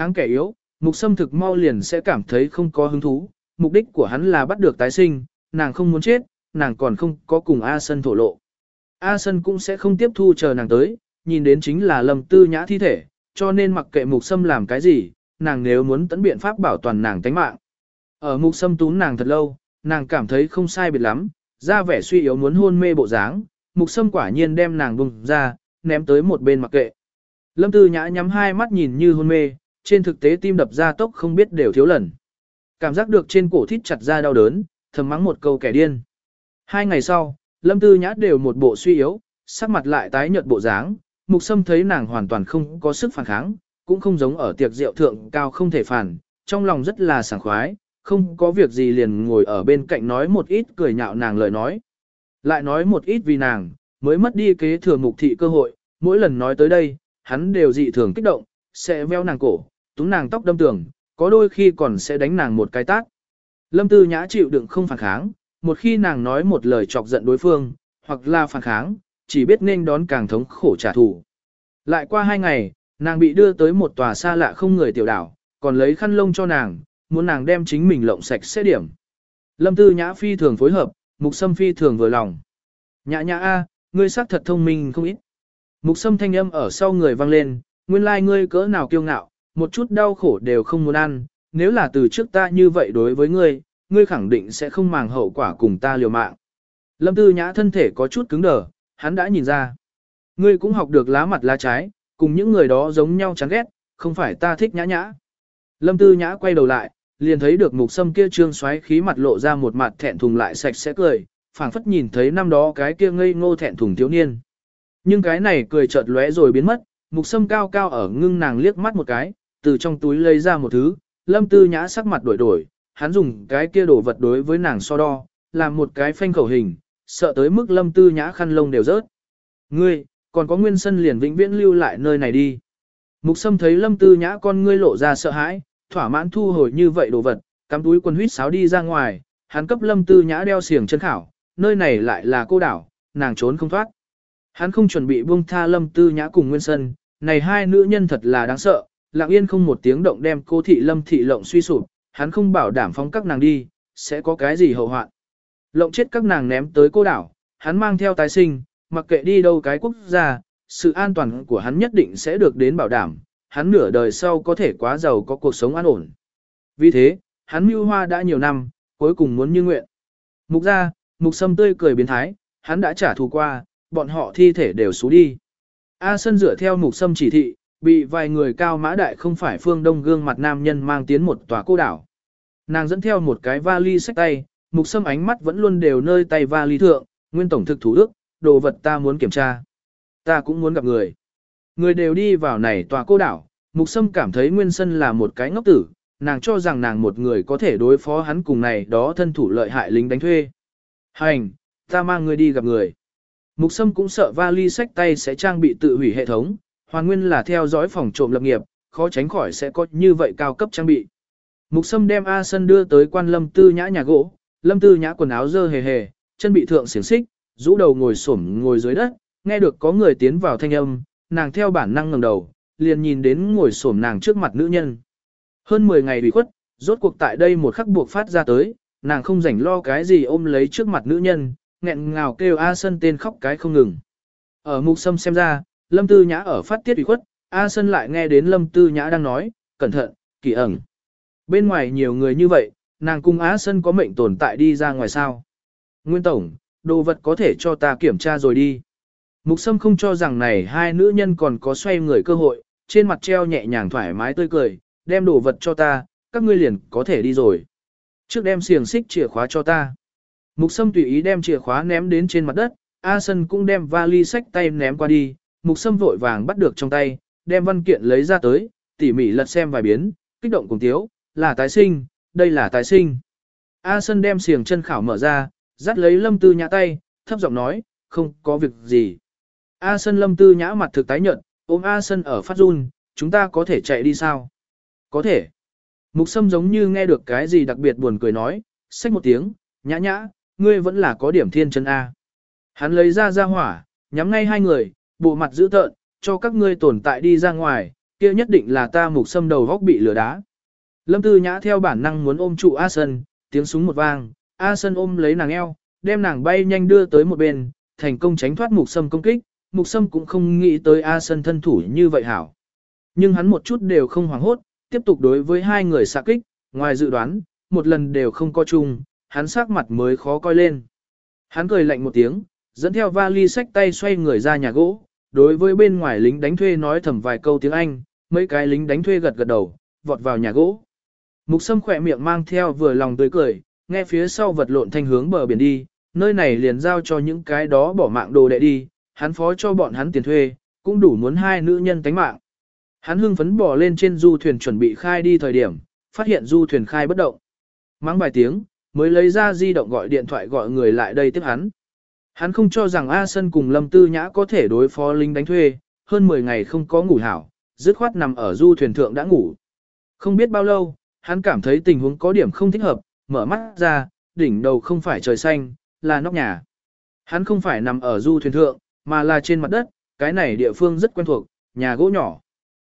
kháng kẻ yếu, mục sâm thực mau liền sẽ cảm thấy không có hứng thú, mục đích của hắn là bắt được tái sinh, nàng không muốn chết, nàng còn không có cùng A Sân thổ lộ. A Sân cũng sẽ không tiếp thu chờ nàng tới, nhìn đến chính là lâm tư nhã thi thể, cho nên mặc kệ mục sâm làm cái gì, nàng nếu muốn tấn biện pháp bảo toàn nàng tánh mạng. Ở mục sâm túm nàng thật lâu, nàng cảm thấy không sai biệt lắm, ra vẻ suy yếu muốn hôn mê bộ dáng, mục sâm quả nhiên đem nàng bùng ra, ném tới một bên mặc kệ. Lâm tư nhã nhắm hai mắt nhìn như hôn mê, trên thực tế tim đập ra tốc không biết đều thiếu lần. Cảm giác được trên cổ thít chặt ra đau đớn, thầm mắng một câu kẻ điên. Hai ngày sau, Lâm Tư Nhã đều một bộ suy yếu, sắc mặt lại tái nhợt bộ dáng, Mục Sâm thấy nàng hoàn toàn không có sức phản kháng, cũng không giống ở tiệc rượu thượng cao không thể phản, trong lòng rất là sảng khoái, không có việc gì liền ngồi ở bên cạnh nói một ít cười nhạo nàng lời nói. Lại nói một ít vì nàng, mới mất đi kế thừa mục thị cơ hội, mỗi lần nói tới đây, hắn đều dị thường kích động, sẽ veo nàng cổ, túng nàng tóc đâm tường, có đôi khi còn sẽ đánh nàng một cái tát. Lâm Tư Nhã chịu đựng không phản kháng, một khi nàng nói một lời chọc giận đối phương, hoặc là phản kháng, chỉ biết nên đón càng thống khổ trả thù. Lại qua hai ngày, nàng bị đưa tới một tòa xa lạ không người tiểu đảo, còn lấy khăn lông cho nàng, muốn nàng đem chính mình lộng sạch sẽ điểm. Lâm Tư Nhã phi thường phối hợp, Mục Sâm phi thường vừa lòng. Nhã nhã a, ngươi xác thật thông minh không ít. Mục Sâm thanh âm ở sau người vang lên, nguyên lai like ngươi cỡ nào kiêu ngạo, một chút đau khổ đều không muốn ăn, nếu là từ trước ta như vậy đối với ngươi, ngươi khẳng định sẽ không màng hậu quả cùng ta liều mạng. Lâm Tư Nhã thân thể có chút cứng đờ, hắn đã nhìn ra. Ngươi cũng học được lá mặt lá trái, cùng những người đó giống nhau chán ghét, không phải ta thích nhã nhã. Lâm Tư Nhã quay đầu lại, liền thấy được mục sâm kia trương xoáy khí mặt lộ ra một mặt thẹn thùng lại sạch sẽ cười, phảng phất nhìn thấy năm đó cái kia ngây ngô thẹn thùng thiếu niên. Nhưng cái này cười chợt lóe rồi biến mất, mục sâm cao cao ở ngưng nàng liếc mắt một cái, từ trong túi lấy ra một thứ, lâm tư nhã sắc mặt đổi đổi, hắn dùng cái kia đổ vật đối với nàng so đo, làm một cái phanh khẩu hình, sợ tới mức lâm tư nhã khăn lông đều rớt. Ngươi, còn có nguyên sân liền vĩnh viễn lưu lại nơi này đi. Mục sâm thấy lâm tư nhã con ngươi lộ ra sợ hãi, thỏa mãn thu hồi như vậy đồ vật, cắm túi quần huyết sáo đi ra ngoài, hắn cấp lâm tư nhã đeo xiềng chân khảo, nơi này lại là cô đảo, nàng trốn không thoát. Hắn không chuẩn bị buông tha lâm tư nhã cùng nguyên sân, này hai nữ nhân thật là đáng sợ, lặng yên không một tiếng động đem cô thị lâm thị lộng suy sụp, hắn không bảo đảm phóng các nàng đi, sẽ có cái gì hậu hoạn. Lộng chết các nàng ném tới cô đảo, hắn mang theo tái sinh, mặc kệ đi đâu cái quốc gia, sự an toàn của hắn nhất định sẽ được đến bảo đảm, hắn nửa đời sau có thể quá giàu có cuộc sống an ổn. Vì thế, hắn mưu hoa đã nhiều năm, cuối cùng muốn như nguyện. Mục ra, mục sâm tươi cười biến thái, hắn đã trả thù qua, bọn họ thi thể đều xú đi. A Sân dựa theo mục sâm chỉ thị, bị vài người cao mã đại không phải phương đông gương mặt nam nhân mang tiến một tòa cô đảo. Nàng dẫn theo một cái vali sách tay, mục sâm ánh mắt vẫn luôn đều nơi tay vali thượng, nguyên tổng thực thủ đức, đồ vật ta muốn kiểm tra. Ta cũng muốn gặp người. Người đều đi vào này tòa cô đảo, mục sâm cảm thấy nguyên sân là một cái ngốc tử, nàng cho rằng nàng một người có thể đối phó hắn cùng này đó thân thủ lợi hại lính đánh thuê. Hành, ta mang người đi gặp người. Mục sâm cũng sợ vali sách tay sẽ trang bị tự hủy hệ thống, hoàn nguyên là theo dõi phòng trộm lập nghiệp, khó tránh khỏi sẽ có như vậy cao cấp trang bị. Mục Sâm đem A Sân đưa tới quan Lâm Tư Nhã nhà gỗ, Lâm Tư Nhã quần áo dơ hề hề, chân bị thượng xiềng xích, rũ đầu ngồi xổm ngồi dưới đất, nghe được có người tiến vào thanh âm, nàng theo bản năng ngẩng đầu, liền nhìn đến ngồi xổm nàng trước mặt nữ nhân. Hơn 10 ngày bị khuất, rốt cuộc tại đây một khắc buộc phát ra tới, nàng không rảnh lo cái gì ôm lấy trước mặt nữ nhân, nghẹn ngào kêu A Sân tên khóc cái không ngừng. Ở Mục Sâm xem ra, Lâm Tư Nhã ở phát tiết ủy khuất, A Sân lại nghe đến Lâm Tư Nhã đang nói, cẩn thận, kỳ ẩn. Bên ngoài nhiều người như vậy, nàng cùng A Sân có mệnh tồn tại đi ra ngoài sao. Nguyên Tổng, đồ vật có thể cho ta kiểm tra rồi đi. Mục Sâm không cho rằng này hai nữ nhân còn có xoay người cơ hội, trên mặt treo nhẹ nhàng thoải mái tươi cười, đem đồ vật cho ta, các ngươi liền có thể đi rồi. Trước đem xiềng xích chìa khóa cho ta. Mục Sâm tùy ý đem chìa khóa ném đến trên mặt đất, A Sân cũng đem vali sách tay ném qua đi, mục sâm vội vàng bắt được trong tay, đem văn kiện lấy ra tới, tỉ mỉ lật xem vài biến, kích động cùng tiếu, là tái sinh, đây là tái sinh. A Sân đem xiềng chân khảo mở ra, dắt lấy lâm tư nhã tay, thấp giọng nói, không có việc gì. A Sân lâm tư nhã mặt thực tái nhợt, ôm A Sân ở phát run, chúng ta có thể chạy đi sao? Có thể. Mục sâm giống như nghe được cái gì đặc biệt buồn cười nói, xách một tiếng, nhã nhã, ngươi vẫn là có điểm thiên chân A. Hắn lấy ra ra hỏa, nhắm ngay hai người, bộ mặt dữ tợn, cho các ngươi tồn tại đi ra ngoài, kia nhất định là ta mục xâm đầu góc bị lửa đá. Lâm Tư Nhã theo bản năng muốn ôm trụ A Sân, tiếng súng một vang, A Sân ôm lấy nàng eo, đem nàng bay nhanh đưa tới một bên, thành công tránh thoát mục xâm công kích, mục xâm cũng không nghĩ tới A Sân thân thủ như vậy hảo. Nhưng hắn một chút đều không hoảng hốt, tiếp tục đối với hai người xạ kích, ngoài dự đoán, một lần đều không có chung, hắn sắc mặt mới khó coi lên. Hắn cười lạnh một tiếng, dẫn theo vali sách tay xoay người ra nhà gỗ, đối với bên ngoài lính đánh thuê nói thầm vài câu tiếng Anh, mấy cái lính đánh thuê gật gật đầu, vọt vào nhà gỗ. Mục sâm khỏe miệng mang theo vừa lòng tươi cười, nghe phía sau vật lộn thanh hướng bờ biển đi, nơi này liền giao cho những cái đó bỏ mạng đồ đệ đi, hắn phó cho bọn hắn tiền thuê, cũng đủ muốn hai nữ nhân tánh mạng. Hắn hưng phấn bỏ lên trên du thuyền chuẩn bị khai đi thời điểm, phát hiện du thuyền khai bất động. Mắng vài tiếng, mới lấy ra di động gọi điện thoại gọi người lại đây tiếp hắn. Hắn không cho rằng A Sân cùng Lâm Tư Nhã có thể đối phó lính đánh thuê, hơn 10 ngày không có ngủ hảo, dứt khoát nằm ở du thuyền thượng đã ngủ. Không biết bao lâu, hắn cảm thấy tình huống có điểm không thích hợp, mở mắt ra, đỉnh đầu không phải trời xanh, là nóc nhà. Hắn không phải nằm ở du thuyền thượng, mà là trên mặt đất, cái này địa phương rất quen thuộc, nhà gỗ nhỏ.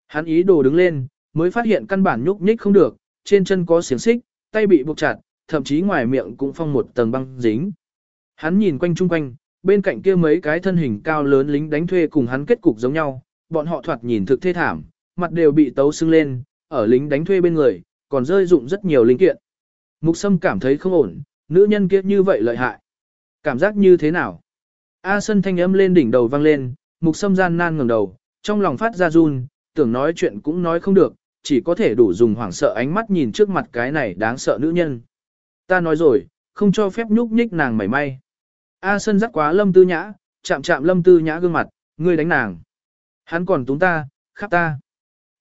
Hắn ý đồ đứng lên, mới phát hiện căn bản nhúc nhích không được, trên chân có xiềng xích, tay bị buộc chặt, thậm chí ngoài miệng cũng phong một tầng băng dính. Hắn nhìn quanh chung quanh, bên cạnh kia mấy cái thân hình cao lớn lính đánh thuê cùng hắn kết cục giống nhau, bọn họ thoạt nhìn thực thê thảm, mặt đều bị tấu sưng lên, ở lính đánh thuê bên người, còn rơi dụng rất nhiều linh kiện. Mục Sâm cảm thấy không ổn, nữ nhân kia như vậy lợi hại. Cảm giác như thế nào? A Sân thanh âm lên đỉnh đầu vang lên, Mục Sâm gian nan ngẩng đầu, trong lòng phát ra run, tưởng nói chuyện cũng nói không được, chỉ có thể đủ dùng hoảng sợ ánh mắt nhìn trước mặt cái này đáng sợ nữ nhân. Ta nói rồi, không cho phép nhúc nhích nàng mảy may. A Sân dắt quá Lâm Tư Nhã, chạm chạm Lâm Tư Nhã gương mặt, ngươi đánh nàng. Hắn còn túng ta, khắp ta.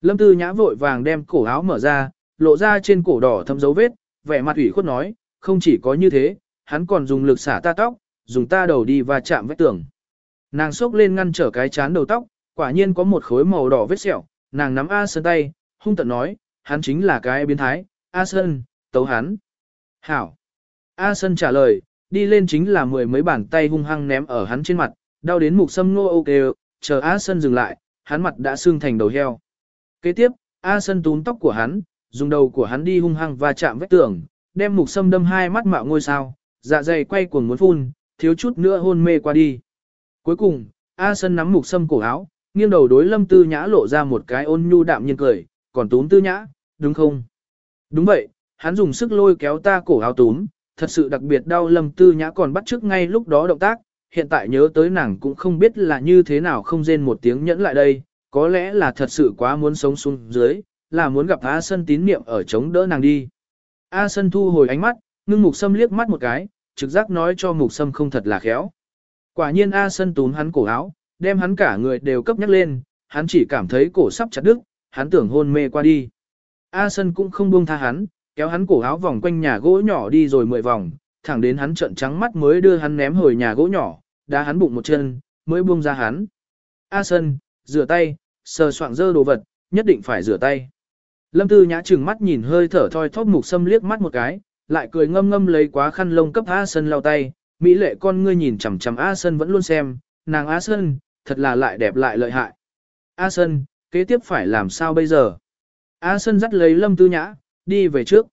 Lâm Tư Nhã vội vàng đem cổ áo mở ra, lộ ra trên cổ đỏ thâm dấu vết, vẻ mặt ủy khuất nói, không chỉ có như thế, hắn còn dùng lực xả ta tóc, dùng ta đầu đi và chạm vết tường. Nàng sốc lên ngăn trở cái chán đầu tóc, quả nhiên có một khối màu đỏ vết sẹo, nàng nắm A Sơn tay, hung tận nói, hắn chính là cái biến thái, A Sơn, tấu hắn. Hảo. A Sơn trả lời, đi lên chính là mười mấy bàn tay hung hăng ném ở hắn trên mặt, đau đến mục sâm nô kêu, chờ A Sân dừng lại, hắn mặt đã xương thành đầu heo. Kế tiếp, A Sân túm tóc của hắn, dùng đầu của hắn đi hung hăng và chạm vết tường, đem mục sâm đâm hai mắt mạo ngôi sao, dạ dày quay cuồng muốn phun, thiếu chút nữa hôn mê qua đi. Cuối cùng, A Sân nắm mục sâm cổ áo, nghiêng đầu đối lâm tư nhã lộ ra một cái ôn nhu đạm nhiên cười, còn túm tư nhã, đúng không? Đúng vậy, hắn dùng sức lôi kéo ta cổ áo túm, thật sự đặc biệt đau lâm tư nhã còn bắt chước ngay lúc đó động tác, hiện tại nhớ tới nàng cũng không biết là như thế nào không rên một tiếng nhẫn lại đây, có lẽ là thật sự quá muốn sống xuống dưới, là muốn gặp A Sân tín niệm ở chống đỡ nàng đi. A Sân thu hồi ánh mắt, ngưng mục sâm liếc mắt một cái, trực giác nói cho mục sâm không thật là khéo. Quả nhiên A Sân túm hắn cổ áo, đem hắn cả người đều cấp nhắc lên, hắn chỉ cảm thấy cổ sắp chặt đứt, hắn tưởng hôn mê qua đi. A Sân cũng không buông tha hắn, kéo hắn cổ áo vòng quanh nhà gỗ nhỏ đi rồi mười vòng, thẳng đến hắn trợn trắng mắt mới đưa hắn ném hồi nhà gỗ nhỏ, đá hắn bụng một chân, mới buông ra hắn. A Sân, rửa tay, sờ soạng dơ đồ vật, nhất định phải rửa tay. Lâm Tư Nhã trừng mắt nhìn hơi thở thoi thóp mục sâm liếc mắt một cái, lại cười ngâm ngâm lấy quá khăn lông cấp A Sân lau tay, mỹ lệ con ngươi nhìn chằm chằm A Sân vẫn luôn xem, nàng A Sân, thật là lại đẹp lại lợi hại. A Sân, kế tiếp phải làm sao bây giờ? A Sân dắt lấy Lâm Tư Nhã, đi về trước.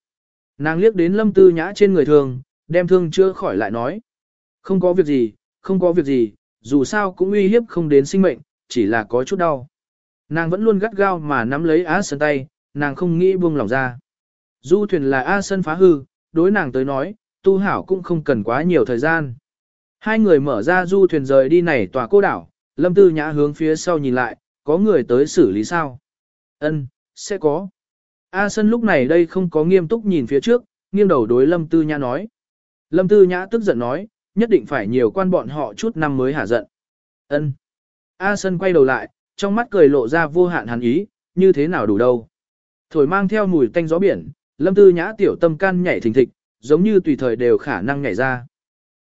Nàng liếc đến Lâm Tư Nhã trên người thường, đem thương chưa khỏi lại nói. Không có việc gì, không có việc gì, dù sao cũng uy hiếp không đến sinh mệnh, chỉ là có chút đau. Nàng vẫn luôn gắt gao mà nắm lấy A Sân tay, nàng không nghĩ buông lỏng ra. Du thuyền là A Sân phá hư, đối nàng tới nói, tu hảo cũng không cần quá nhiều thời gian. Hai người mở ra du thuyền rời đi này tòa cô đảo, Lâm Tư Nhã hướng phía sau nhìn lại, có người tới xử lý sao? Ân, sẽ có. A Sân lúc này đây không có nghiêm túc nhìn phía trước, nghiêng đầu đối Lâm Tư Nhã nói. Lâm Tư Nhã tức giận nói, nhất định phải nhiều quan bọn họ chút năm mới hả giận. Ân. A Sân quay đầu lại, trong mắt cười lộ ra vô hạn hàn ý, như thế nào đủ đâu. Thổi mang theo mùi tanh gió biển, Lâm Tư Nhã tiểu tâm can nhảy thình thịch, giống như tùy thời đều khả năng nhảy ra.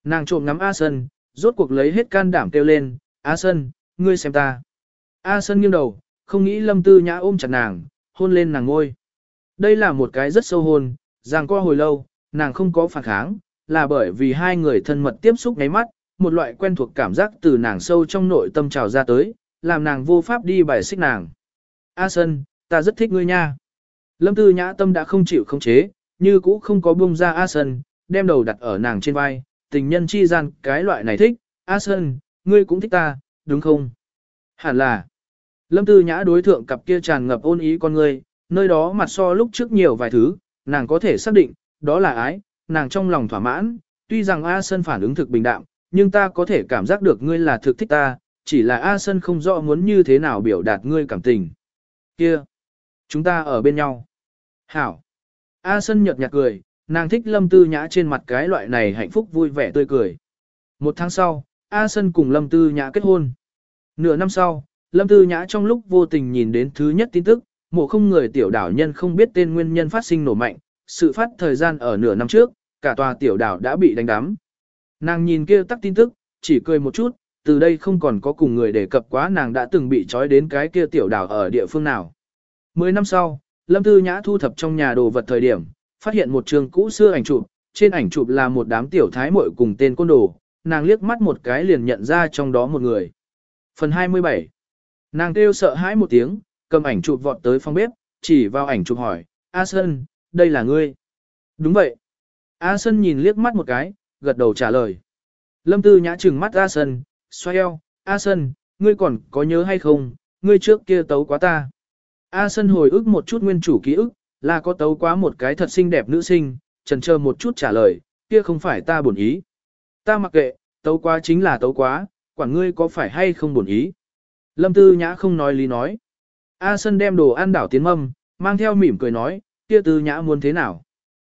Nàng trộm ngắm A Sân, rốt cuộc lấy hết can đảm kêu lên, A Sân, ngươi xem ta. A Sân nghiêng đầu, không nghĩ Lâm Tư Nhã ôm chặt nàng, hôn lên nàng ngôi. Đây là một cái rất sâu hôn, rằng qua hồi lâu, nàng không có phản kháng, là bởi vì hai người thân mật tiếp xúc ngáy mắt, một loại quen thuộc cảm giác từ nàng sâu trong nội tâm trào ra tới, làm nàng vô pháp đi bài xích nàng. A Sân, ta rất thích ngươi nha. Lâm Tư Nhã tâm đã không chịu không chế, như cũ không có buông ra A Sân, đem đầu đặt ở nàng trên vai, tình nhân chi gian cái loại này thích, A Sân, ngươi cũng thích ta, đúng không? Hẳn là. Lâm Tư Nhã đối thượng cặp kia tràn ngập ôn ý con ngươi, nơi đó mặt so lúc trước nhiều vài thứ, nàng có thể xác định, đó là ái, nàng trong lòng thỏa mãn, tuy rằng A sơn phản ứng thực bình đạm, nhưng ta có thể cảm giác được ngươi là thực thích ta, chỉ là A sơn không rõ muốn như thế nào biểu đạt ngươi cảm tình. Kia, chúng ta ở bên nhau. Hảo. A sơn nhợt nhạt cười, nàng thích Lâm Tư Nhã trên mặt cái loại này hạnh phúc vui vẻ tươi cười. Một tháng sau, A sơn cùng Lâm Tư Nhã kết hôn. Nửa năm sau, Lâm Tư Nhã trong lúc vô tình nhìn đến thứ nhất tin tức, mộ không người tiểu đảo nhân không biết tên nguyên nhân phát sinh nổ mạnh, sự phát thời gian ở nửa năm trước, cả tòa tiểu đảo đã bị đánh đắm. Nàng nhìn kia tắc tin tức, chỉ cười một chút, từ đây không còn có cùng người đề cập quá nàng đã từng bị trói đến cái kia tiểu đảo ở địa phương nào. Mười năm sau, Lâm Tư Nhã thu thập trong nhà đồ vật thời điểm, phát hiện một trường cũ xưa ảnh chụp, trên ảnh chụp là một đám tiểu thái muội cùng tên côn đồ, nàng liếc mắt một cái liền nhận ra trong đó một người. Phần 27 Nàng kêu sợ hãi một tiếng, cầm ảnh chụp vọt tới phòng bếp, chỉ vào ảnh chụp hỏi, A Sơn, đây là ngươi. Đúng vậy. A Sơn nhìn liếc mắt một cái, gật đầu trả lời. Lâm Tư Nhã trừng mắt A Sơn, xoay eo, A Sơn, ngươi còn có nhớ hay không, ngươi trước kia tấu quá ta. A Sơn hồi ức một chút nguyên chủ ký ức, là có tấu quá một cái thật xinh đẹp nữ sinh, trần chờ một chút trả lời, kia không phải ta bổn ý. Ta mặc kệ, tấu quá chính là tấu quá, quản ngươi có phải hay không bổn ý. Lâm Tư Nhã không nói lý nói. A Sân đem đồ ăn đảo tiến mâm, mang theo mỉm cười nói, kia Tư Nhã muốn thế nào.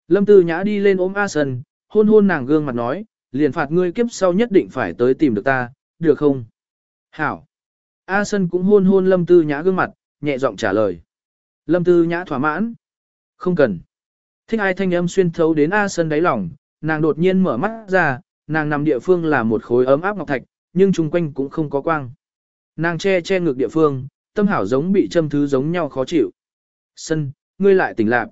Lâm Tư Nhã đi lên ôm A Sân, hôn hôn nàng gương mặt nói, liền phạt ngươi kiếp sau nhất định phải tới tìm được ta, được không? Hảo. A Sân cũng hôn hôn Lâm Tư Nhã gương mặt, nhẹ giọng trả lời. Lâm Tư Nhã thỏa mãn. Không cần. Thích ai thanh âm xuyên thấu đến A Sân đáy lòng, nàng đột nhiên mở mắt ra, nàng nằm địa phương là một khối ấm áp ngọc thạch, nhưng chung quanh cũng không có quang. Nàng che che ngược địa phương, tâm hảo giống bị châm thứ giống nhau khó chịu. Sân, ngươi lại tỉnh lạc.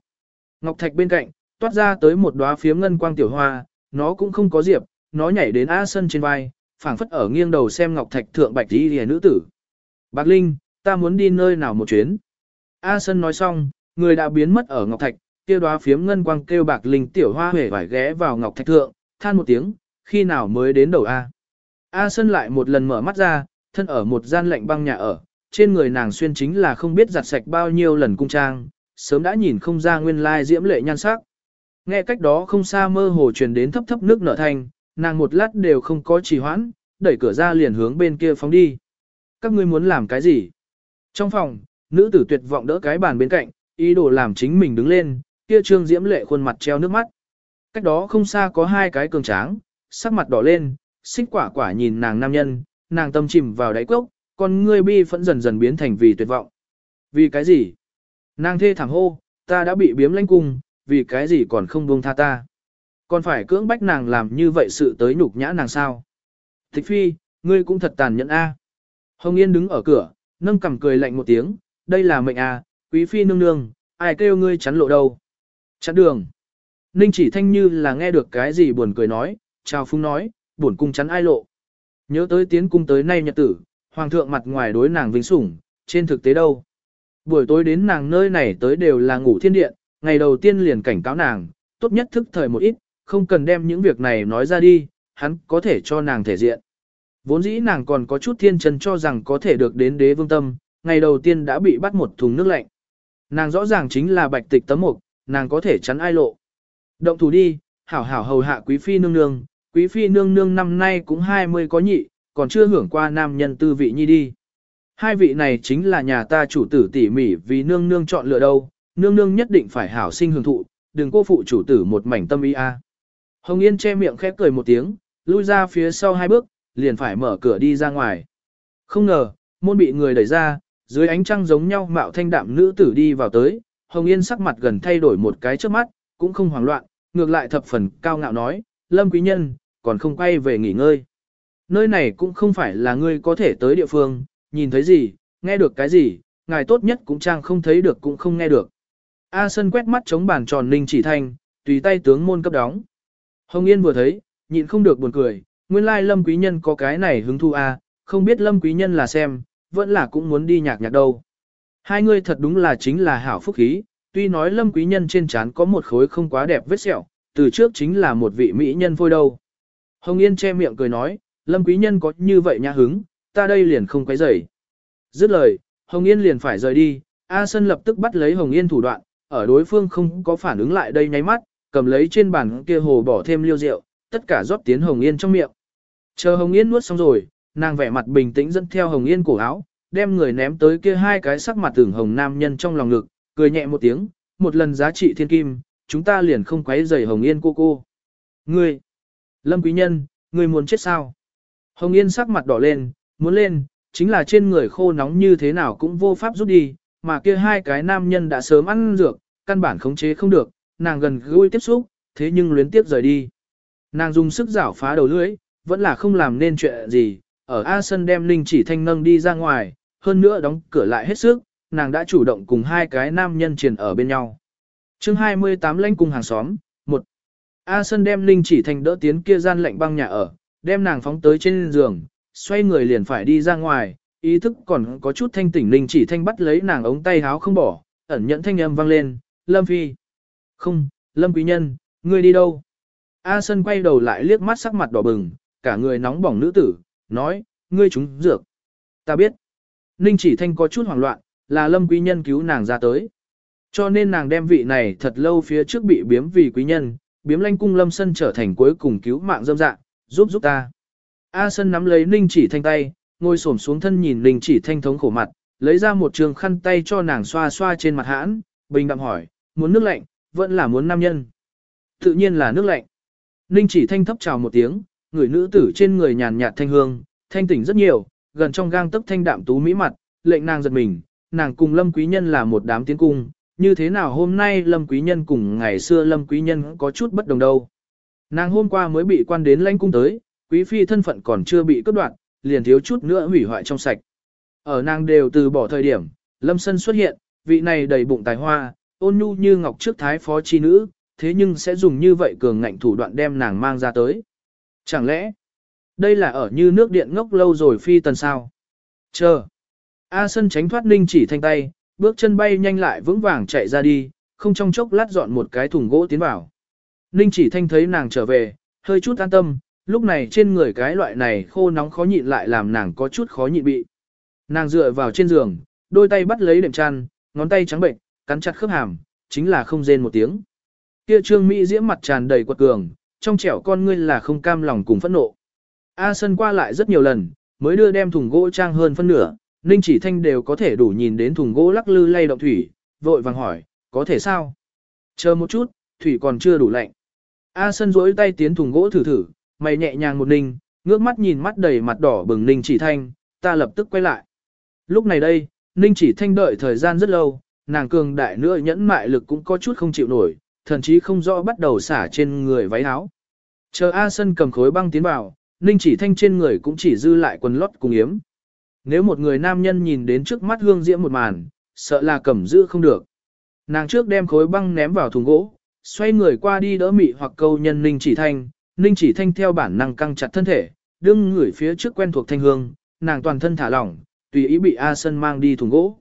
Ngọc thạch bên cạnh, toát ra tới một đóa phiếm ngân quang tiểu hoa, nó cũng không có diệp, nó nhảy đến A Sân trên vai, phảng phất ở nghiêng đầu xem Ngọc Thạch thượng bạch đi hề nữ tử. Bạc Linh, ta muốn đi nơi nào một chuyến. A Sân nói xong, người đã biến mất ở Ngọc Thạch, kia đóa phiếm ngân quang kêu Bạc Linh tiểu hoa hề vải ghé vào Ngọc Thạch thượng, than một tiếng, khi nào mới đến đầu A. A Sân lại một lần mở mắt ra, thân ở một gian lạnh băng nhà ở, trên người nàng xuyên chính là không biết giặt sạch bao nhiêu lần cung trang, sớm đã nhìn không ra nguyên lai diễm lệ nhan sắc. Nghe cách đó không xa mơ hồ truyền đến thấp thấp nước nở thành nàng một lát đều không có trì hoãn, đẩy cửa ra liền hướng bên kia phóng đi. Các ngươi muốn làm cái gì? Trong phòng, nữ tử tuyệt vọng đỡ cái bàn bên cạnh, ý đồ làm chính mình đứng lên, kia trương diễm lệ khuôn mặt treo nước mắt. Cách đó không xa có hai cái cường tráng, sắc mặt đỏ lên, xích quả quả nhìn nàng nam nhân, nàng tâm chìm vào đáy cốc, con ngươi bi phẫn dần dần biến thành vì tuyệt vọng. Vì cái gì? Nàng thê thẳng hô, ta đã bị biếm lãnh cung, vì cái gì còn không buông tha ta? Còn phải cưỡng bách nàng làm như vậy sự tới nhục nhã nàng sao? Thích phi, ngươi cũng thật tàn nhẫn a. Hồng Yên đứng ở cửa, nâng cằm cười lạnh một tiếng, đây là mệnh a, quý phi nương nương, ai kêu ngươi chắn lộ đâu? Chắn đường. Ninh chỉ thanh như là nghe được cái gì buồn cười nói, chào phung nói, buồn cung chắn ai lộ. Nhớ tới tiến cung tới nay nhật tử, hoàng thượng mặt ngoài đối nàng vinh sủng, trên thực tế đâu. Buổi tối đến nàng nơi này tới đều là ngủ thiên điện, ngày đầu tiên liền cảnh cáo nàng, tốt nhất thức thời một ít, không cần đem những việc này nói ra đi, hắn có thể cho nàng thể diện. Vốn dĩ nàng còn có chút thiên chân cho rằng có thể được đến đế vương tâm, ngày đầu tiên đã bị bắt một thùng nước lạnh. Nàng rõ ràng chính là bạch tịch tấm mục, nàng có thể chắn ai lộ. Động thủ đi, hảo hảo hầu hạ quý phi nương nương, quý phi nương nương năm nay cũng 20 có nhị, còn chưa hưởng qua nam nhân tư vị nhi đi. Hai vị này chính là nhà ta chủ tử tỉ mỉ vì nương nương chọn lựa đâu, nương nương nhất định phải hảo sinh hưởng thụ, đừng cô phụ chủ tử một mảnh tâm ý a. Hồng Yên che miệng khép cười một tiếng, lui ra phía sau hai bước, liền phải mở cửa đi ra ngoài. Không ngờ, môn bị người đẩy ra, dưới ánh trăng giống nhau mạo thanh đạm nữ tử đi vào tới, Hồng Yên sắc mặt gần thay đổi một cái trước mắt, cũng không hoảng loạn, ngược lại thập phần cao ngạo nói, Lâm Quý Nhân, còn không quay về nghỉ ngơi. Nơi này cũng không phải là ngươi có thể tới địa phương, nhìn thấy gì, nghe được cái gì, ngài tốt nhất cũng trang không thấy được cũng không nghe được. A Sân quét mắt chống bàn tròn ninh chỉ thanh, tùy tay tướng môn cấp đóng. Hồng Yên vừa thấy, nhịn không được buồn cười, nguyên lai Lâm Quý Nhân có cái này hứng thu A, à, không biết Lâm Quý Nhân là xem, vẫn là cũng muốn đi nhạc nhạc đâu. Hai người thật đúng là chính là hảo phúc khí, tuy nói lâm quý nhân trên trán có một khối không quá đẹp vết sẹo, từ trước chính là một vị mỹ nhân phôi đâu. Hồng Yên che miệng cười nói, lâm quý nhân có như vậy nhã hứng, ta đây liền không quấy rầy. Dứt lời, Hồng Yên liền phải rời đi, A Sân lập tức bắt lấy Hồng Yên thủ đoạn, ở đối phương không có phản ứng lại đây nháy mắt, cầm lấy trên bàn kia hồ bỏ thêm liêu rượu, tất cả rót tiến Hồng Yên trong miệng. Chờ Hồng Yên nuốt xong rồi, nàng vẻ mặt bình tĩnh dẫn theo Hồng Yên cổ áo, đem người ném tới kia hai cái sắc mặt tưởng hồng nam nhân trong lòng ngực, cười nhẹ một tiếng, một lần giá trị thiên kim, chúng ta liền không quấy rầy Hồng Yên cô cô. Ngươi, Lâm Quý Nhân, ngươi muốn chết sao? Hồng Yên sắc mặt đỏ lên, muốn lên, chính là trên người khô nóng như thế nào cũng vô pháp rút đi, mà kia hai cái nam nhân đã sớm ăn dược, căn bản khống chế không được, nàng gần gũi tiếp xúc, thế nhưng luyến tiếp rời đi. Nàng dùng sức giảo phá đầu lưỡi, vẫn là không làm nên chuyện gì, ở A Sân đem Linh chỉ thanh nâng đi ra ngoài, hơn nữa đóng cửa lại hết sức, nàng đã chủ động cùng hai cái nam nhân triền ở bên nhau. chương 28 lãnh cùng hàng xóm, một A Sân đem Linh chỉ thanh đỡ tiến kia gian lạnh băng nhà ở, đem nàng phóng tới trên giường, xoay người liền phải đi ra ngoài, ý thức còn có chút thanh tỉnh Linh chỉ thanh bắt lấy nàng ống tay háo không bỏ, ẩn nhận thanh âm vang lên, Lâm Phi. Không, Lâm Quý Nhân, ngươi đi đâu? A Sân quay đầu lại liếc mắt sắc mặt đỏ bừng, cả người nóng bỏng nữ tử, nói, ngươi chúng dược. Ta biết. Ninh chỉ thanh có chút hoảng loạn, là lâm quý nhân cứu nàng ra tới. Cho nên nàng đem vị này thật lâu phía trước bị biếm vì quý nhân, biếm lanh cung lâm sân trở thành cuối cùng cứu mạng dâm dạng giúp giúp ta. A sân nắm lấy ninh chỉ thanh tay, ngồi xổm xuống thân nhìn ninh chỉ thanh thống khổ mặt, lấy ra một trường khăn tay cho nàng xoa xoa trên mặt hãn, bình đạm hỏi, muốn nước lạnh, vẫn là muốn nam nhân. Tự nhiên là nước lạnh. Ninh chỉ thanh thấp chào một tiếng, người nữ tử trên người nhàn nhạt thanh hương, thanh tỉnh rất nhiều, gần trong gang tấc thanh đạm tú mỹ mặt, lệnh nàng giật mình, nàng cùng Lâm Quý Nhân là một đám tiến cung, như thế nào hôm nay Lâm Quý Nhân cùng ngày xưa Lâm Quý Nhân có chút bất đồng đâu. Nàng hôm qua mới bị quan đến lãnh cung tới, quý phi thân phận còn chưa bị cướp đoạt, liền thiếu chút nữa hủy hoại trong sạch. Ở nàng đều từ bỏ thời điểm, Lâm Sân xuất hiện, vị này đầy bụng tài hoa, ôn nhu như ngọc trước thái phó chi nữ, thế nhưng sẽ dùng như vậy cường ngạnh thủ đoạn đem nàng mang ra tới. Chẳng lẽ, đây là ở như nước điện ngốc lâu rồi phi tần sao? Chờ. A sân tránh thoát ninh chỉ thanh tay, bước chân bay nhanh lại vững vàng chạy ra đi, không trong chốc lát dọn một cái thùng gỗ tiến vào. Ninh chỉ thanh thấy nàng trở về, hơi chút an tâm, lúc này trên người cái loại này khô nóng khó nhịn lại làm nàng có chút khó nhịn bị. Nàng dựa vào trên giường, đôi tay bắt lấy đệm chăn, ngón tay trắng bệnh, cắn chặt khớp hàm, chính là không rên một tiếng. Kia trương Mỹ diễm mặt tràn đầy quật cường, trong trẻo con ngươi là không cam lòng cùng phẫn nộ. A Sân qua lại rất nhiều lần, mới đưa đem thùng gỗ trang hơn phân nửa, Ninh chỉ thanh đều có thể đủ nhìn đến thùng gỗ lắc lư lay động thủy, vội vàng hỏi, có thể sao? Chờ một chút, thủy còn chưa đủ lạnh. A Sân duỗi tay tiến thùng gỗ thử thử, mày nhẹ nhàng một ninh, ngước mắt nhìn mắt đầy mặt đỏ bừng Ninh chỉ thanh, ta lập tức quay lại. Lúc này đây, Ninh chỉ thanh đợi thời gian rất lâu, nàng cường đại nữa nhẫn mại lực cũng có chút không chịu nổi, thậm chí không rõ bắt đầu xả trên người váy áo. Chờ A Sân cầm khối băng tiến vào, Ninh chỉ thanh trên người cũng chỉ dư lại quần lót cùng yếm. Nếu một người nam nhân nhìn đến trước mắt hương diễm một màn, sợ là cầm giữ không được. Nàng trước đem khối băng ném vào thùng gỗ, xoay người qua đi đỡ mị hoặc câu nhân Ninh chỉ thanh, Ninh chỉ thanh theo bản năng căng chặt thân thể, đương người phía trước quen thuộc thanh hương, nàng toàn thân thả lỏng, tùy ý bị A Sân mang đi thùng gỗ.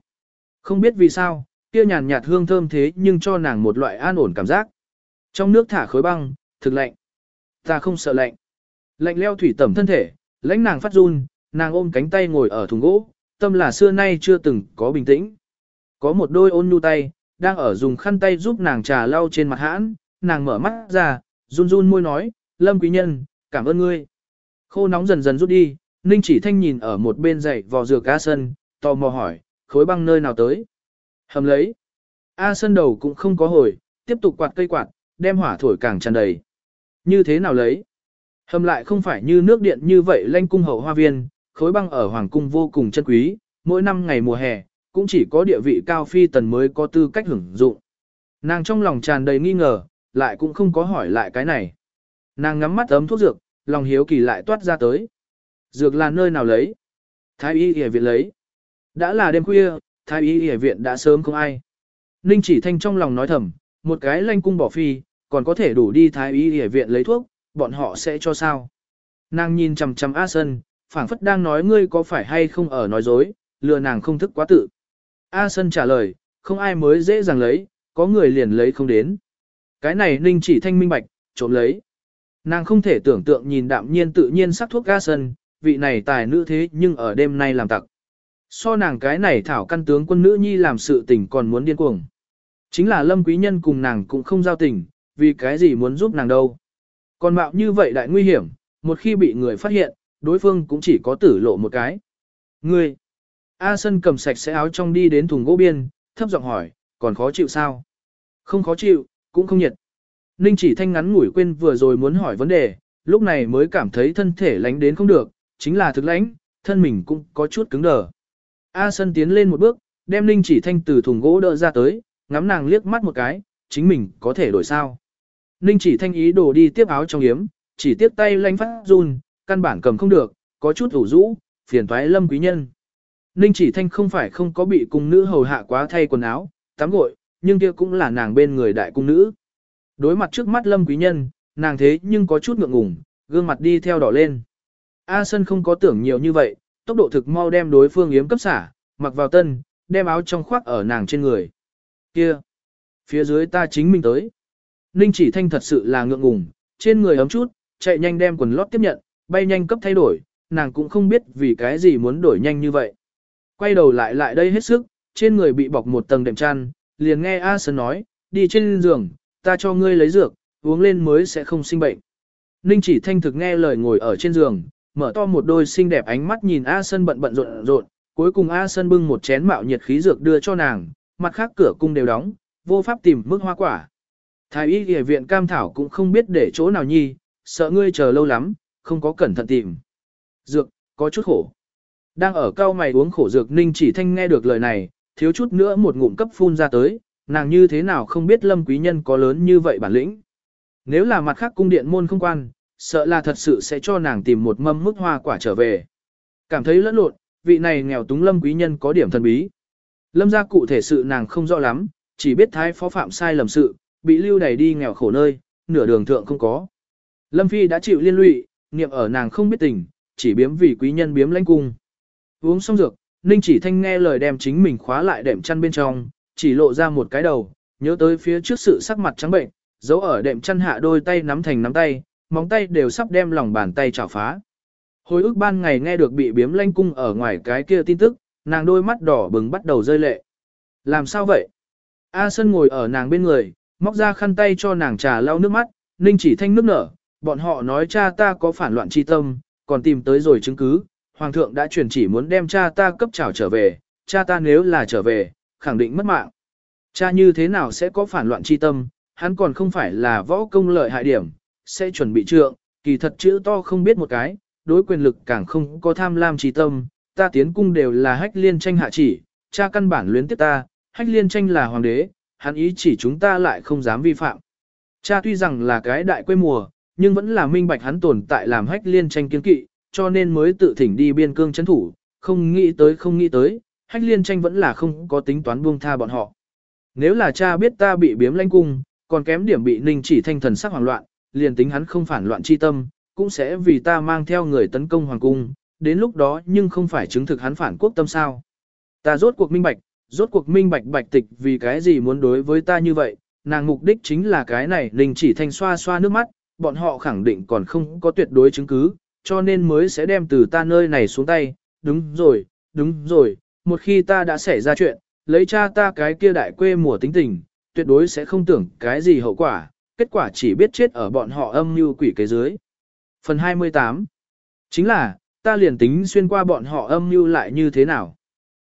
Không biết vì sao, kia nhàn nhạt hương thơm thế nhưng cho nàng một loại an ổn cảm giác. Trong nước thả khối băng, thực lạnh. Ta không sợ lạnh. Lạnh leo thủy tẩm thân thể, lãnh nàng phát run, nàng ôm cánh tay ngồi ở thùng gỗ, tâm là xưa nay chưa từng có bình tĩnh. Có một đôi ôn nhu tay, đang ở dùng khăn tay giúp nàng trà lau trên mặt hãn, nàng mở mắt ra, run run môi nói, Lâm Quý Nhân, cảm ơn ngươi. Khô nóng dần dần rút đi, Ninh chỉ thanh nhìn ở một bên dậy vò dừa cá sân, tò mò hỏi, khối băng nơi nào tới. Hầm lấy. A sân đầu cũng không có hồi, tiếp tục quạt cây quạt, đem hỏa thổi càng tràn đầy. Như thế nào lấy? Hầm lại không phải như nước điện như vậy lanh cung hậu hoa viên, khối băng ở hoàng cung vô cùng chân quý, mỗi năm ngày mùa hè, cũng chỉ có địa vị cao phi tần mới có tư cách hưởng dụng. Nàng trong lòng tràn đầy nghi ngờ, lại cũng không có hỏi lại cái này. Nàng ngắm mắt ấm thuốc dược, lòng hiếu kỳ lại toát ra tới. Dược là nơi nào lấy? Thái y y viện lấy. Đã là đêm khuya, thái y y viện đã sớm không ai. Ninh chỉ thanh trong lòng nói thầm, một cái lanh cung bỏ phi, còn có thể đủ đi thái y y viện lấy thuốc, bọn họ sẽ cho sao. Nàng nhìn chằm chằm A Sân, phảng phất đang nói ngươi có phải hay không ở nói dối, lừa nàng không thức quá tự. A Sân trả lời, không ai mới dễ dàng lấy, có người liền lấy không đến. Cái này Ninh chỉ thanh minh bạch, trộm lấy. Nàng không thể tưởng tượng nhìn đạm nhiên tự nhiên sắc thuốc A Sân, vị này tài nữ thế nhưng ở đêm nay làm tặc. So nàng cái này thảo căn tướng quân nữ nhi làm sự tình còn muốn điên cuồng. Chính là lâm quý nhân cùng nàng cũng không giao tình, vì cái gì muốn giúp nàng đâu. Còn mạo như vậy đại nguy hiểm, một khi bị người phát hiện, đối phương cũng chỉ có tử lộ một cái. Ngươi! A Sân cầm sạch sẽ áo trong đi đến thùng gỗ biên, thấp giọng hỏi, còn khó chịu sao? Không khó chịu, cũng không nhiệt. Ninh chỉ thanh ngắn ngủi quên vừa rồi muốn hỏi vấn đề, lúc này mới cảm thấy thân thể lánh đến không được, chính là thực lãnh, thân mình cũng có chút cứng đờ. A Sân tiến lên một bước, đem Ninh chỉ thanh từ thùng gỗ đỡ ra tới, ngắm nàng liếc mắt một cái, chính mình có thể đổi sao. Ninh chỉ thanh ý đồ đi tiếp áo trong yếm, chỉ tiếp tay lanh phát run, căn bản cầm không được, có chút ủ rũ, phiền toái lâm quý nhân. Ninh chỉ thanh không phải không có bị cung nữ hầu hạ quá thay quần áo, tắm gội, nhưng kia cũng là nàng bên người đại cung nữ. Đối mặt trước mắt lâm quý nhân, nàng thế nhưng có chút ngượng ngùng, gương mặt đi theo đỏ lên. A Sân không có tưởng nhiều như vậy, tốc độ thực mau đem đối phương yếm cấp xả, mặc vào tân, đem áo trong khoác ở nàng trên người. Kia! Phía dưới ta chính mình tới. Ninh chỉ thanh thật sự là ngượng ngùng, trên người ấm chút, chạy nhanh đem quần lót tiếp nhận, bay nhanh cấp thay đổi, nàng cũng không biết vì cái gì muốn đổi nhanh như vậy. Quay đầu lại lại đây hết sức, trên người bị bọc một tầng đệm chăn, liền nghe A Sơn nói, đi trên giường, ta cho ngươi lấy dược, uống lên mới sẽ không sinh bệnh. Ninh chỉ thanh thực nghe lời ngồi ở trên giường, mở to một đôi xinh đẹp ánh mắt nhìn A Sơn bận bận rộn rộn, cuối cùng A Sơn bưng một chén mạo nhiệt khí dược đưa cho nàng, mặt khác cửa cung đều đóng, vô pháp tìm mức hoa quả. Thái y y viện cam thảo cũng không biết để chỗ nào nhi, sợ ngươi chờ lâu lắm, không có cẩn thận tìm. Dược, có chút khổ. Đang ở cao mày uống khổ dược ninh chỉ thanh nghe được lời này, thiếu chút nữa một ngụm cấp phun ra tới, nàng như thế nào không biết lâm quý nhân có lớn như vậy bản lĩnh. Nếu là mặt khác cung điện môn không quan, sợ là thật sự sẽ cho nàng tìm một mâm mức hoa quả trở về. Cảm thấy lẫn lộn, vị này nghèo túng lâm quý nhân có điểm thần bí. Lâm gia cụ thể sự nàng không rõ lắm, chỉ biết thái phó phạm sai lầm sự, bị lưu đẩy đi nghèo khổ nơi, nửa đường thượng không có. Lâm Phi đã chịu liên lụy, niệm ở nàng không biết tình, chỉ biếm vì quý nhân biếm lãnh cung. Uống xong dược, Ninh chỉ thanh nghe lời đem chính mình khóa lại đệm chăn bên trong, chỉ lộ ra một cái đầu, nhớ tới phía trước sự sắc mặt trắng bệnh, giấu ở đệm chăn hạ đôi tay nắm thành nắm tay, móng tay đều sắp đem lòng bàn tay chảo phá. Hồi ức ban ngày nghe được bị biếm Lanh cung ở ngoài cái kia tin tức, nàng đôi mắt đỏ bừng bắt đầu rơi lệ. Làm sao vậy? A Sân ngồi ở nàng bên người, móc ra khăn tay cho nàng trà lau nước mắt, Ninh chỉ thanh nước nở, bọn họ nói cha ta có phản loạn chi tâm, còn tìm tới rồi chứng cứ, Hoàng thượng đã truyền chỉ muốn đem cha ta cấp trảo trở về, cha ta nếu là trở về, khẳng định mất mạng. Cha như thế nào sẽ có phản loạn chi tâm, hắn còn không phải là võ công lợi hại điểm, sẽ chuẩn bị trượng, kỳ thật chữ to không biết một cái, đối quyền lực càng không có tham lam chi tâm, ta tiến cung đều là hách liên tranh hạ chỉ, cha căn bản luyến tiếp ta, hách liên tranh là hoàng đế, hắn ý chỉ chúng ta lại không dám vi phạm. Cha tuy rằng là cái đại quê mùa, nhưng vẫn là minh bạch hắn tồn tại làm hách liên tranh kiên kỵ, cho nên mới tự thỉnh đi biên cương chấn thủ, không nghĩ tới không nghĩ tới, hách liên tranh vẫn là không có tính toán buông tha bọn họ. Nếu là cha biết ta bị biếm lãnh cung, còn kém điểm bị ninh chỉ thanh thần sắc hoảng loạn, liền tính hắn không phản loạn chi tâm, cũng sẽ vì ta mang theo người tấn công hoàng cung, đến lúc đó nhưng không phải chứng thực hắn phản quốc tâm sao. Ta rốt cuộc minh bạch, rốt cuộc minh bạch bạch tịch vì cái gì muốn đối với ta như vậy, nàng mục đích chính là cái này ninh chỉ thanh xoa xoa nước mắt, bọn họ khẳng định còn không có tuyệt đối chứng cứ, cho nên mới sẽ đem từ ta nơi này xuống tay, đúng rồi, đúng rồi, một khi ta đã xảy ra chuyện, lấy cha ta cái kia đại quê mùa tính tình, tuyệt đối sẽ không tưởng cái gì hậu quả, kết quả chỉ biết chết ở bọn họ âm như quỷ kế dưới. Phần 28 Chính là, ta liền tính xuyên qua bọn họ âm như lại như thế nào.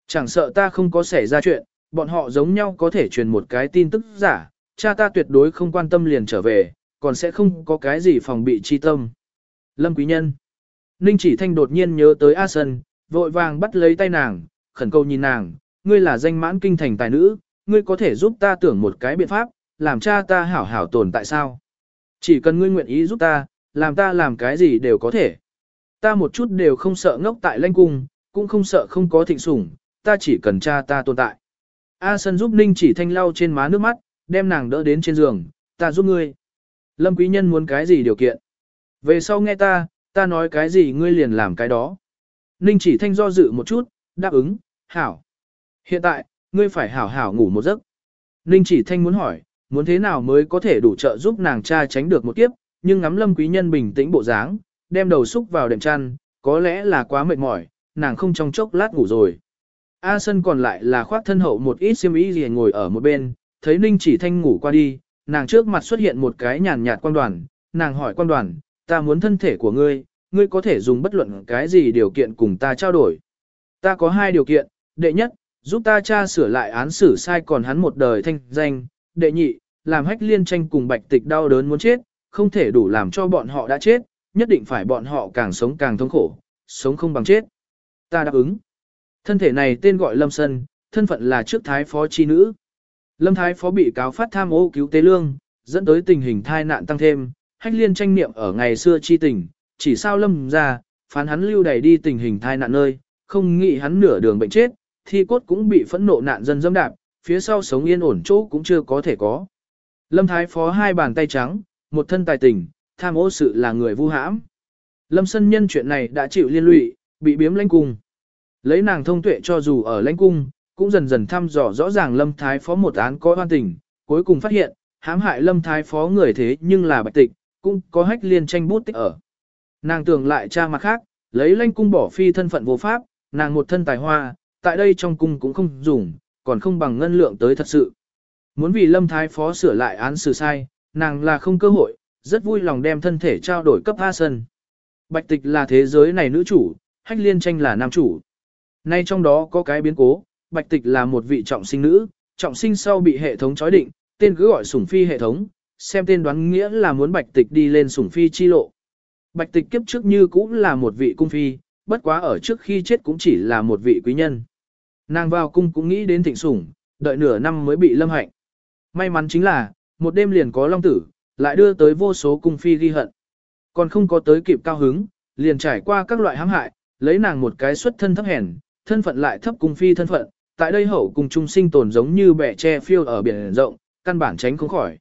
Chẳng sợ ta không có xảy ra chuyện, bọn họ giống nhau có thể truyền một cái tin tức giả, cha ta tuyệt đối không quan tâm liền trở về, còn sẽ không có cái gì phòng bị chi tâm. Lâm Quý Nhân Ninh chỉ thanh đột nhiên nhớ tới A Sân, vội vàng bắt lấy tay nàng, khẩn cầu nhìn nàng, ngươi là danh mãn kinh thành tài nữ, ngươi có thể giúp ta tưởng một cái biện pháp, làm cha ta hảo hảo tồn tại sao? Chỉ cần ngươi nguyện ý giúp ta, làm ta làm cái gì đều có thể. Ta một chút đều không sợ ngốc tại lanh cung, cũng không sợ không có thịnh sủng, ta chỉ cần cha ta tồn tại. A Sân giúp Ninh chỉ thanh lau trên má nước mắt, đem nàng đỡ đến trên giường, ta giúp ngươi. Lâm Quý Nhân muốn cái gì điều kiện? Về sau nghe ta, ta nói cái gì ngươi liền làm cái đó. Ninh chỉ thanh do dự một chút, đáp ứng, hảo. Hiện tại, ngươi phải hảo hảo ngủ một giấc. Ninh chỉ thanh muốn hỏi, muốn thế nào mới có thể đủ trợ giúp nàng cha tránh được một kiếp, nhưng ngắm lâm quý nhân bình tĩnh bộ dáng, đem đầu xúc vào đệm chăn, có lẽ là quá mệt mỏi, nàng không trong chốc lát ngủ rồi. A sân còn lại là khoác thân hậu một ít xiêm y gì ngồi ở một bên, thấy Ninh chỉ thanh ngủ qua đi, nàng trước mặt xuất hiện một cái nhàn nhạt quan đoàn, nàng hỏi quan đoàn, ta muốn thân thể của ngươi, ngươi có thể dùng bất luận cái gì điều kiện cùng ta trao đổi. Ta có hai điều kiện, đệ nhất, giúp ta cha sửa lại án xử sai còn hắn một đời thanh danh, đệ nhị, làm hách liên tranh cùng bạch tịch đau đớn muốn chết, không thể đủ làm cho bọn họ đã chết, nhất định phải bọn họ càng sống càng thống khổ, sống không bằng chết. Ta đáp ứng. Thân thể này tên gọi Lâm Sân, thân phận là trước thái phó chi nữ. Lâm thái phó bị cáo phát tham ô cứu tế lương, dẫn tới tình hình thai nạn tăng thêm, hách liên tranh niệm ở ngày xưa chi tình, chỉ sao Lâm ra, phán hắn lưu đầy đi tình hình thai nạn nơi, không nghĩ hắn nửa đường bệnh chết, thi cốt cũng bị phẫn nộ nạn dân dâm đạp, phía sau sống yên ổn chỗ cũng chưa có thể có. Lâm Thái Phó hai bàn tay trắng, một thân tài tình, tham ô sự là người vu hãm. Lâm Sân Nhân chuyện này đã chịu liên lụy, bị biếm lãnh cung. Lấy nàng thông tuệ cho dù ở lãnh cung, cũng dần dần thăm dò rõ ràng Lâm Thái Phó một án có oan tình, cuối cùng phát hiện, hãm hại Lâm Thái Phó người thế nhưng là bạch tịch, cũng có hách liên tranh bút tích ở. Nàng tưởng lại cha mặt khác, lấy lãnh cung bỏ phi thân phận vô pháp, nàng một thân tài hoa, tại đây trong cung cũng không dùng, còn không bằng ngân lượng tới thật sự. Muốn vì Lâm Thái Phó sửa lại án xử sai, nàng là không cơ hội, rất vui lòng đem thân thể trao đổi cấp A Sân. Bạch tịch là thế giới này nữ chủ, hách liên tranh là nam chủ. Nay trong đó có cái biến cố, bạch tịch là một vị trọng sinh nữ, trọng sinh sau bị hệ thống chói định, tên cứ gọi sủng phi hệ thống, xem tên đoán nghĩa là muốn bạch tịch đi lên sủng phi chi lộ. Bạch tịch kiếp trước như cũng là một vị cung phi, bất quá ở trước khi chết cũng chỉ là một vị quý nhân. Nàng vào cung cũng nghĩ đến thịnh sủng, đợi nửa năm mới bị lâm hạnh. May mắn chính là, một đêm liền có long tử, lại đưa tới vô số cung phi ghi hận. Còn không có tới kịp cao hứng, liền trải qua các loại hãm hại, lấy nàng một cái xuất thân thấp hèn, thân phận lại thấp cung phi thân phận, tại đây hậu cung trung sinh tồn giống như bẻ tre phiêu ở biển rộng, căn bản tránh không khỏi.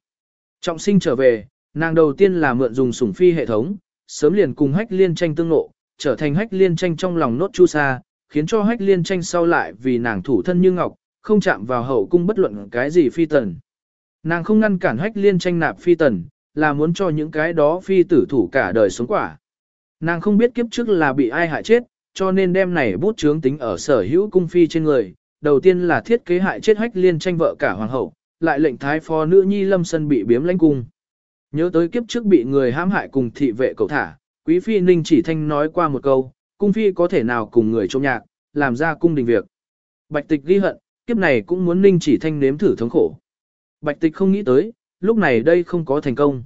Trọng sinh trở về, nàng đầu tiên là mượn dùng sủng phi hệ thống, sớm liền cùng hách liên tranh tương nộ, trở thành hách liên tranh trong lòng nốt chu sa, khiến cho hách liên tranh sau lại vì nàng thủ thân như ngọc, không chạm vào hậu cung bất luận cái gì phi tần. Nàng không ngăn cản hách liên tranh nạp phi tần, là muốn cho những cái đó phi tử thủ cả đời sống quả. Nàng không biết kiếp trước là bị ai hại chết, cho nên đem này bút chướng tính ở sở hữu cung phi trên người. Đầu tiên là thiết kế hại chết hách liên tranh vợ cả hoàng hậu, lại lệnh thái phó nữ nhi lâm sân bị biếm lãnh cung. Nhớ tới kiếp trước bị người hãm hại cùng thị vệ cầu thả, quý phi ninh chỉ thanh nói qua một câu, cung phi có thể nào cùng người trông nhạc, làm ra cung đình việc. Bạch tịch ghi hận, kiếp này cũng muốn ninh chỉ thanh nếm thử thống khổ. Bạch tịch không nghĩ tới, lúc này đây không có thành công.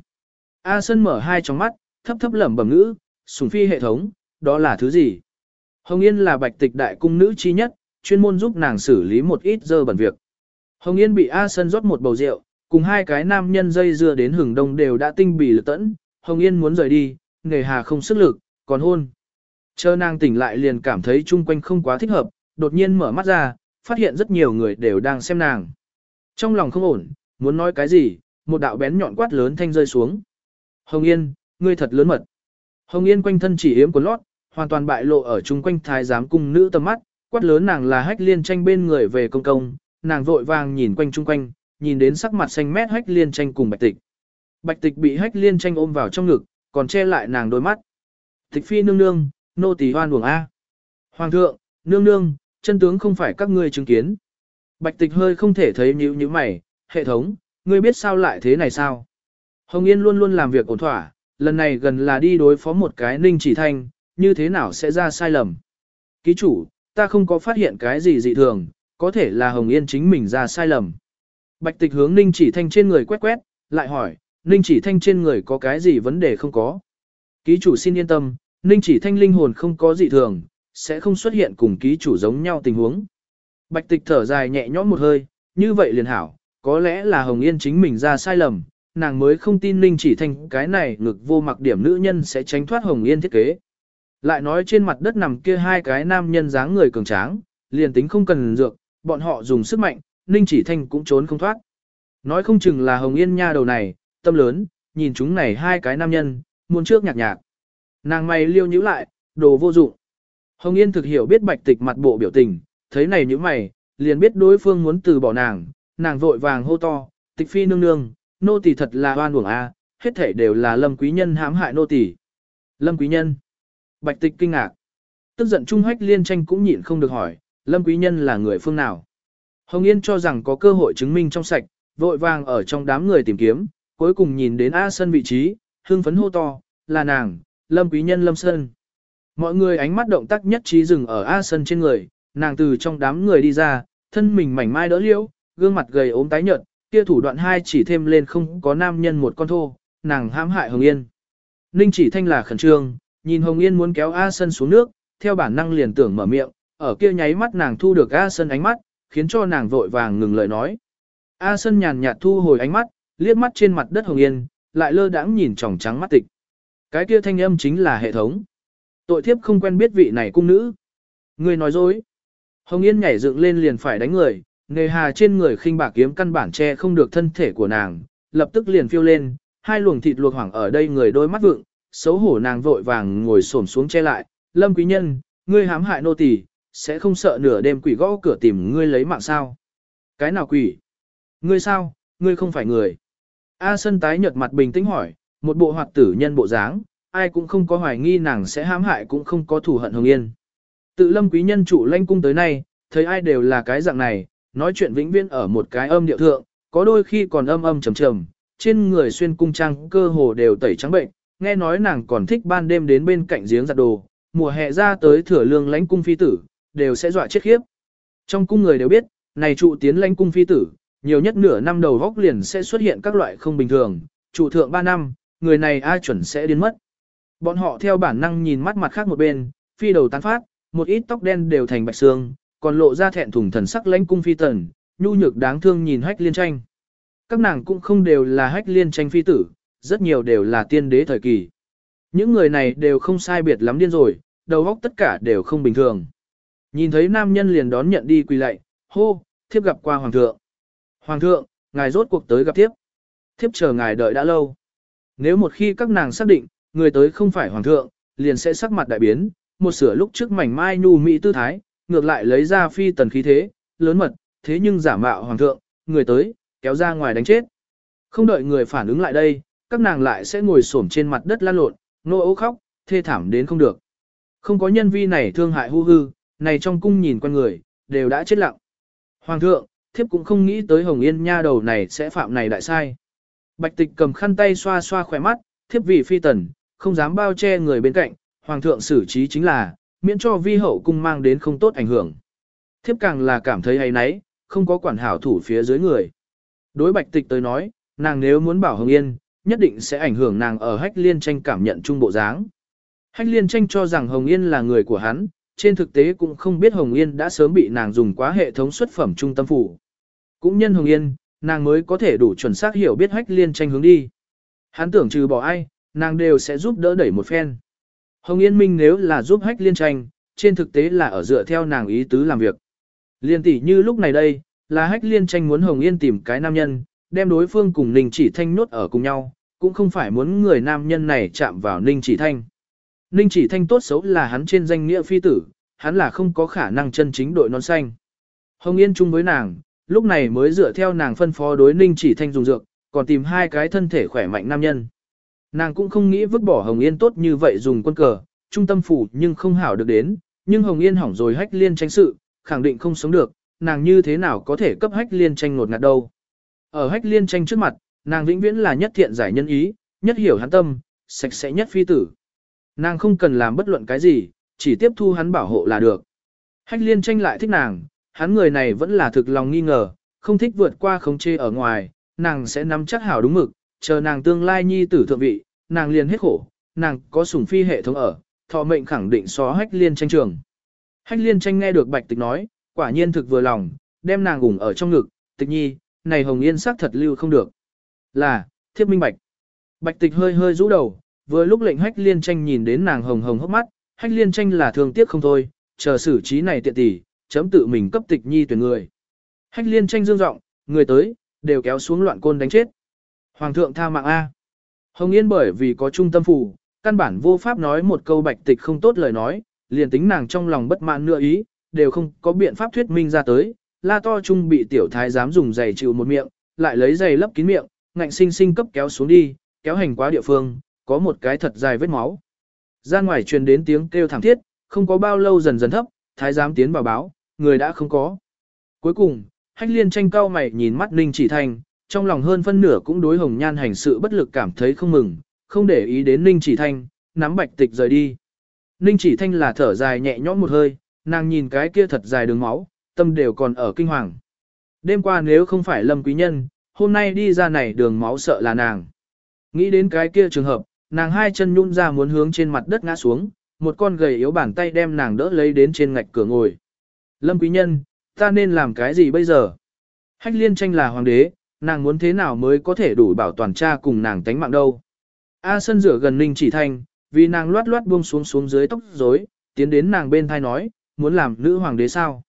A Sân mở hai tròng mắt, thấp thấp lẩm bẩm ngữ, sùng phi hệ thống, đó là thứ gì? Hồng Yên là bạch tịch đại cung nữ chi nhất, chuyên môn giúp nàng xử lý một ít dơ bẩn việc. Hồng Yên bị A Sân rót một bầu rượu, cùng hai cái nam nhân dây dưa đến hưởng đông đều đã tinh bì lực tẫn. Hồng Yên muốn rời đi, nghề hà không sức lực, còn hôn. Chờ nàng tỉnh lại liền cảm thấy chung quanh không quá thích hợp, đột nhiên mở mắt ra, phát hiện rất nhiều người đều đang xem nàng. Trong lòng không ổn, muốn nói cái gì, một đạo bén nhọn quát lớn thanh rơi xuống. Hồng Yên, ngươi thật lớn mật. Hồng Yên quanh thân chỉ yếm của lót, hoàn toàn bại lộ ở chung quanh thái giám cung nữ tầm mắt, quát lớn nàng là hách liên tranh bên người về công công, nàng vội vàng nhìn quanh chung quanh, nhìn đến sắc mặt xanh mét hách liên tranh cùng bạch tịch. Bạch tịch bị hách liên tranh ôm vào trong ngực, còn che lại nàng đôi mắt. Tịch phi nương nương, nô tỳ hoan uổng A. Hoàng thượng, nương nương, chân tướng không phải các ngươi chứng kiến. Bạch tịch hơi không thể thấy nhíu như mày, hệ thống, ngươi biết sao lại thế này sao? Hồng Yên luôn luôn làm việc ổn thỏa, lần này gần là đi đối phó một cái ninh chỉ thanh, như thế nào sẽ ra sai lầm? Ký chủ, ta không có phát hiện cái gì dị thường, có thể là Hồng Yên chính mình ra sai lầm. Bạch tịch hướng ninh chỉ thanh trên người quét quét, lại hỏi, ninh chỉ thanh trên người có cái gì vấn đề không có? Ký chủ xin yên tâm, ninh chỉ thanh linh hồn không có gì thường, sẽ không xuất hiện cùng ký chủ giống nhau tình huống. Bạch tịch thở dài nhẹ nhõm một hơi, như vậy liền hảo, có lẽ là Hồng Yên chính mình ra sai lầm, nàng mới không tin Ninh chỉ thanh cái này ngực vô mặc điểm nữ nhân sẽ tránh thoát Hồng Yên thiết kế. Lại nói trên mặt đất nằm kia hai cái nam nhân dáng người cường tráng, liền tính không cần dược, bọn họ dùng sức mạnh, Ninh chỉ thanh cũng trốn không thoát. Nói không chừng là Hồng Yên nha đầu này, tâm lớn, nhìn chúng này hai cái nam nhân, muôn trước nhạc nhạc. Nàng mày liêu nhíu lại, đồ vô dụng. Hồng Yên thực hiểu biết bạch tịch mặt bộ biểu tình, thấy này như mày, liền biết đối phương muốn từ bỏ nàng, nàng vội vàng hô to, tịch phi nương nương, nô tỳ thật là oan uổng a, hết thể đều là lâm quý nhân hãm hại nô tỳ. Lâm quý nhân. Bạch tịch kinh ngạc. Tức giận Trung Hách Liên tranh cũng nhịn không được hỏi, lâm quý nhân là người phương nào? Hồng Yên cho rằng có cơ hội chứng minh trong sạch, vội vàng ở trong đám người tìm kiếm, cuối cùng nhìn đến A Sân vị trí, hưng phấn hô to, là nàng, lâm quý nhân lâm sơn. Mọi người ánh mắt động tác nhất trí dừng ở A Sân trên người, nàng từ trong đám người đi ra, thân mình mảnh mai đỡ liễu, gương mặt gầy ốm tái nhợt, kia thủ đoạn hai chỉ thêm lên không có nam nhân một con thô, nàng hãm hại Hồng Yên. Ninh chỉ thanh là khẩn trương, nhìn Hồng Yên muốn kéo A Sân xuống nước, theo bản năng liền tưởng mở miệng, ở kia nháy mắt nàng thu được A Sân ánh mắt, khiến cho nàng vội vàng ngừng lời nói. A Sân nhàn nhạt thu hồi ánh mắt, liếc mắt trên mặt đất Hồng Yên, lại lơ đãng nhìn tròng trắng mắt tịch. Cái kia thanh âm chính là hệ thống. Tội thiếp không quen biết vị này cung nữ. Người nói dối. Hồng Yên nhảy dựng lên liền phải đánh người, nề hà trên người khinh bạc kiếm căn bản che không được thân thể của nàng, lập tức liền phiêu lên, hai luồng thịt luộc hoảng ở đây người đôi mắt vượng, xấu hổ nàng vội vàng ngồi xổm xuống che lại, lâm quý nhân, ngươi hãm hại nô tỳ, sẽ không sợ nửa đêm quỷ gõ cửa tìm ngươi lấy mạng sao? Cái nào quỷ? Ngươi sao? Ngươi không phải người. A Sân tái nhợt mặt bình tĩnh hỏi, một bộ hoạt tử nhân bộ dáng, ai cũng không có hoài nghi nàng sẽ hãm hại cũng không có thù hận Hồng Yên. Tự lâm quý nhân chủ lanh cung tới nay, thấy ai đều là cái dạng này, nói chuyện vĩnh viễn ở một cái âm điệu thượng, có đôi khi còn âm âm trầm trầm, trên người xuyên cung trang cơ hồ đều tẩy trắng bệnh, nghe nói nàng còn thích ban đêm đến bên cạnh giếng giặt đồ, mùa hè ra tới thửa lương lãnh cung phi tử, đều sẽ dọa chết khiếp. Trong cung người đều biết, này trụ tiến lãnh cung phi tử, nhiều nhất nửa năm đầu góc liền sẽ xuất hiện các loại không bình thường, trụ thượng 3 năm, người này ai chuẩn sẽ điên mất. Bọn họ theo bản năng nhìn mắt mặt khác một bên, phi đầu tán phát, một ít tóc đen đều thành bạch xương, còn lộ ra thẹn thùng thần sắc lãnh cung phi tần, nhu nhược đáng thương nhìn hách liên tranh. Các nàng cũng không đều là hách liên tranh phi tử, rất nhiều đều là tiên đế thời kỳ. Những người này đều không sai biệt lắm điên rồi, đầu óc tất cả đều không bình thường. Nhìn thấy nam nhân liền đón nhận đi quỳ lạy, hô, thiếp gặp qua hoàng thượng. Hoàng thượng, ngài rốt cuộc tới gặp thiếp. Thiếp chờ ngài đợi đã lâu. Nếu một khi các nàng xác định, người tới không phải hoàng thượng, liền sẽ sắc mặt đại biến, một sửa lúc trước mảnh mai nhu mỹ tư thái, ngược lại lấy ra phi tần khí thế, lớn mật, thế nhưng giả mạo hoàng thượng, người tới, kéo ra ngoài đánh chết. Không đợi người phản ứng lại đây, các nàng lại sẽ ngồi xổm trên mặt đất lan lộn, nô ấu khóc, thê thảm đến không được. Không có nhân vi này thương hại hu hư, này trong cung nhìn con người, đều đã chết lặng. Hoàng thượng, thiếp cũng không nghĩ tới Hồng Yên nha đầu này sẽ phạm này đại sai. Bạch tịch cầm khăn tay xoa xoa khỏe mắt, thiếp vì phi tần, không dám bao che người bên cạnh, hoàng thượng xử trí chính là, miễn cho vi hậu cung mang đến không tốt ảnh hưởng. Thiếp càng là cảm thấy hay nấy, không có quản hảo thủ phía dưới người. Đối bạch tịch tới nói, nàng nếu muốn bảo Hồng Yên, nhất định sẽ ảnh hưởng nàng ở hách liên tranh cảm nhận trung bộ dáng. Hách liên tranh cho rằng Hồng Yên là người của hắn, trên thực tế cũng không biết Hồng Yên đã sớm bị nàng dùng quá hệ thống xuất phẩm trung tâm phủ. Cũng nhân Hồng Yên, nàng mới có thể đủ chuẩn xác hiểu biết hách liên tranh hướng đi. Hắn tưởng trừ bỏ ai, nàng đều sẽ giúp đỡ đẩy một phen. Hồng Yên Minh nếu là giúp hách liên tranh, trên thực tế là ở dựa theo nàng ý tứ làm việc. Liên tỷ như lúc này đây, là hách liên tranh muốn Hồng Yên tìm cái nam nhân, đem đối phương cùng Ninh Chỉ Thanh nốt ở cùng nhau, cũng không phải muốn người nam nhân này chạm vào Ninh Chỉ Thanh. Ninh Chỉ Thanh tốt xấu là hắn trên danh nghĩa phi tử, hắn là không có khả năng chân chính đội non xanh. Hồng Yên chung với nàng, lúc này mới dựa theo nàng phân phó đối Ninh Chỉ Thanh dùng dược, còn tìm hai cái thân thể khỏe mạnh nam nhân. Nàng cũng không nghĩ vứt bỏ Hồng Yên tốt như vậy dùng quân cờ, trung tâm phủ nhưng không hảo được đến, nhưng Hồng Yên hỏng rồi hách liên tranh sự, khẳng định không sống được, nàng như thế nào có thể cấp hách liên tranh ngột ngạt đâu. Ở hách liên tranh trước mặt, nàng vĩnh viễn là nhất thiện giải nhân ý, nhất hiểu hắn tâm, sạch sẽ nhất phi tử. Nàng không cần làm bất luận cái gì, chỉ tiếp thu hắn bảo hộ là được. Hách liên tranh lại thích nàng, hắn người này vẫn là thực lòng nghi ngờ, không thích vượt qua khống chê ở ngoài, nàng sẽ nắm chắc hảo đúng mực, chờ nàng tương lai nhi tử thượng vị, nàng liền hết khổ, nàng có sủng phi hệ thống ở, thọ mệnh khẳng định xóa hách liên tranh trường. Hách liên tranh nghe được bạch tịch nói, quả nhiên thực vừa lòng, đem nàng gủng ở trong ngực, tịch nhi, này hồng yên sắc thật lưu không được. Là, thiếp minh bạch. Bạch tịch hơi hơi rũ đầu, vừa lúc lệnh hách liên tranh nhìn đến nàng hồng hồng hốc mắt, hách liên tranh là thương tiếc không thôi, chờ xử trí này tiện tỷ, chấm tự mình cấp tịch nhi tuyển người. Hách liên tranh dương giọng người tới, đều kéo xuống loạn côn đánh chết. Hoàng thượng tha mạng A. Hồng Yên bởi vì có trung tâm phủ, căn bản vô pháp nói một câu bạch tịch không tốt lời nói, liền tính nàng trong lòng bất mãn nữa ý, đều không có biện pháp thuyết minh ra tới, la to trung bị tiểu thái dám dùng giày chịu một miệng, lại lấy giày lấp kín miệng, ngạnh sinh sinh cấp kéo xuống đi, kéo hành quá địa phương, có một cái thật dài vết máu. Ra ngoài truyền đến tiếng kêu thảm thiết, không có bao lâu dần dần thấp, thái giám tiến vào báo, người đã không có. Cuối cùng, hách liên tranh cao mày nhìn mắt Ninh Chỉ Thanh, trong lòng hơn phân nửa cũng đối hồng nhan hành sự bất lực cảm thấy không mừng, không để ý đến Ninh Chỉ Thanh, nắm bạch tịch rời đi. Ninh Chỉ Thanh là thở dài nhẹ nhõm một hơi, nàng nhìn cái kia thật dài đường máu, tâm đều còn ở kinh hoàng. Đêm qua nếu không phải Lâm Quý Nhân, hôm nay đi ra này đường máu sợ là nàng. Nghĩ đến cái kia trường hợp, nàng hai chân nhún ra muốn hướng trên mặt đất ngã xuống, một con gầy yếu bàn tay đem nàng đỡ lấy đến trên ngạch cửa ngồi. Lâm Quý Nhân, ta nên làm cái gì bây giờ? Hách liên tranh là hoàng đế, nàng muốn thế nào mới có thể đủ bảo toàn cha cùng nàng tánh mạng đâu? A sân rửa gần Ninh chỉ thanh, vì nàng loát loát buông xuống xuống dưới tóc rối, tiến đến nàng bên thai nói, muốn làm nữ hoàng đế sao?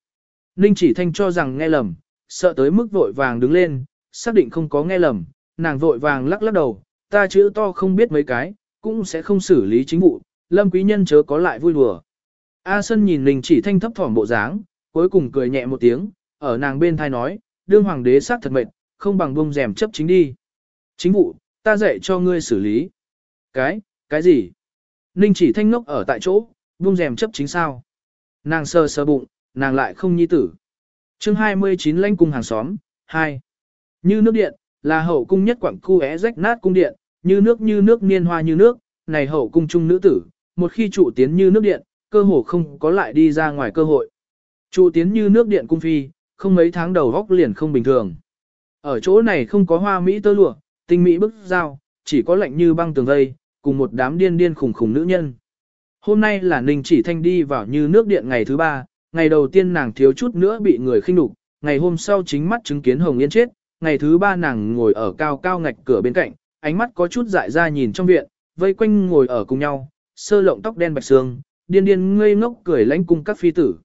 Ninh chỉ thanh cho rằng nghe lầm, sợ tới mức vội vàng đứng lên, xác định không có nghe lầm, nàng vội vàng lắc lắc đầu, ta chữ to không biết mấy cái, cũng sẽ không xử lý chính vụ, lâm quý nhân chớ có lại vui đùa. A Sân nhìn Ninh chỉ thanh thấp thỏm bộ dáng, cuối cùng cười nhẹ một tiếng, ở nàng bên thai nói, đương hoàng đế sát thật mệt, không bằng bông rèm chấp chính đi. Chính vụ, ta dạy cho ngươi xử lý. Cái, cái gì? Ninh chỉ thanh ngốc ở tại chỗ, bông rèm chấp chính sao? Nàng sơ sơ bụng, nàng lại không nhi tử. chương 29 lãnh cung hàng xóm, 2. Như nước điện, là hậu cung nhất quảng khu é rách nát cung điện, như nước như nước niên hoa như nước, này hậu cung trung nữ tử, một khi trụ tiến như nước điện, cơ hồ không có lại đi ra ngoài cơ hội. Trụ tiến như nước điện cung phi, không mấy tháng đầu góc liền không bình thường. Ở chỗ này không có hoa mỹ tơ lụa, tinh mỹ bức dao, chỉ có lạnh như băng tường vây, cùng một đám điên điên khủng khủng nữ nhân. Hôm nay là Ninh chỉ thanh đi vào như nước điện ngày thứ ba, ngày đầu tiên nàng thiếu chút nữa bị người khinh nhục, ngày hôm sau chính mắt chứng kiến Hồng Yên chết, ngày thứ ba nàng ngồi ở cao cao ngạch cửa bên cạnh, ánh mắt có chút dại ra nhìn trong viện, vây quanh ngồi ở cùng nhau, sơ lộng tóc đen bạch xương, điên điên ngây ngốc cười lãnh cung các phi tử.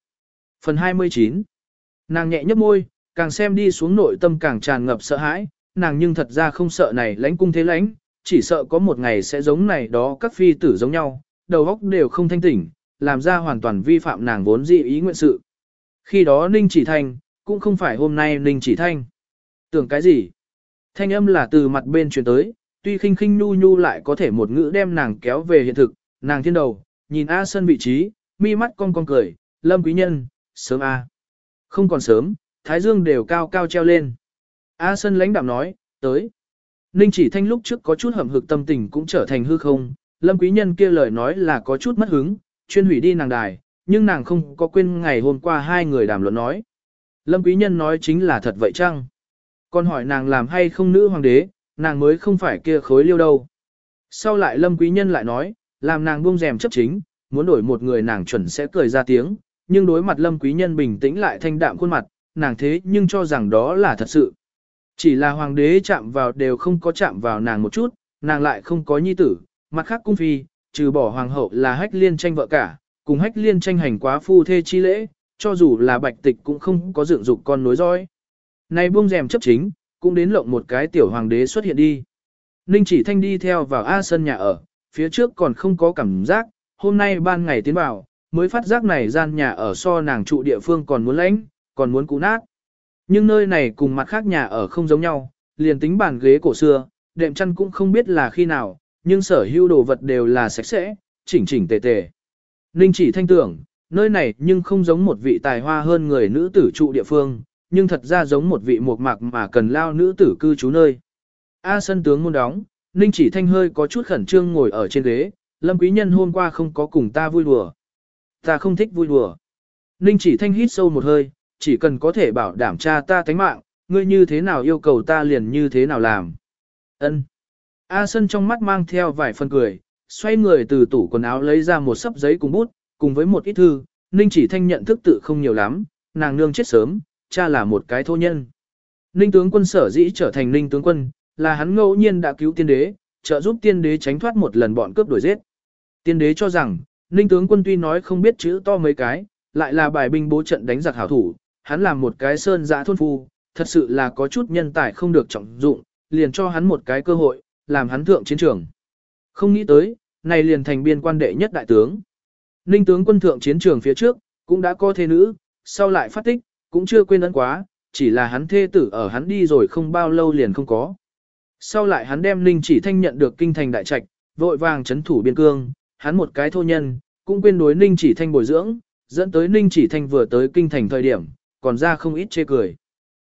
Phần 29 Nàng nhẹ nhấp môi, càng xem đi xuống nội tâm càng tràn ngập sợ hãi, nàng nhưng thật ra không sợ này lãnh cung thế lãnh, chỉ sợ có một ngày sẽ giống này đó các phi tử giống nhau, đầu óc đều không thanh tỉnh, làm ra hoàn toàn vi phạm nàng vốn dị ý nguyện sự. Khi đó Ninh Chỉ Thanh, cũng không phải hôm nay Ninh Chỉ Thanh. Tưởng cái gì? Thanh âm là từ mặt bên truyền tới, tuy khinh khinh nhu nhu lại có thể một ngữ đem nàng kéo về hiện thực, nàng thiên đầu, nhìn A sơn vị trí, mi mắt cong cong cười, lâm quý nhân, sớm A. Không còn sớm, thái dương đều cao cao treo lên. A sơn lãnh đạm nói, tới. Ninh chỉ thanh lúc trước có chút hầm hực tâm tình cũng trở thành hư không, lâm quý nhân kia lời nói là có chút mất hứng, chuyên hủy đi nàng đài, nhưng nàng không có quên ngày hôm qua hai người đàm luận nói. Lâm quý nhân nói chính là thật vậy chăng? Còn hỏi nàng làm hay không nữ hoàng đế, nàng mới không phải kia khối liêu đâu. Sau lại lâm quý nhân lại nói, làm nàng buông rèm chấp chính, muốn đổi một người nàng chuẩn sẽ cười ra tiếng, nhưng đối mặt lâm quý nhân bình tĩnh lại thanh đạm khuôn mặt, nàng thế nhưng cho rằng đó là thật sự. Chỉ là hoàng đế chạm vào đều không có chạm vào nàng một chút, nàng lại không có nhi tử, mặt khác cung phi, trừ bỏ hoàng hậu là hách liên tranh vợ cả, cùng hách liên tranh hành quá phu thê chi lễ, cho dù là bạch tịch cũng không có dựng dục con nối dõi. Này buông rèm chấp chính, cũng đến lộng một cái tiểu hoàng đế xuất hiện đi. Ninh chỉ thanh đi theo vào A sân nhà ở, phía trước còn không có cảm giác, hôm nay ban ngày tiến vào, mới phát giác này gian nhà ở so nàng trụ địa phương còn muốn lãnh, còn muốn cũ nát. Nhưng nơi này cùng mặt khác nhà ở không giống nhau, liền tính bàn ghế cổ xưa, đệm chăn cũng không biết là khi nào, nhưng sở hữu đồ vật đều là sạch sẽ, chỉnh chỉnh tề tề. Ninh chỉ thanh tưởng, nơi này nhưng không giống một vị tài hoa hơn người nữ tử trụ địa phương, nhưng thật ra giống một vị mộc mạc mà cần lao nữ tử cư trú nơi. A sân tướng môn đóng, Ninh chỉ thanh hơi có chút khẩn trương ngồi ở trên ghế, Lâm Quý Nhân hôm qua không có cùng ta vui đùa. Ta không thích vui đùa. Ninh chỉ thanh hít sâu một hơi, chỉ cần có thể bảo đảm cha ta tánh mạng, ngươi như thế nào yêu cầu ta liền như thế nào làm. Ân. A Sân trong mắt mang theo vài phần cười, xoay người từ tủ quần áo lấy ra một sấp giấy cùng bút, cùng với một ít thư, Ninh chỉ thanh nhận thức tự không nhiều lắm, nàng nương chết sớm, cha là một cái thô nhân. Ninh tướng quân sở dĩ trở thành Ninh tướng quân, là hắn ngẫu nhiên đã cứu tiên đế, trợ giúp tiên đế tránh thoát một lần bọn cướp đuổi giết. Tiên đế cho rằng, Ninh tướng quân tuy nói không biết chữ to mấy cái, lại là bài binh bố trận đánh giặc hảo thủ, hắn làm một cái sơn giã thôn phu, thật sự là có chút nhân tài không được trọng dụng, liền cho hắn một cái cơ hội, làm hắn thượng chiến trường. Không nghĩ tới, này liền thành biên quan đệ nhất đại tướng. Ninh tướng quân thượng chiến trường phía trước, cũng đã có thế nữ, sau lại phát tích, cũng chưa quên ấn quá, chỉ là hắn thê tử ở hắn đi rồi không bao lâu liền không có. Sau lại hắn đem Ninh Chỉ Thanh nhận được kinh thành đại trạch, vội vàng chấn thủ biên cương, hắn một cái thô nhân, cũng quên đối Ninh Chỉ Thanh bồi dưỡng, dẫn tới Ninh Chỉ Thanh vừa tới kinh thành thời điểm, còn ra không ít chê cười.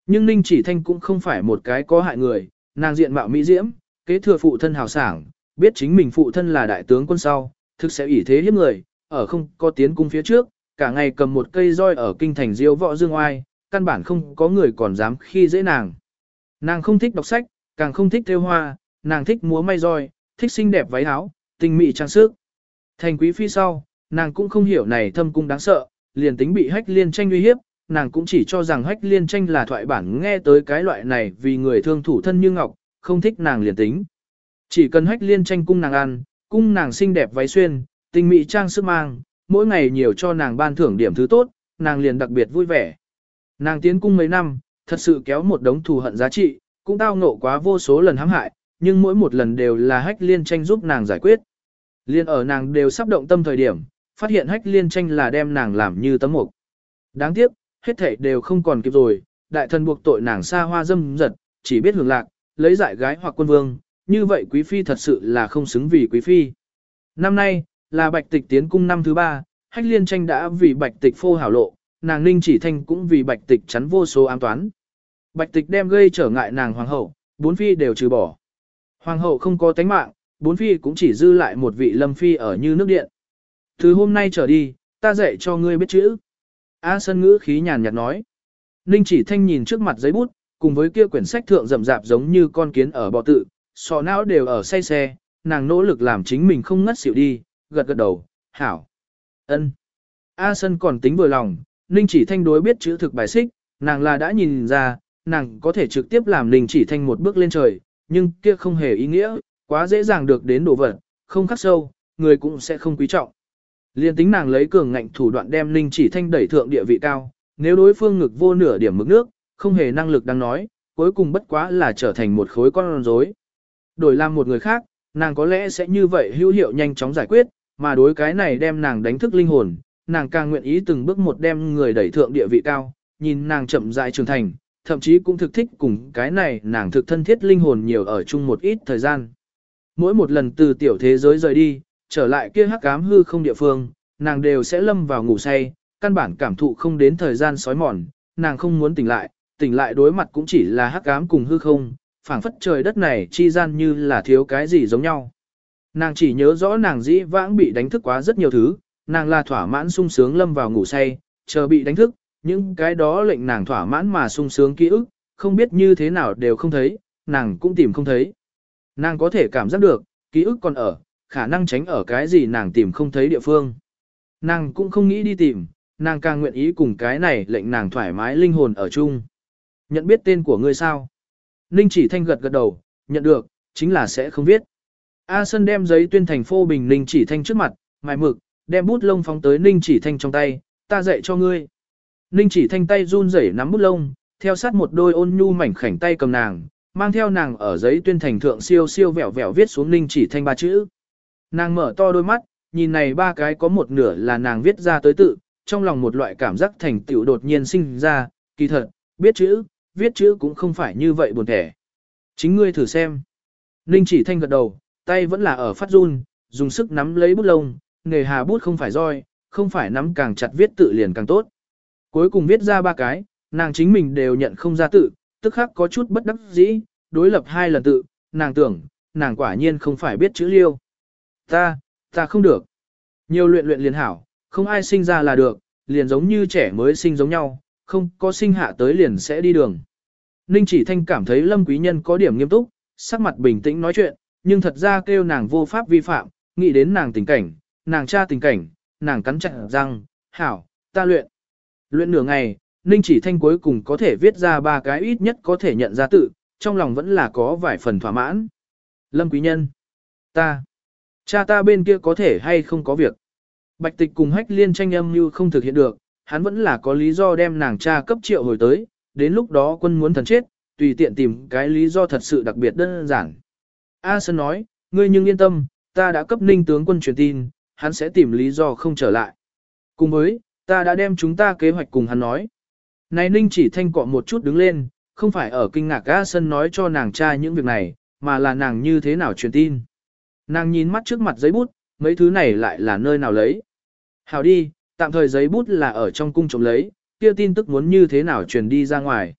Nhưng Ninh Chỉ Thanh cũng không phải một cái có hại người, nàng diện mạo mỹ diễm, kế thừa phụ thân hào sảng, biết chính mình phụ thân là đại tướng quân sau, thực sẽ ủy thế hiếp người, ở không có tiến cung phía trước, cả ngày cầm một cây roi ở kinh thành diêu võ dương oai, căn bản không có người còn dám khi dễ nàng. Nàng không thích đọc sách, càng không thích theo hoa, nàng thích múa may roi, thích xinh đẹp váy áo, tình mị trang sức. Thành quý phi sau, nàng cũng không hiểu này thâm cung đáng sợ, liền tính bị hách liên tranh uy hiếp, nàng cũng chỉ cho rằng hách liên tranh là thoại bản nghe tới cái loại này vì người thương thủ thân như ngọc, không thích nàng liền tính. Chỉ cần hách liên tranh cung nàng ăn, cung nàng xinh đẹp váy xuyên, tình mị trang sức mang, mỗi ngày nhiều cho nàng ban thưởng điểm thứ tốt, nàng liền đặc biệt vui vẻ. Nàng tiến cung mấy năm, thật sự kéo một đống thù hận giá trị, cũng tao ngộ quá vô số lần hãm hại, nhưng mỗi một lần đều là hách liên tranh giúp nàng giải quyết. Liên ở nàng đều sắp động tâm thời điểm, phát hiện hách liên tranh là đem nàng làm như tấm mục. Đáng tiếc, hết thảy đều không còn kịp rồi, đại thần buộc tội nàng xa hoa dâm giật, chỉ biết hưởng lạc, lấy dại gái hoặc quân vương, như vậy quý phi thật sự là không xứng vì quý phi. Năm nay, là bạch tịch tiến cung năm thứ ba, hách liên tranh đã vì bạch tịch phô hảo lộ, nàng ninh chỉ thanh cũng vì bạch tịch chắn vô số ám toán. Bạch tịch đem gây trở ngại nàng hoàng hậu, bốn phi đều trừ bỏ. Hoàng hậu không có tánh mạng, bốn phi cũng chỉ dư lại một vị lâm phi ở như nước điện. Từ hôm nay trở đi, ta dạy cho ngươi biết chữ. A sân ngữ khí nhàn nhạt nói. Ninh chỉ thanh nhìn trước mặt giấy bút, cùng với kia quyển sách thượng rậm rạp giống như con kiến ở bò tự, sọ não đều ở say xe, nàng nỗ lực làm chính mình không ngất xỉu đi, gật gật đầu, hảo. ân. A sân còn tính vừa lòng, Ninh chỉ thanh đối biết chữ thực bài xích, nàng là đã nhìn ra, nàng có thể trực tiếp làm Ninh chỉ thanh một bước lên trời, nhưng kia không hề ý nghĩa, quá dễ dàng được đến đồ vật, không khắc sâu, người cũng sẽ không quý trọng. Liên tính nàng lấy cường ngạnh thủ đoạn đem Ninh chỉ thanh đẩy thượng địa vị cao, nếu đối phương ngực vô nửa điểm mực nước, không hề năng lực đang nói, cuối cùng bất quá là trở thành một khối con rối. Đổi làm một người khác, nàng có lẽ sẽ như vậy hữu hiệu nhanh chóng giải quyết, mà đối cái này đem nàng đánh thức linh hồn, nàng càng nguyện ý từng bước một đem người đẩy thượng địa vị cao, nhìn nàng chậm rãi trưởng thành, thậm chí cũng thực thích cùng cái này nàng thực thân thiết linh hồn nhiều ở chung một ít thời gian. Mỗi một lần từ tiểu thế giới rời đi, trở lại kia hắc ám hư không địa phương, nàng đều sẽ lâm vào ngủ say, căn bản cảm thụ không đến thời gian sói mòn, nàng không muốn tỉnh lại, tỉnh lại đối mặt cũng chỉ là hắc ám cùng hư không, phảng phất trời đất này chi gian như là thiếu cái gì giống nhau. Nàng chỉ nhớ rõ nàng dĩ vãng bị đánh thức quá rất nhiều thứ, nàng là thỏa mãn sung sướng lâm vào ngủ say, chờ bị đánh thức, những cái đó lệnh nàng thỏa mãn mà sung sướng ký ức, không biết như thế nào đều không thấy, nàng cũng tìm không thấy. Nàng có thể cảm giác được, ký ức còn ở, khả năng tránh ở cái gì nàng tìm không thấy địa phương. Nàng cũng không nghĩ đi tìm, nàng càng nguyện ý cùng cái này lệnh nàng thoải mái linh hồn ở chung. Nhận biết tên của ngươi sao? Ninh chỉ thanh gật gật đầu, nhận được, chính là sẽ không viết. A Sân đem giấy tuyên thành phô bình Ninh chỉ thanh trước mặt, mài mực, đem bút lông phóng tới Ninh chỉ thanh trong tay, ta dạy cho ngươi. Ninh chỉ thanh tay run rẩy nắm bút lông, theo sát một đôi ôn nhu mảnh khảnh tay cầm nàng, mang theo nàng ở giấy tuyên thành thượng siêu siêu vẹo vẹo viết xuống Ninh chỉ thanh ba chữ. Nàng mở to đôi mắt, nhìn này ba cái có một nửa là nàng viết ra tới tự, trong lòng một loại cảm giác thành tựu đột nhiên sinh ra, kỳ thật, biết chữ, viết chữ cũng không phải như vậy buồn thẻ. Chính ngươi thử xem. Ninh chỉ thanh gật đầu, tay vẫn là ở phát run, dùng sức nắm lấy bút lông, nghề hà bút không phải roi, không phải nắm càng chặt viết tự liền càng tốt. Cuối cùng viết ra ba cái, nàng chính mình đều nhận không ra tự, tức khắc có chút bất đắc dĩ, đối lập hai lần tự, nàng tưởng, nàng quả nhiên không phải biết chữ liêu. Ta, ta không được. Nhiều luyện luyện liền hảo, không ai sinh ra là được, liền giống như trẻ mới sinh giống nhau, không có sinh hạ tới liền sẽ đi đường. Ninh chỉ thanh cảm thấy lâm quý nhân có điểm nghiêm túc, sắc mặt bình tĩnh nói chuyện, nhưng thật ra kêu nàng vô pháp vi phạm, nghĩ đến nàng tình cảnh, nàng cha tình cảnh, nàng cắn chặt răng, hảo, ta luyện. Luyện nửa ngày, Ninh chỉ thanh cuối cùng có thể viết ra ba cái ít nhất có thể nhận ra tự, trong lòng vẫn là có vài phần thỏa mãn. Lâm quý nhân, ta, cha ta bên kia có thể hay không có việc. Bạch tịch cùng hách liên tranh âm như không thực hiện được, hắn vẫn là có lý do đem nàng cha cấp triệu hồi tới, đến lúc đó quân muốn thần chết, tùy tiện tìm cái lý do thật sự đặc biệt đơn giản. A Sơn nói, ngươi nhưng yên tâm, ta đã cấp ninh tướng quân truyền tin, hắn sẽ tìm lý do không trở lại. Cùng với, ta đã đem chúng ta kế hoạch cùng hắn nói. Này Ninh chỉ thanh cọ một chút đứng lên, không phải ở kinh ngạc A Sơn nói cho nàng cha những việc này, mà là nàng như thế nào truyền tin. Nàng nhìn mắt trước mặt giấy bút, mấy thứ này lại là nơi nào lấy. Hào đi, tạm thời giấy bút là ở trong cung trộm lấy, kia tin tức muốn như thế nào truyền đi ra ngoài.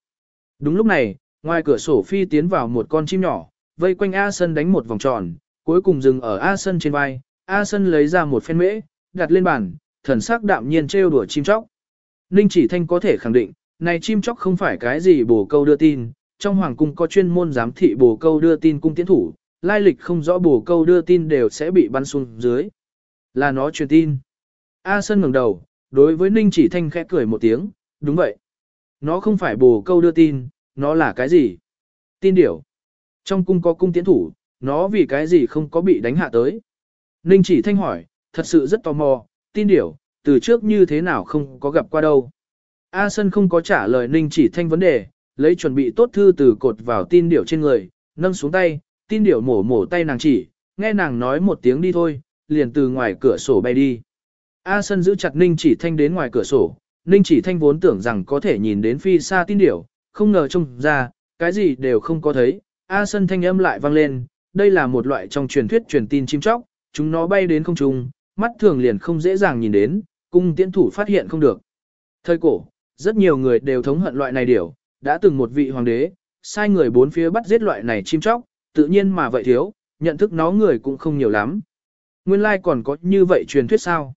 Đúng lúc này, ngoài cửa sổ phi tiến vào một con chim nhỏ, vây quanh A Sân đánh một vòng tròn, cuối cùng dừng ở A Sân trên vai, A Sân lấy ra một phen mễ, đặt lên bàn, thần sắc đạm nhiên trêu đùa chim chóc. Ninh chỉ thanh có thể khẳng định, này chim chóc không phải cái gì bổ câu đưa tin, trong hoàng cung có chuyên môn giám thị bổ câu đưa tin cung tiến thủ, lai lịch không rõ bổ câu đưa tin đều sẽ bị bắn xuống dưới. Là nó truyền tin. A Sân ngẩng đầu, đối với Ninh chỉ thanh khẽ cười một tiếng, đúng vậy. Nó không phải bổ câu đưa tin, nó là cái gì? Tin điểu. Trong cung có cung tiến thủ, nó vì cái gì không có bị đánh hạ tới? Ninh chỉ thanh hỏi, thật sự rất tò mò, tin điểu, từ trước như thế nào không có gặp qua đâu. A Sân không có trả lời Ninh chỉ thanh vấn đề, lấy chuẩn bị tốt thư từ cột vào tin điểu trên người, nâng xuống tay, tin điểu mổ mổ tay nàng chỉ, nghe nàng nói một tiếng đi thôi, liền từ ngoài cửa sổ bay đi. A Sân giữ chặt Ninh chỉ thanh đến ngoài cửa sổ, Ninh chỉ thanh vốn tưởng rằng có thể nhìn đến phi xa tin điểu, không ngờ trông ra, cái gì đều không có thấy. A Sân thanh âm lại vang lên, đây là một loại trong truyền thuyết truyền tin chim chóc, chúng nó bay đến không trung, mắt thường liền không dễ dàng nhìn đến, cung tiễn thủ phát hiện không được. Thời cổ, rất nhiều người đều thống hận loại này điểu, đã từng một vị hoàng đế, sai người bốn phía bắt giết loại này chim chóc, tự nhiên mà vậy thiếu, nhận thức nó người cũng không nhiều lắm. Nguyên lai like còn có như vậy truyền thuyết sao?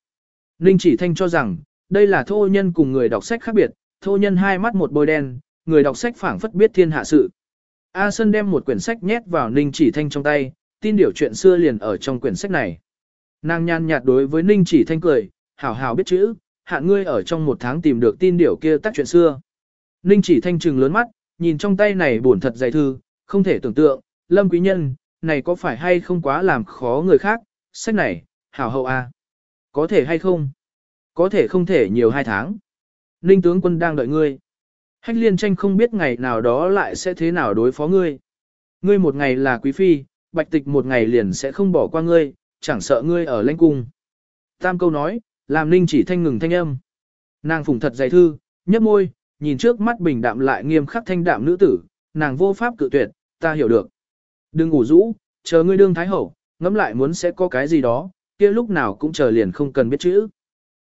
Ninh chỉ thanh cho rằng, đây là thô nhân cùng người đọc sách khác biệt, thô nhân hai mắt một bôi đen, người đọc sách phảng phất biết thiên hạ sự. A Sơn đem một quyển sách nhét vào Ninh chỉ thanh trong tay, tin điều chuyện xưa liền ở trong quyển sách này. Nàng nhàn nhạt đối với Ninh chỉ thanh cười, hảo hảo biết chữ, hạn ngươi ở trong một tháng tìm được tin điều kia tác chuyện xưa. Ninh chỉ thanh trừng lớn mắt, nhìn trong tay này buồn thật dày thư, không thể tưởng tượng, lâm quý nhân, này có phải hay không quá làm khó người khác, sách này, hảo hậu a, à. Có thể hay không? Có thể không thể nhiều hai tháng. Ninh tướng quân đang đợi ngươi. Hách liên tranh không biết ngày nào đó lại sẽ thế nào đối phó ngươi. Ngươi một ngày là quý phi, bạch tịch một ngày liền sẽ không bỏ qua ngươi, chẳng sợ ngươi ở lãnh cung. Tam câu nói, làm ninh chỉ thanh ngừng thanh âm. Nàng phùng thật dày thư, nhấp môi, nhìn trước mắt bình đạm lại nghiêm khắc thanh đạm nữ tử, nàng vô pháp cự tuyệt, ta hiểu được. Đừng ngủ rũ, chờ ngươi đương thái hậu, ngẫm lại muốn sẽ có cái gì đó, kia lúc nào cũng chờ liền không cần biết chữ.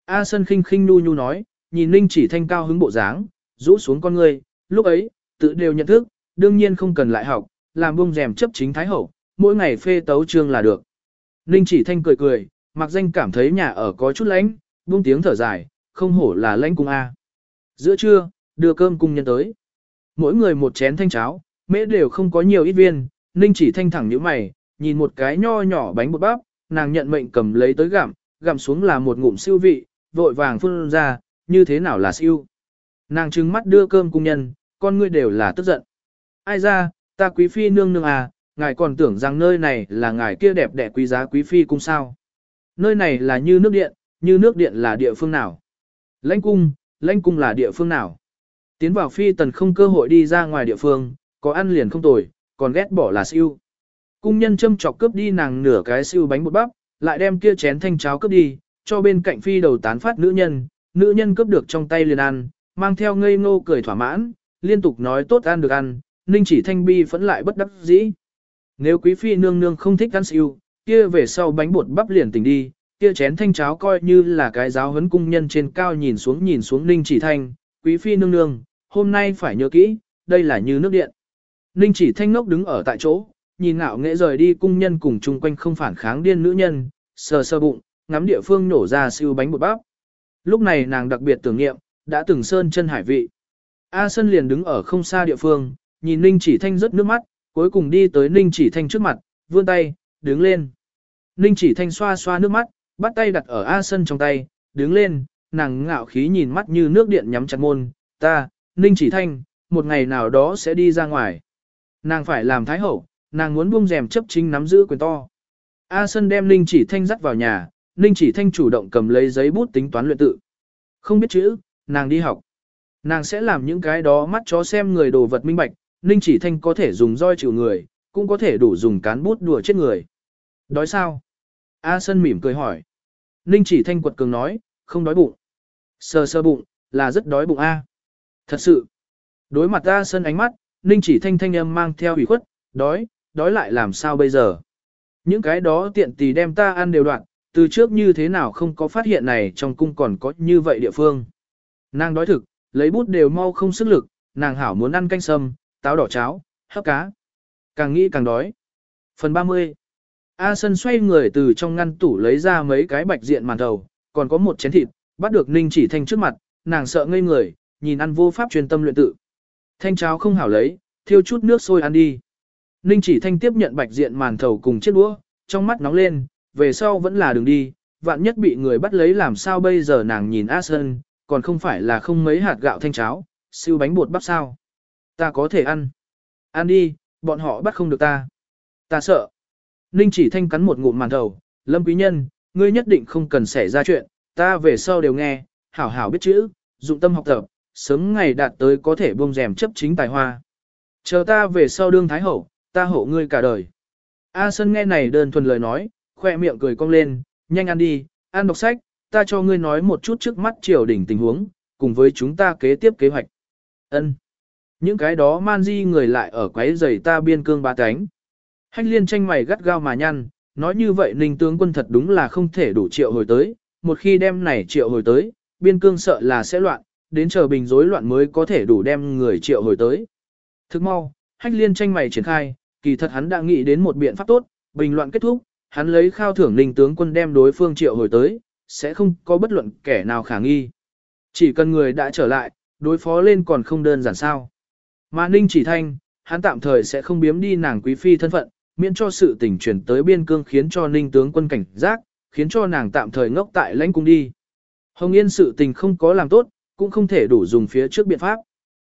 A Sân khinh khinh nu nhu nói, nhìn Ninh chỉ thanh cao hứng bộ dáng, rũ xuống con ngươi, lúc ấy, tự đều nhận thức, đương nhiên không cần lại học, làm bông rèm chấp chính thái hậu, mỗi ngày phê tấu trương là được. Ninh chỉ thanh cười cười, mặc danh cảm thấy nhà ở có chút lánh, buông tiếng thở dài, không hổ là lãnh cung A. Giữa trưa, đưa cơm cung nhân tới. Mỗi người một chén thanh cháo, mễ đều không có nhiều ít viên, Ninh chỉ thanh thẳng như mày, nhìn một cái nho nhỏ bánh bột bắp, nàng nhận mệnh cầm lấy tới gặm, gặm xuống là một ngụm siêu vị, vội vàng phun ra, như thế nào là siêu. Nàng trừng mắt đưa cơm cung nhân, con ngươi đều là tức giận. Ai ra, ta quý phi nương nương à, ngài còn tưởng rằng nơi này là ngài kia đẹp đẽ quý giá quý phi cung sao. Nơi này là như nước điện, như nước điện là địa phương nào. Lãnh cung, lãnh cung là địa phương nào. Tiến vào phi tần không cơ hội đi ra ngoài địa phương, có ăn liền không tồi, còn ghét bỏ là siêu. Cung nhân châm chọc cướp đi nàng nửa cái siêu bánh bột bắp, lại đem kia chén thanh cháo cướp đi, cho bên cạnh phi đầu tán phát nữ nhân, nữ nhân cướp được trong tay liền ăn, mang theo ngây ngô cười thỏa mãn, liên tục nói tốt ăn được ăn, ninh chỉ thanh bi vẫn lại bất đắc dĩ. Nếu quý phi nương nương không thích ăn siêu, kia về sau bánh bột bắp liền tỉnh đi, kia chén thanh cháo coi như là cái giáo huấn cung nhân trên cao nhìn xuống nhìn xuống ninh chỉ thanh, quý phi nương nương, hôm nay phải nhớ kỹ, đây là như nước điện. Ninh chỉ thanh ngốc đứng ở tại chỗ, nhìn ngạo nghệ rời đi cung nhân cùng chung quanh không phản kháng điên nữ nhân, sờ sờ bụng, ngắm địa phương nổ ra siêu bánh bột bắp. Lúc này nàng đặc biệt tưởng niệm, đã từng sơn chân hải vị. A Sân liền đứng ở không xa địa phương, nhìn Ninh Chỉ Thanh rất nước mắt, cuối cùng đi tới Ninh Chỉ Thanh trước mặt, vươn tay, đứng lên. Ninh Chỉ Thanh xoa xoa nước mắt, bắt tay đặt ở A Sân trong tay, đứng lên, nàng ngạo khí nhìn mắt như nước điện nhắm chặt môn, ta, Ninh Chỉ Thanh, một ngày nào đó sẽ đi ra ngoài. Nàng phải làm thái hậu, nàng muốn buông rèm chấp chính nắm giữ quyền to. A Sân đem Ninh Chỉ Thanh dắt vào nhà, Ninh Chỉ Thanh chủ động cầm lấy giấy bút tính toán luyện tự. Không biết chữ, nàng đi học. Nàng sẽ làm những cái đó mắt chó xem người đồ vật minh bạch, Ninh chỉ thanh có thể dùng roi chịu người, cũng có thể đủ dùng cán bút đùa chết người. Đói sao? A Sân mỉm cười hỏi. Ninh chỉ thanh quật cường nói, không đói bụng. Sờ sờ bụng, là rất đói bụng A. Thật sự, đối mặt A Sân ánh mắt, Ninh chỉ thanh thanh âm mang theo ủy khuất, đói, đói lại làm sao bây giờ. Những cái đó tiện tì đem ta ăn đều đoạn, từ trước như thế nào không có phát hiện này trong cung còn có như vậy địa phương. Nàng đói thực, lấy bút đều mau không sức lực, nàng hảo muốn ăn canh sâm, táo đỏ cháo, hấp cá. Càng nghĩ càng đói. Phần 30 A Sân xoay người từ trong ngăn tủ lấy ra mấy cái bạch diện màn thầu, còn có một chén thịt, bắt được Ninh chỉ thanh trước mặt, nàng sợ ngây người, nhìn ăn vô pháp truyền tâm luyện tự. Thanh cháo không hảo lấy, thiêu chút nước sôi ăn đi. Ninh chỉ thanh tiếp nhận bạch diện màn thầu cùng chiếc đũa, trong mắt nóng lên, về sau vẫn là đường đi, vạn nhất bị người bắt lấy làm sao bây giờ nàng nhìn A Sơn, còn không phải là không mấy hạt gạo thanh cháo, siêu bánh bột bắp sao. Ta có thể ăn. Ăn đi, bọn họ bắt không được ta. Ta sợ. Ninh chỉ thanh cắn một ngụm màn đầu, lâm quý nhân, ngươi nhất định không cần xảy ra chuyện, ta về sau đều nghe, hảo hảo biết chữ, dụng tâm học tập, sớm ngày đạt tới có thể buông rèm chấp chính tài hoa. Chờ ta về sau đương thái hậu, ta hộ ngươi cả đời. A sơn nghe này đơn thuần lời nói, khoe miệng cười cong lên, nhanh ăn đi, ăn đọc sách, ta cho ngươi nói một chút trước mắt triều đình tình huống, cùng với chúng ta kế tiếp kế hoạch. Ân. Những cái đó man di người lại ở quấy rầy ta biên cương ba cánh. Hách liên tranh mày gắt gao mà nhăn, nói như vậy ninh tướng quân thật đúng là không thể đủ triệu hồi tới, một khi đem này triệu hồi tới, biên cương sợ là sẽ loạn, đến chờ bình rối loạn mới có thể đủ đem người triệu hồi tới. Thức mau, hách liên tranh mày triển khai, kỳ thật hắn đã nghĩ đến một biện pháp tốt, bình loạn kết thúc, hắn lấy khao thưởng ninh tướng quân đem đối phương triệu hồi tới, sẽ không có bất luận kẻ nào khả nghi. Chỉ cần người đã trở lại, đối phó lên còn không đơn giản sao. Mà ninh chỉ thanh, hắn tạm thời sẽ không biếm đi nàng quý phi thân phận, miễn cho sự tình chuyển tới biên cương khiến cho ninh tướng quân cảnh giác, khiến cho nàng tạm thời ngốc tại lãnh cung đi. Hồng Yên sự tình không có làm tốt, cũng không thể đủ dùng phía trước biện pháp.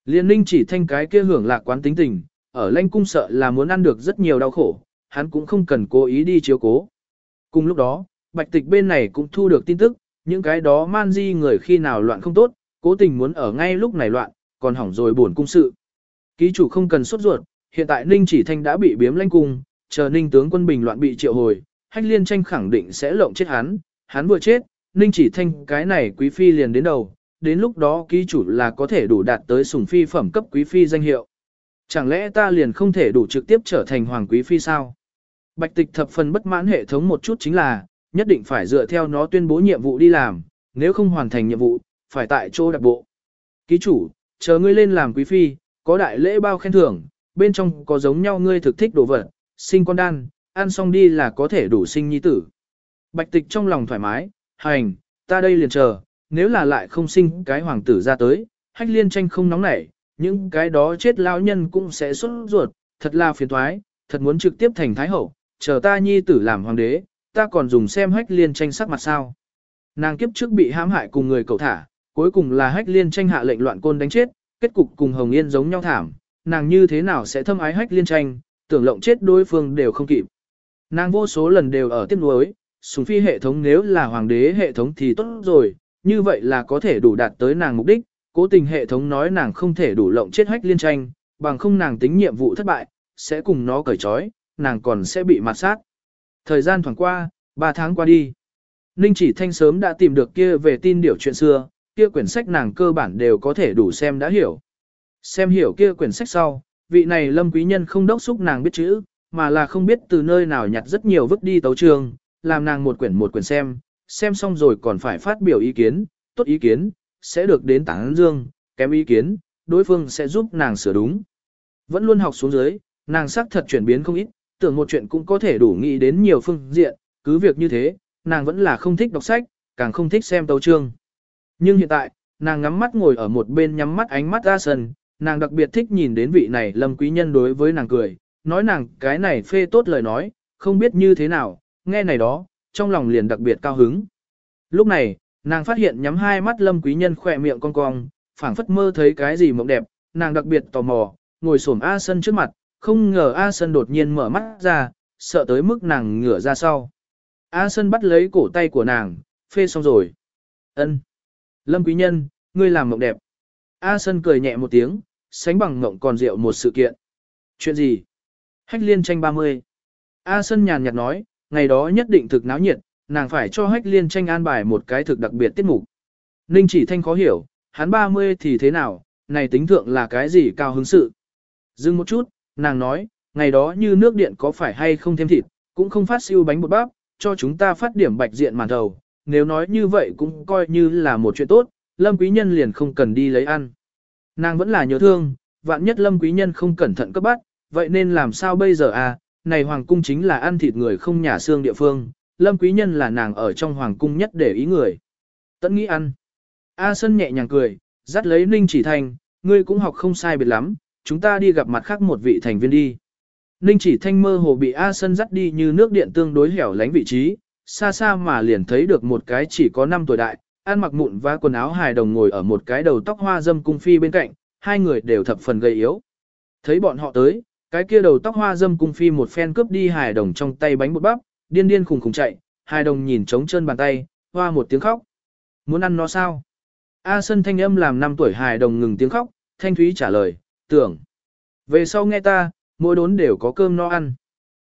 Liên ninh chỉ thanh cái kia hưởng lạc quán tính tình, ở lãnh cung sợ là muốn ăn được rất nhiều đau khổ, hắn cũng không cần cố ý đi chiếu cố. Cùng lúc đó, bạch tịch bên này cũng thu được tin tức, những cái đó man di người khi nào loạn không tốt, cố tình muốn ở ngay lúc này loạn, còn hỏng rồi buồn cung sự. Ký chủ không cần sốt ruột, hiện tại Ninh chỉ thanh đã bị biếm lãnh cung, chờ Ninh tướng quân bình loạn bị triệu hồi, hách liên tranh khẳng định sẽ lộng chết hắn, hắn vừa chết, Ninh chỉ thanh cái này quý phi liền đến đầu, đến lúc đó ký chủ là có thể đủ đạt tới sùng phi phẩm cấp quý phi danh hiệu. Chẳng lẽ ta liền không thể đủ trực tiếp trở thành hoàng quý phi sao? Bạch tịch thập phần bất mãn hệ thống một chút chính là, nhất định phải dựa theo nó tuyên bố nhiệm vụ đi làm, nếu không hoàn thành nhiệm vụ, phải tại chỗ đặc bộ. Ký chủ, chờ ngươi lên làm quý phi, có đại lễ bao khen thưởng, bên trong có giống nhau ngươi thực thích đồ vật, sinh con đan, ăn xong đi là có thể đủ sinh nhi tử. Bạch tịch trong lòng thoải mái, hành, ta đây liền chờ, nếu là lại không sinh cái hoàng tử ra tới, hách liên tranh không nóng nảy, những cái đó chết lão nhân cũng sẽ xuất ruột, thật là phiền toái, thật muốn trực tiếp thành thái hậu, chờ ta nhi tử làm hoàng đế, ta còn dùng xem hách liên tranh sắc mặt sao. Nàng kiếp trước bị hãm hại cùng người cậu thả, cuối cùng là hách liên tranh hạ lệnh loạn côn đánh chết, kết cục cùng Hồng Yên giống nhau thảm, nàng như thế nào sẽ thâm ái hách liên tranh, tưởng lộng chết đối phương đều không kịp. Nàng vô số lần đều ở tiếp nuối súng phi hệ thống nếu là hoàng đế hệ thống thì tốt rồi, như vậy là có thể đủ đạt tới nàng mục đích, cố tình hệ thống nói nàng không thể đủ lộng chết hách liên tranh, bằng không nàng tính nhiệm vụ thất bại, sẽ cùng nó cởi trói, nàng còn sẽ bị mặt sát. Thời gian thoảng qua, 3 tháng qua đi. Ninh chỉ thanh sớm đã tìm được kia về tin điểu chuyện xưa, kia quyển sách nàng cơ bản đều có thể đủ xem đã hiểu. Xem hiểu kia quyển sách sau, vị này lâm quý nhân không đốc xúc nàng biết chữ, mà là không biết từ nơi nào nhặt rất nhiều vứt đi tấu trường, làm nàng một quyển một quyển xem, xem xong rồi còn phải phát biểu ý kiến, tốt ý kiến, sẽ được đến tảng dương, kém ý kiến, đối phương sẽ giúp nàng sửa đúng. Vẫn luôn học xuống dưới, nàng sắc thật chuyển biến không ít, tưởng một chuyện cũng có thể đủ nghĩ đến nhiều phương diện, cứ việc như thế, nàng vẫn là không thích đọc sách, càng không thích xem tấu chương. Nhưng hiện tại, nàng ngắm mắt ngồi ở một bên nhắm mắt ánh mắt ra sân, nàng đặc biệt thích nhìn đến vị này lâm quý nhân đối với nàng cười, nói nàng cái này phê tốt lời nói, không biết như thế nào, nghe này đó, trong lòng liền đặc biệt cao hứng. Lúc này, nàng phát hiện nhắm hai mắt lâm quý nhân khỏe miệng cong cong, phảng phất mơ thấy cái gì mộng đẹp, nàng đặc biệt tò mò, ngồi xổm A Sân trước mặt, không ngờ A Sân đột nhiên mở mắt ra, sợ tới mức nàng ngửa ra sau. A Sân bắt lấy cổ tay của nàng, phê xong rồi. Ân. Lâm quý nhân, ngươi làm mộng đẹp. A Sân cười nhẹ một tiếng, sánh bằng mộng còn rượu một sự kiện. Chuyện gì? Hách liên tranh 30. A Sân nhàn nhạt nói, ngày đó nhất định thực náo nhiệt, nàng phải cho hách liên tranh an bài một cái thực đặc biệt tiết mục. Ninh chỉ thanh khó hiểu, hắn 30 thì thế nào, này tính thượng là cái gì cao hứng sự. Dừng một chút, nàng nói, ngày đó như nước điện có phải hay không thêm thịt, cũng không phát siêu bánh bột bắp, cho chúng ta phát điểm bạch diện màn thầu. Nếu nói như vậy cũng coi như là một chuyện tốt, Lâm Quý Nhân liền không cần đi lấy ăn. Nàng vẫn là nhớ thương, vạn nhất Lâm Quý Nhân không cẩn thận cấp bắt, vậy nên làm sao bây giờ à, này Hoàng Cung chính là ăn thịt người không nhà xương địa phương, Lâm Quý Nhân là nàng ở trong Hoàng Cung nhất để ý người. Tẫn nghĩ ăn. A Sân nhẹ nhàng cười, dắt lấy Ninh Chỉ Thanh, ngươi cũng học không sai biệt lắm, chúng ta đi gặp mặt khác một vị thành viên đi. Ninh Chỉ Thanh mơ hồ bị A Sân dắt đi như nước điện tương đối hẻo lánh vị trí, xa xa mà liền thấy được một cái chỉ có 5 tuổi đại, ăn mặc mụn và quần áo hài đồng ngồi ở một cái đầu tóc hoa dâm cung phi bên cạnh, hai người đều thập phần gầy yếu. Thấy bọn họ tới, cái kia đầu tóc hoa dâm cung phi một phen cướp đi hài đồng trong tay bánh bột bắp, điên điên khùng khùng chạy, hài đồng nhìn trống chân bàn tay, hoa một tiếng khóc. Muốn ăn nó sao? A Sân thanh âm làm năm tuổi hài đồng ngừng tiếng khóc, thanh thúy trả lời, tưởng. Về sau nghe ta, mỗi đốn đều có cơm no ăn.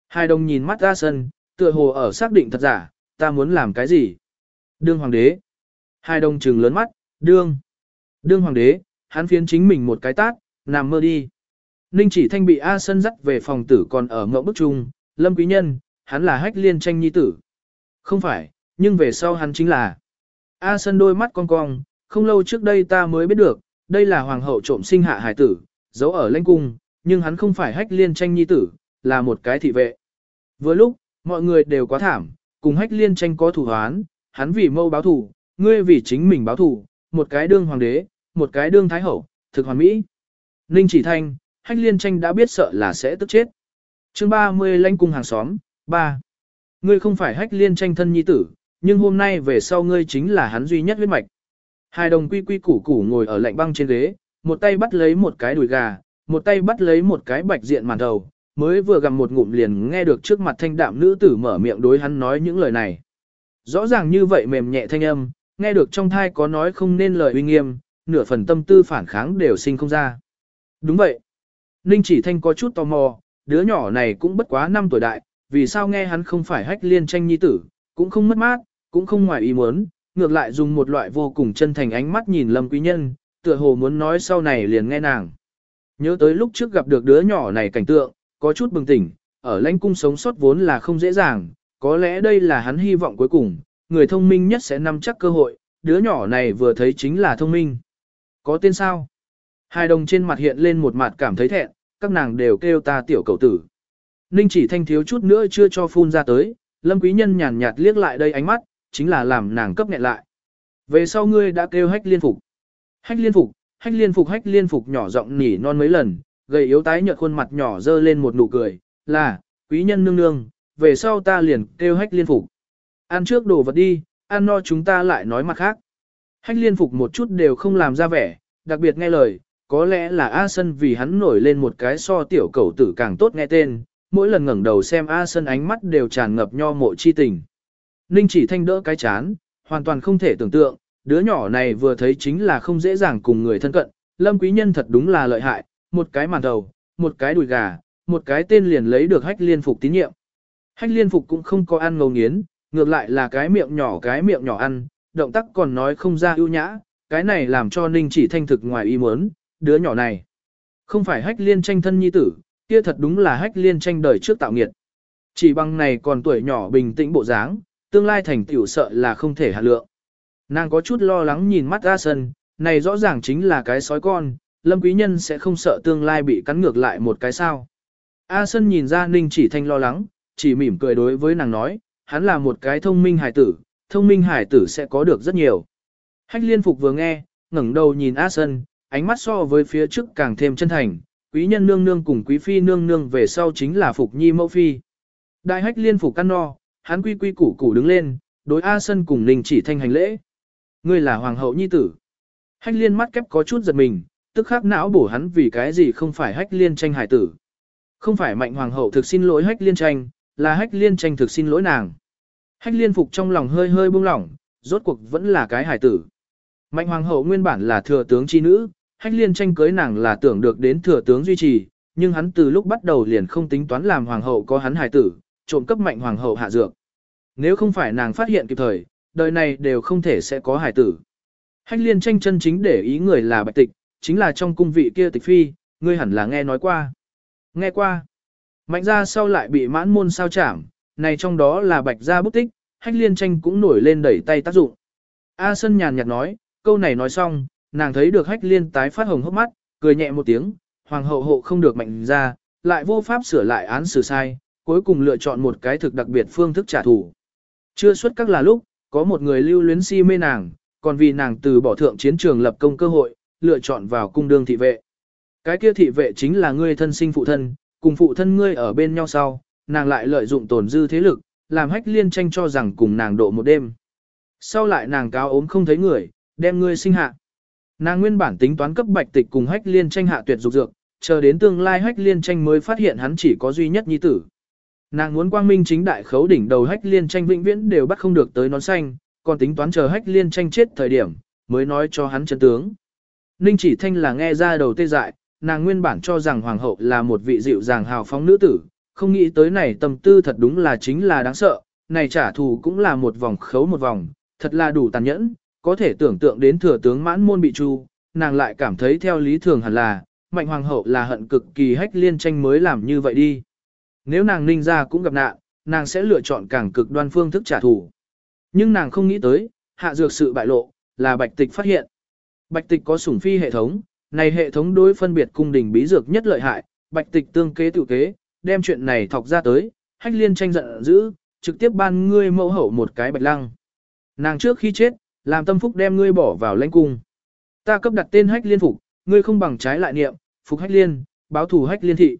hai đồng nhìn mắt A Sân, tựa hồ ở xác định thật giả, ta muốn làm cái gì? Đương hoàng đế. Hai đồng trừng lớn mắt, đương. Đương hoàng đế, hắn phiến chính mình một cái tát, nằm mơ đi. Ninh chỉ thanh bị A Sân dắt về phòng tử còn ở ngẫu bức trung, Lâm Quý Nhân, hắn là hách liên tranh nhi tử. Không phải, nhưng về sau hắn chính là. A Sân đôi mắt cong cong, không lâu trước đây ta mới biết được, đây là hoàng hậu trộm sinh hạ hải tử, giấu ở lãnh cung, nhưng hắn không phải hách liên tranh nhi tử, là một cái thị vệ. Vừa lúc, mọi người đều quá thảm, cùng hách liên tranh có thủ hoán, hắn vì mâu báo thủ, ngươi vì chính mình báo thủ, một cái đương hoàng đế, một cái đương thái hậu, thực hoàn mỹ. Ninh chỉ thanh, hách liên tranh đã biết sợ là sẽ tức chết. chương 30 lãnh cung hàng xóm, 3. Ngươi không phải hách liên tranh thân nhi tử, nhưng hôm nay về sau ngươi chính là hắn duy nhất huyết mạch. Hai đồng quy quy củ củ ngồi ở lạnh băng trên ghế, một tay bắt lấy một cái đùi gà, một tay bắt lấy một cái bạch diện màn đầu, mới vừa gặm một ngụm liền nghe được trước mặt thanh đạm nữ tử mở miệng đối hắn nói những lời này. Rõ ràng như vậy mềm nhẹ thanh âm, nghe được trong thai có nói không nên lời uy nghiêm, nửa phần tâm tư phản kháng đều sinh không ra. Đúng vậy. Ninh chỉ thanh có chút tò mò, đứa nhỏ này cũng bất quá 5 tuổi đại, vì sao nghe hắn không phải hách liên tranh nhi tử, cũng không mất mát, cũng không ngoài ý muốn, ngược lại dùng một loại vô cùng chân thành ánh mắt nhìn Lâm Quý Nhân, tựa hồ muốn nói sau này liền nghe nàng. Nhớ tới lúc trước gặp được đứa nhỏ này cảnh tượng, có chút bừng tỉnh, ở lãnh cung sống sót vốn là không dễ dàng, có lẽ đây là hắn hy vọng cuối cùng, người thông minh nhất sẽ nắm chắc cơ hội, đứa nhỏ này vừa thấy chính là thông minh. Có tên sao? Hai đồng trên mặt hiện lên một mặt cảm thấy thẹn, các nàng đều kêu ta tiểu cầu tử. Ninh chỉ thanh thiếu chút nữa chưa cho phun ra tới, lâm quý nhân nhàn nhạt liếc lại đây ánh mắt, chính là làm nàng cấp nghẹn lại. Về sau ngươi đã kêu hách liên phục. Hách liên phục, hách liên phục hách liên phục nhỏ giọng nỉ non mấy lần, gầy yếu tái nhợt khuôn mặt nhỏ dơ lên một nụ cười, là, quý nhân nương nương, về sau ta liền kêu hách liên phục. Ăn trước đồ vật đi, ăn no chúng ta lại nói mặt khác. Hách liên phục một chút đều không làm ra vẻ, đặc biệt nghe lời, có lẽ là A Sân vì hắn nổi lên một cái so tiểu cầu tử càng tốt nghe tên, mỗi lần ngẩng đầu xem A Sân ánh mắt đều tràn ngập nho mộ chi tình. Ninh chỉ thanh đỡ cái chán, hoàn toàn không thể tưởng tượng, đứa nhỏ này vừa thấy chính là không dễ dàng cùng người thân cận, lâm quý nhân thật đúng là lợi hại, một cái màn đầu, một cái đùi gà, một cái tên liền lấy được hách liên phục tín nhiệm. Hách liên phục cũng không có ăn ngầu nghiến, ngược lại là cái miệng nhỏ cái miệng nhỏ ăn, động tác còn nói không ra ưu nhã, cái này làm cho ninh chỉ thanh thực ngoài ý muốn, đứa nhỏ này. Không phải hách liên tranh thân nhi tử, kia thật đúng là hách liên tranh đời trước tạo nghiệt. Chỉ bằng này còn tuổi nhỏ bình tĩnh bộ dáng, tương lai thành tiểu sợ là không thể hạ lượng. Nàng có chút lo lắng nhìn mắt A Sân, này rõ ràng chính là cái sói con, Lâm Quý Nhân sẽ không sợ tương lai bị cắn ngược lại một cái sao. A Sân nhìn ra Ninh chỉ thanh lo lắng, chỉ mỉm cười đối với nàng nói, hắn là một cái thông minh hải tử, thông minh hải tử sẽ có được rất nhiều. Hách liên phục vừa nghe, ngẩng đầu nhìn A Sân, ánh mắt so với phía trước càng thêm chân thành, quý nhân nương nương cùng quý phi nương nương về sau chính là phục nhi mẫu phi. Đại hách liên phục căn no, hắn quy quy củ củ đứng lên, đối A Sân cùng Ninh chỉ thanh hành lễ. Ngươi là hoàng hậu nhi tử. Hách liên mắt kép có chút giật mình, tức khắc não bổ hắn vì cái gì không phải hách liên tranh hải tử. Không phải mạnh hoàng hậu thực xin lỗi hách liên tranh, là hách liên tranh thực xin lỗi nàng. Hách liên phục trong lòng hơi hơi buông lỏng, rốt cuộc vẫn là cái hải tử. Mạnh hoàng hậu nguyên bản là thừa tướng chi nữ, hách liên tranh cưới nàng là tưởng được đến thừa tướng duy trì, nhưng hắn từ lúc bắt đầu liền không tính toán làm hoàng hậu có hắn hải tử, trộm cấp mạnh hoàng hậu hạ dược. Nếu không phải nàng phát hiện kịp thời, đời này đều không thể sẽ có hải tử. Hách liên tranh chân chính để ý người là bạch tịch, chính là trong cung vị kia tịch phi, ngươi hẳn là nghe nói qua. Nghe qua. Mạnh ra sau lại bị mãn môn sao chảm, này trong đó là bạch gia bút tích, hách liên tranh cũng nổi lên đẩy tay tác dụng. A Sân nhàn nhạt nói, câu này nói xong, nàng thấy được hách liên tái phát hồng hốc mắt, cười nhẹ một tiếng, hoàng hậu hộ không được mạnh ra, lại vô pháp sửa lại án xử sai, cuối cùng lựa chọn một cái thực đặc biệt phương thức trả thù. Chưa xuất các là lúc, có một người lưu luyến si mê nàng, còn vì nàng từ bỏ thượng chiến trường lập công cơ hội, lựa chọn vào cung đương thị vệ. Cái kia thị vệ chính là ngươi thân sinh phụ thân, cùng phụ thân ngươi ở bên nhau sau, nàng lại lợi dụng tổn dư thế lực, làm hách liên tranh cho rằng cùng nàng độ một đêm. Sau lại nàng cáo ốm không thấy người, đem ngươi sinh hạ. Nàng nguyên bản tính toán cấp bạch tịch cùng hách liên tranh hạ tuyệt dục dược, chờ đến tương lai hách liên tranh mới phát hiện hắn chỉ có duy nhất nhi tử. Nàng muốn quang minh chính đại khấu đỉnh đầu hách liên tranh vĩnh viễn đều bắt không được tới nón xanh, còn tính toán chờ hách liên tranh chết thời điểm, mới nói cho hắn chân tướng. Ninh chỉ thanh là nghe ra đầu tê dại, nàng nguyên bản cho rằng hoàng hậu là một vị dịu dàng hào phóng nữ tử, không nghĩ tới này tâm tư thật đúng là chính là đáng sợ, này trả thù cũng là một vòng khấu một vòng, thật là đủ tàn nhẫn, có thể tưởng tượng đến thừa tướng mãn môn bị tru, nàng lại cảm thấy theo lý thường hẳn là, mạnh hoàng hậu là hận cực kỳ hách liên tranh mới làm như vậy đi. Nếu nàng ninh ra cũng gặp nạn, nàng sẽ lựa chọn càng cực đoan phương thức trả thù. Nhưng nàng không nghĩ tới, hạ dược sự bại lộ, là bạch tịch phát hiện. Bạch tịch có sủng phi hệ thống, này hệ thống đối phân biệt cung đình bí dược nhất lợi hại, bạch tịch tương kế tự kế, đem chuyện này thọc ra tới, hách liên tranh giận dữ, trực tiếp ban ngươi mẫu hậu một cái bạch lăng. Nàng trước khi chết, làm tâm phúc đem ngươi bỏ vào lãnh cung. Ta cấp đặt tên hách liên phục, ngươi không bằng trái lại niệm, phục hách liên, báo thù hách liên thị.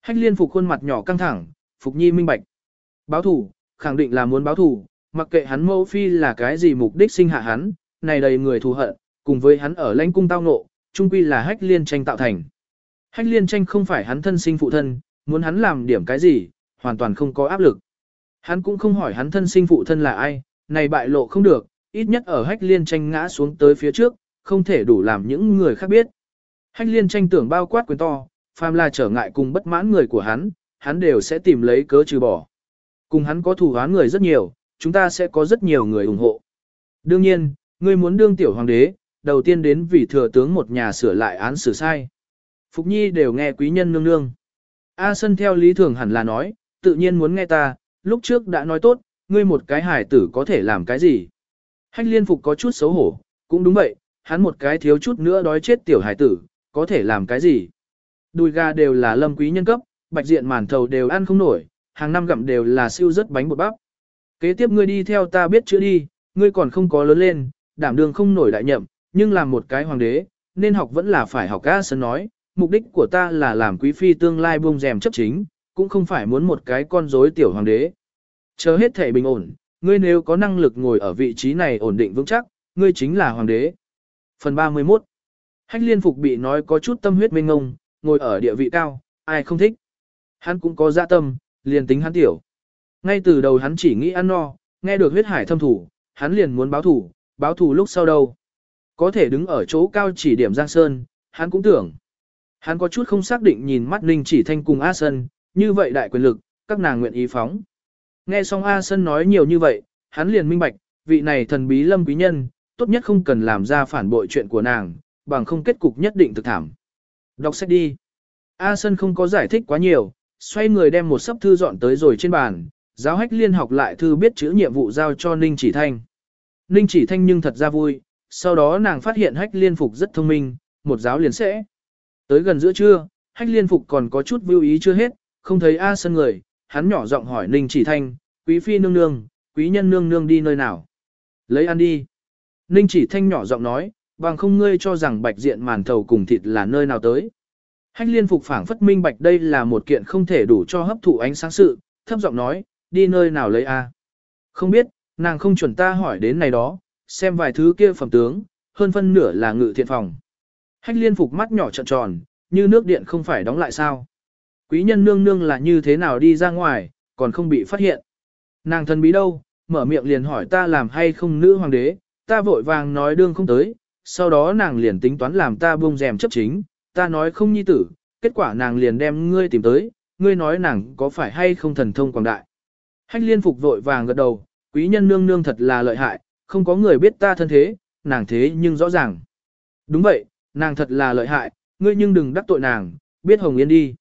Hách liên phục khuôn mặt nhỏ căng thẳng, phục nhi minh bạch. Báo thủ, khẳng định là muốn báo thủ, mặc kệ hắn mẫu phi là cái gì mục đích sinh hạ hắn, này đầy người thù hận, cùng với hắn ở lãnh cung tao ngộ, trung quy là hách liên tranh tạo thành. Hách liên tranh không phải hắn thân sinh phụ thân, muốn hắn làm điểm cái gì, hoàn toàn không có áp lực. Hắn cũng không hỏi hắn thân sinh phụ thân là ai, này bại lộ không được, ít nhất ở hách liên tranh ngã xuống tới phía trước, không thể đủ làm những người khác biết. Hách liên tranh tưởng bao quát quyền to, phàm là trở ngại cùng bất mãn người của hắn, hắn đều sẽ tìm lấy cớ trừ bỏ. Cùng hắn có thù hoán người rất nhiều, chúng ta sẽ có rất nhiều người ủng hộ. Đương nhiên, ngươi muốn đương tiểu hoàng đế, đầu tiên đến vì thừa tướng một nhà sửa lại án xử sai. Phục Nhi đều nghe quý nhân nương nương. A Sân theo lý thường hẳn là nói, tự nhiên muốn nghe ta, lúc trước đã nói tốt, ngươi một cái hải tử có thể làm cái gì. Hách liên phục có chút xấu hổ, cũng đúng vậy, hắn một cái thiếu chút nữa đói chết tiểu hải tử, có thể làm cái gì. Đùi gà đều là lâm quý nhân cấp, bạch diện màn thầu đều ăn không nổi, hàng năm gặm đều là siêu rất bánh bột bắp. Kế tiếp ngươi đi theo ta biết chữ đi, ngươi còn không có lớn lên, đảm đường không nổi đại nhậm, nhưng làm một cái hoàng đế, nên học vẫn là phải học ca sân nói, mục đích của ta là làm quý phi tương lai buông rèm chấp chính, cũng không phải muốn một cái con rối tiểu hoàng đế. Chờ hết thể bình ổn, ngươi nếu có năng lực ngồi ở vị trí này ổn định vững chắc, ngươi chính là hoàng đế. Phần 31 Hách liên phục bị nói có chút tâm huyết mênh ngông, ngồi ở địa vị cao, ai không thích. Hắn cũng có dạ tâm, liền tính hắn tiểu. Ngay từ đầu hắn chỉ nghĩ ăn no, nghe được huyết hải thâm thủ, hắn liền muốn báo thủ, báo thủ lúc sau đâu. Có thể đứng ở chỗ cao chỉ điểm Giang Sơn, hắn cũng tưởng. Hắn có chút không xác định nhìn mắt Ninh chỉ thanh cùng A Sơn, như vậy đại quyền lực, các nàng nguyện ý phóng. Nghe xong A Sơn nói nhiều như vậy, hắn liền minh bạch, vị này thần bí lâm quý nhân, tốt nhất không cần làm ra phản bội chuyện của nàng, bằng không kết cục nhất định thực thảm. Đọc sách đi. A Sơn không có giải thích quá nhiều, xoay người đem một sấp thư dọn tới rồi trên bàn, giáo hách liên học lại thư biết chữ nhiệm vụ giao cho Ninh Chỉ Thanh. Ninh Chỉ Thanh nhưng thật ra vui, sau đó nàng phát hiện hách liên phục rất thông minh, một giáo liền sẽ. Tới gần giữa trưa, hách liên phục còn có chút vưu ý chưa hết, không thấy A Sơn người, hắn nhỏ giọng hỏi Ninh Chỉ Thanh, quý phi nương nương, quý nhân nương nương đi nơi nào? Lấy ăn đi. Ninh Chỉ Thanh nhỏ giọng nói, bằng không ngươi cho rằng bạch diện màn thầu cùng thịt là nơi nào tới. Hách liên phục phảng phất minh bạch đây là một kiện không thể đủ cho hấp thụ ánh sáng sự, thấp giọng nói, đi nơi nào lấy a? Không biết, nàng không chuẩn ta hỏi đến này đó, xem vài thứ kia phẩm tướng, hơn phân nửa là ngự thiện phòng. Hách liên phục mắt nhỏ trợn tròn, như nước điện không phải đóng lại sao. Quý nhân nương nương là như thế nào đi ra ngoài, còn không bị phát hiện. Nàng thân bí đâu, mở miệng liền hỏi ta làm hay không nữ hoàng đế, ta vội vàng nói đương không tới, sau đó nàng liền tính toán làm ta buông rèm chấp chính, ta nói không nhi tử, kết quả nàng liền đem ngươi tìm tới, ngươi nói nàng có phải hay không thần thông quảng đại. Hách liên phục vội vàng gật đầu, quý nhân nương nương thật là lợi hại, không có người biết ta thân thế, nàng thế nhưng rõ ràng. Đúng vậy, nàng thật là lợi hại, ngươi nhưng đừng đắc tội nàng, biết Hồng Yên đi.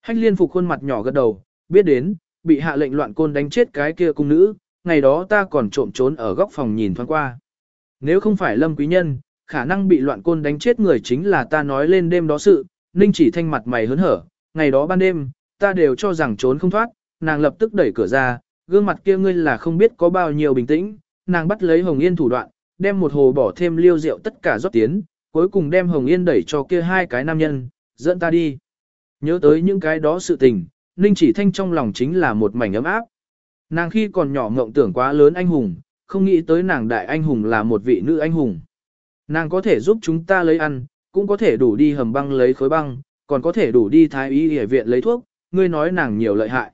Hách liên phục khuôn mặt nhỏ gật đầu, biết đến, bị hạ lệnh loạn côn đánh chết cái kia cung nữ, ngày đó ta còn trộm trốn ở góc phòng nhìn thoáng qua. Nếu không phải lâm quý nhân, khả năng bị loạn côn đánh chết người chính là ta nói lên đêm đó sự, ninh chỉ thanh mặt mày hớn hở, ngày đó ban đêm, ta đều cho rằng trốn không thoát, nàng lập tức đẩy cửa ra, gương mặt kia ngươi là không biết có bao nhiêu bình tĩnh, nàng bắt lấy Hồng Yên thủ đoạn, đem một hồ bỏ thêm liêu rượu tất cả rót tiến, cuối cùng đem Hồng Yên đẩy cho kia hai cái nam nhân, dẫn ta đi. Nhớ tới những cái đó sự tình, Ninh chỉ thanh trong lòng chính là một mảnh ấm áp. Nàng khi còn nhỏ ngộng tưởng quá lớn anh hùng, không nghĩ tới nàng đại anh hùng là một vị nữ anh hùng. Nàng có thể giúp chúng ta lấy ăn, cũng có thể đủ đi hầm băng lấy khối băng, còn có thể đủ đi thái y y viện lấy thuốc, ngươi nói nàng nhiều lợi hại.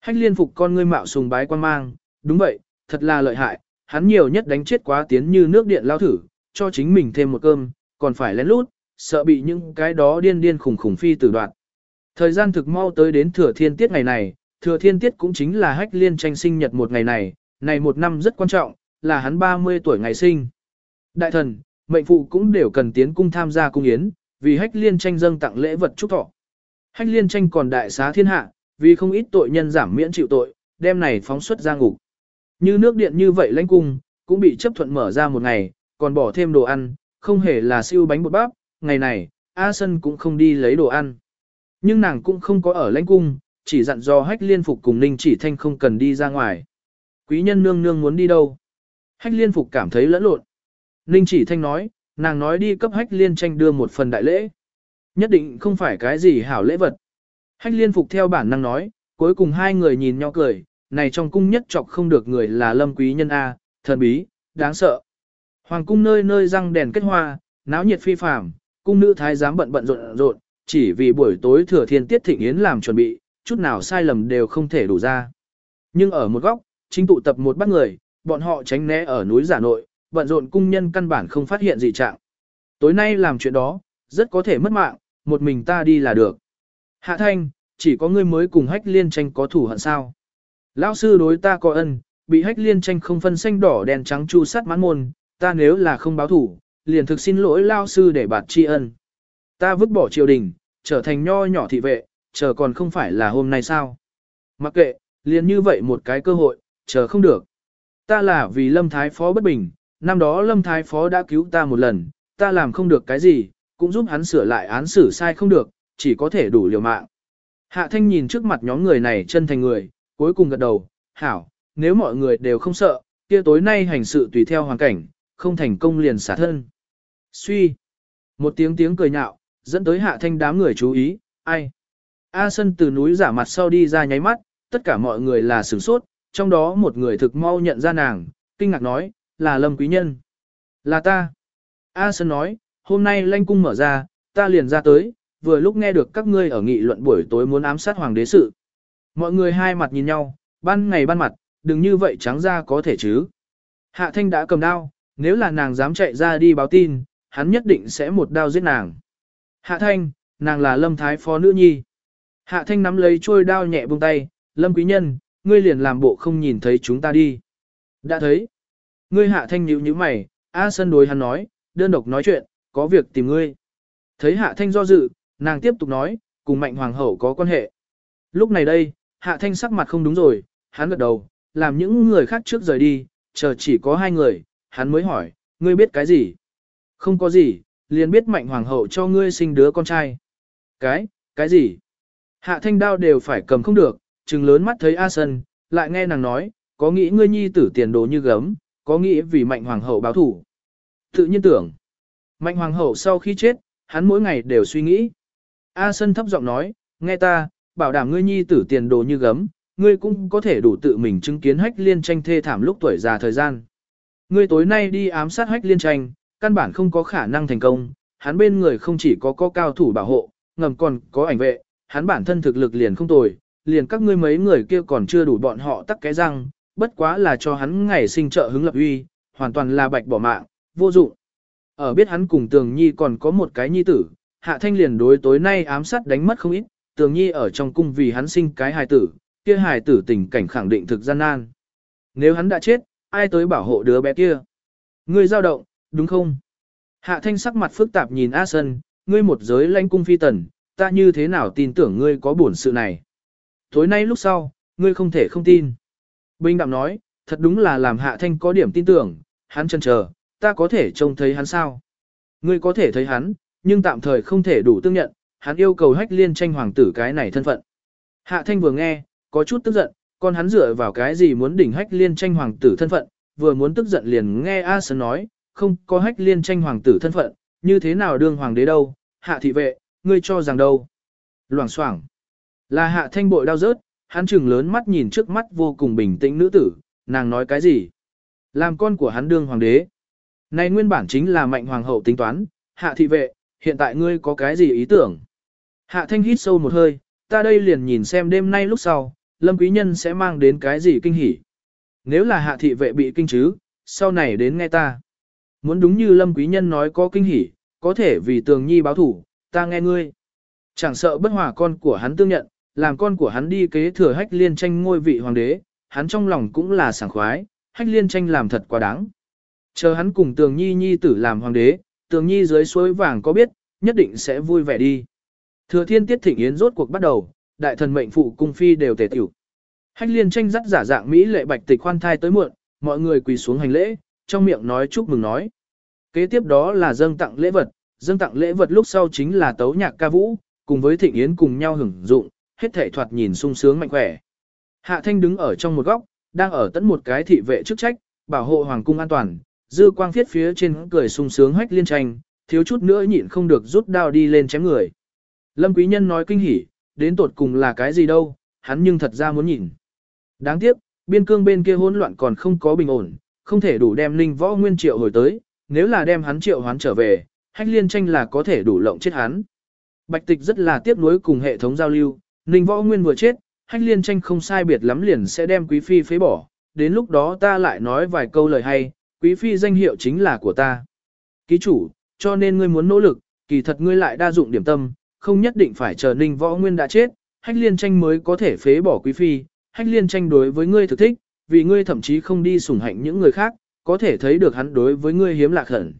Hách liên phục con ngươi mạo sùng bái quan mang, đúng vậy, thật là lợi hại, hắn nhiều nhất đánh chết quá tiến như nước điện lao thử, cho chính mình thêm một cơm, còn phải lén lút, sợ bị những cái đó điên điên khủng khủng phi tử đoạn. Thời gian thực mau tới đến thừa thiên tiết ngày này, thừa thiên tiết cũng chính là hách liên tranh sinh nhật một ngày này, này một năm rất quan trọng, là hắn 30 tuổi ngày sinh. Đại thần, mệnh phụ cũng đều cần tiến cung tham gia cung yến, vì hách liên tranh dâng tặng lễ vật chúc thọ. Hách liên tranh còn đại xá thiên hạ, vì không ít tội nhân giảm miễn chịu tội, đem này phóng xuất ra ngục. Như nước điện như vậy lãnh cung, cũng bị chấp thuận mở ra một ngày, còn bỏ thêm đồ ăn, không hề là siêu bánh bột bắp, ngày này, A Sân cũng không đi lấy đồ ăn. Nhưng nàng cũng không có ở lãnh cung, chỉ dặn do hách liên phục cùng Ninh chỉ thanh không cần đi ra ngoài. Quý nhân nương nương muốn đi đâu? Hách liên phục cảm thấy lẫn lộn. Ninh chỉ thanh nói, nàng nói đi cấp hách liên tranh đưa một phần đại lễ. Nhất định không phải cái gì hảo lễ vật. Hách liên phục theo bản năng nói, cuối cùng hai người nhìn nhau cười, này trong cung nhất chọc không được người là lâm quý nhân A, thần bí, đáng sợ. Hoàng cung nơi nơi răng đèn kết hoa, náo nhiệt phi phàm, cung nữ thái giám bận bận rộn rộn, chỉ vì buổi tối thừa thiên tiết thịnh yến làm chuẩn bị, chút nào sai lầm đều không thể đủ ra. Nhưng ở một góc, chính tụ tập một bát người, bọn họ tránh né ở núi giả nội, bận rộn cung nhân căn bản không phát hiện gì trạng. Tối nay làm chuyện đó, rất có thể mất mạng, một mình ta đi là được. Hạ thanh, chỉ có ngươi mới cùng hách liên tranh có thủ hận sao. Lão sư đối ta có ân, bị hách liên tranh không phân xanh đỏ đen trắng chu sát mãn môn, ta nếu là không báo thủ, liền thực xin lỗi lao sư để bạt tri ân. Ta vứt bỏ triều đình, trở thành nho nhỏ thị vệ, chờ còn không phải là hôm nay sao. Mặc kệ, liền như vậy một cái cơ hội, chờ không được. Ta là vì lâm thái phó bất bình, năm đó lâm thái phó đã cứu ta một lần, ta làm không được cái gì, cũng giúp hắn sửa lại án xử sai không được, chỉ có thể đủ liều mạng. Hạ thanh nhìn trước mặt nhóm người này chân thành người, cuối cùng gật đầu, hảo, nếu mọi người đều không sợ, kia tối nay hành sự tùy theo hoàn cảnh, không thành công liền xả thân. Suy. Một tiếng tiếng cười nhạo, dẫn tới hạ thanh đám người chú ý, ai. A sân từ núi giả mặt sau đi ra nháy mắt, tất cả mọi người là sửng sốt, trong đó một người thực mau nhận ra nàng, kinh ngạc nói, là lâm quý nhân. Là ta. A sơn nói, hôm nay lanh cung mở ra, ta liền ra tới, vừa lúc nghe được các ngươi ở nghị luận buổi tối muốn ám sát hoàng đế sự. Mọi người hai mặt nhìn nhau, ban ngày ban mặt, đừng như vậy trắng ra có thể chứ. Hạ thanh đã cầm đao, nếu là nàng dám chạy ra đi báo tin, hắn nhất định sẽ một đao giết nàng. Hạ thanh, nàng là lâm thái phó nữ nhi. Hạ thanh nắm lấy trôi đao nhẹ buông tay, lâm quý nhân, ngươi liền làm bộ không nhìn thấy chúng ta đi. Đã thấy. Ngươi hạ thanh nhíu nhíu mày, A sân đối hắn nói, đơn độc nói chuyện, có việc tìm ngươi. Thấy hạ thanh do dự, nàng tiếp tục nói, cùng mạnh hoàng hậu có quan hệ. Lúc này đây, hạ thanh sắc mặt không đúng rồi, hắn gật đầu, làm những người khác trước rời đi, chờ chỉ có hai người, hắn mới hỏi, ngươi biết cái gì? Không có gì, liền biết mạnh hoàng hậu cho ngươi sinh đứa con trai. Cái, cái gì? Hạ thanh đao đều phải cầm không được, trừng lớn mắt thấy A Sân, lại nghe nàng nói, có nghĩ ngươi nhi tử tiền đồ như gấm, có nghĩ vì mạnh hoàng hậu báo thủ. Tự nhiên tưởng, mạnh hoàng hậu sau khi chết, hắn mỗi ngày đều suy nghĩ. A Sân thấp giọng nói, nghe ta, bảo đảm ngươi nhi tử tiền đồ như gấm, ngươi cũng có thể đủ tự mình chứng kiến hách liên tranh thê thảm lúc tuổi già thời gian. Ngươi tối nay đi ám sát hách liên tranh, căn bản không có khả năng thành công, hắn bên người không chỉ có có cao thủ bảo hộ, ngầm còn có ảnh vệ, hắn bản thân thực lực liền không tồi, liền các ngươi mấy người kia còn chưa đủ bọn họ tắc cái răng, bất quá là cho hắn ngày sinh trợ hứng lập uy, hoàn toàn là bạch bỏ mạng, vô dụng. Ở biết hắn cùng Tường Nhi còn có một cái nhi tử, Hạ Thanh liền đối tối nay ám sát đánh mất không ít, Tường Nhi ở trong cung vì hắn sinh cái hài tử, kia hài tử tình cảnh khẳng định thực gian nan. Nếu hắn đã chết, ai tới bảo hộ đứa bé kia? Ngươi dao động, đúng không? Hạ thanh sắc mặt phức tạp nhìn A Sân, ngươi một giới lãnh cung phi tần, ta như thế nào tin tưởng ngươi có buồn sự này. Tối nay lúc sau, ngươi không thể không tin. Bình đạm nói, thật đúng là làm hạ thanh có điểm tin tưởng, hắn chân chờ, ta có thể trông thấy hắn sao. Ngươi có thể thấy hắn, nhưng tạm thời không thể đủ tương nhận, hắn yêu cầu hách liên tranh hoàng tử cái này thân phận. Hạ thanh vừa nghe, có chút tức giận, còn hắn dựa vào cái gì muốn đỉnh hách liên tranh hoàng tử thân phận, vừa muốn tức giận liền nghe A Sơn nói, không có hách liên tranh hoàng tử thân phận, như thế nào đương hoàng đế đâu, hạ thị vệ, ngươi cho rằng đâu. Loảng xoảng là hạ thanh bội đau rớt, hắn chừng lớn mắt nhìn trước mắt vô cùng bình tĩnh nữ tử, nàng nói cái gì? Làm con của hắn đương hoàng đế. Này nguyên bản chính là mạnh hoàng hậu tính toán, hạ thị vệ, hiện tại ngươi có cái gì ý tưởng? Hạ thanh hít sâu một hơi, ta đây liền nhìn xem đêm nay lúc sau, lâm quý nhân sẽ mang đến cái gì kinh hỉ. Nếu là hạ thị vệ bị kinh chứ, sau này đến nghe ta. Muốn đúng như lâm quý nhân nói có kinh hỉ, có thể vì tường nhi báo thủ, ta nghe ngươi. Chẳng sợ bất hòa con của hắn tương nhận, làm con của hắn đi kế thừa hách liên tranh ngôi vị hoàng đế, hắn trong lòng cũng là sảng khoái, hách liên tranh làm thật quá đáng. Chờ hắn cùng tường nhi nhi tử làm hoàng đế, tường nhi dưới suối vàng có biết, nhất định sẽ vui vẻ đi. Thừa thiên tiết thịnh yến rốt cuộc bắt đầu, đại thần mệnh phụ cung phi đều tề tiểu. Hách liên tranh dắt giả dạng Mỹ lệ bạch tịch khoan thai tới muộn, mọi người quỳ xuống hành lễ, trong miệng nói chúc mừng nói. Kế tiếp đó là dâng tặng lễ vật, dâng tặng lễ vật lúc sau chính là tấu nhạc ca vũ, cùng với thịnh yến cùng nhau hưởng dụng, hết thể thoạt nhìn sung sướng mạnh khỏe. Hạ thanh đứng ở trong một góc, đang ở tận một cái thị vệ chức trách, bảo hộ hoàng cung an toàn, dư quang phiết phía trên cười sung sướng hách liên tranh, thiếu chút nữa nhịn không được rút đao đi lên chém người. Lâm quý nhân nói kinh hỉ, đến tột cùng là cái gì đâu, hắn nhưng thật ra muốn nhìn. Đáng tiếc, biên cương bên kia hỗn loạn còn không có bình ổn, không thể đủ đem linh võ nguyên triệu hồi tới, nếu là đem hắn triệu hoán trở về, hách liên tranh là có thể đủ lộng chết hắn. Bạch tịch rất là tiếc nuối cùng hệ thống giao lưu, Ninh Võ Nguyên vừa chết, hách liên tranh không sai biệt lắm liền sẽ đem quý phi phế bỏ, đến lúc đó ta lại nói vài câu lời hay, quý phi danh hiệu chính là của ta. Ký chủ, cho nên ngươi muốn nỗ lực, kỳ thật ngươi lại đa dụng điểm tâm, không nhất định phải chờ Ninh Võ Nguyên đã chết, hách liên tranh mới có thể phế bỏ quý phi, hách liên tranh đối với ngươi thực thích, vì ngươi thậm chí không đi sủng hạnh những người khác, có thể thấy được hắn đối với ngươi hiếm lạc hẳn.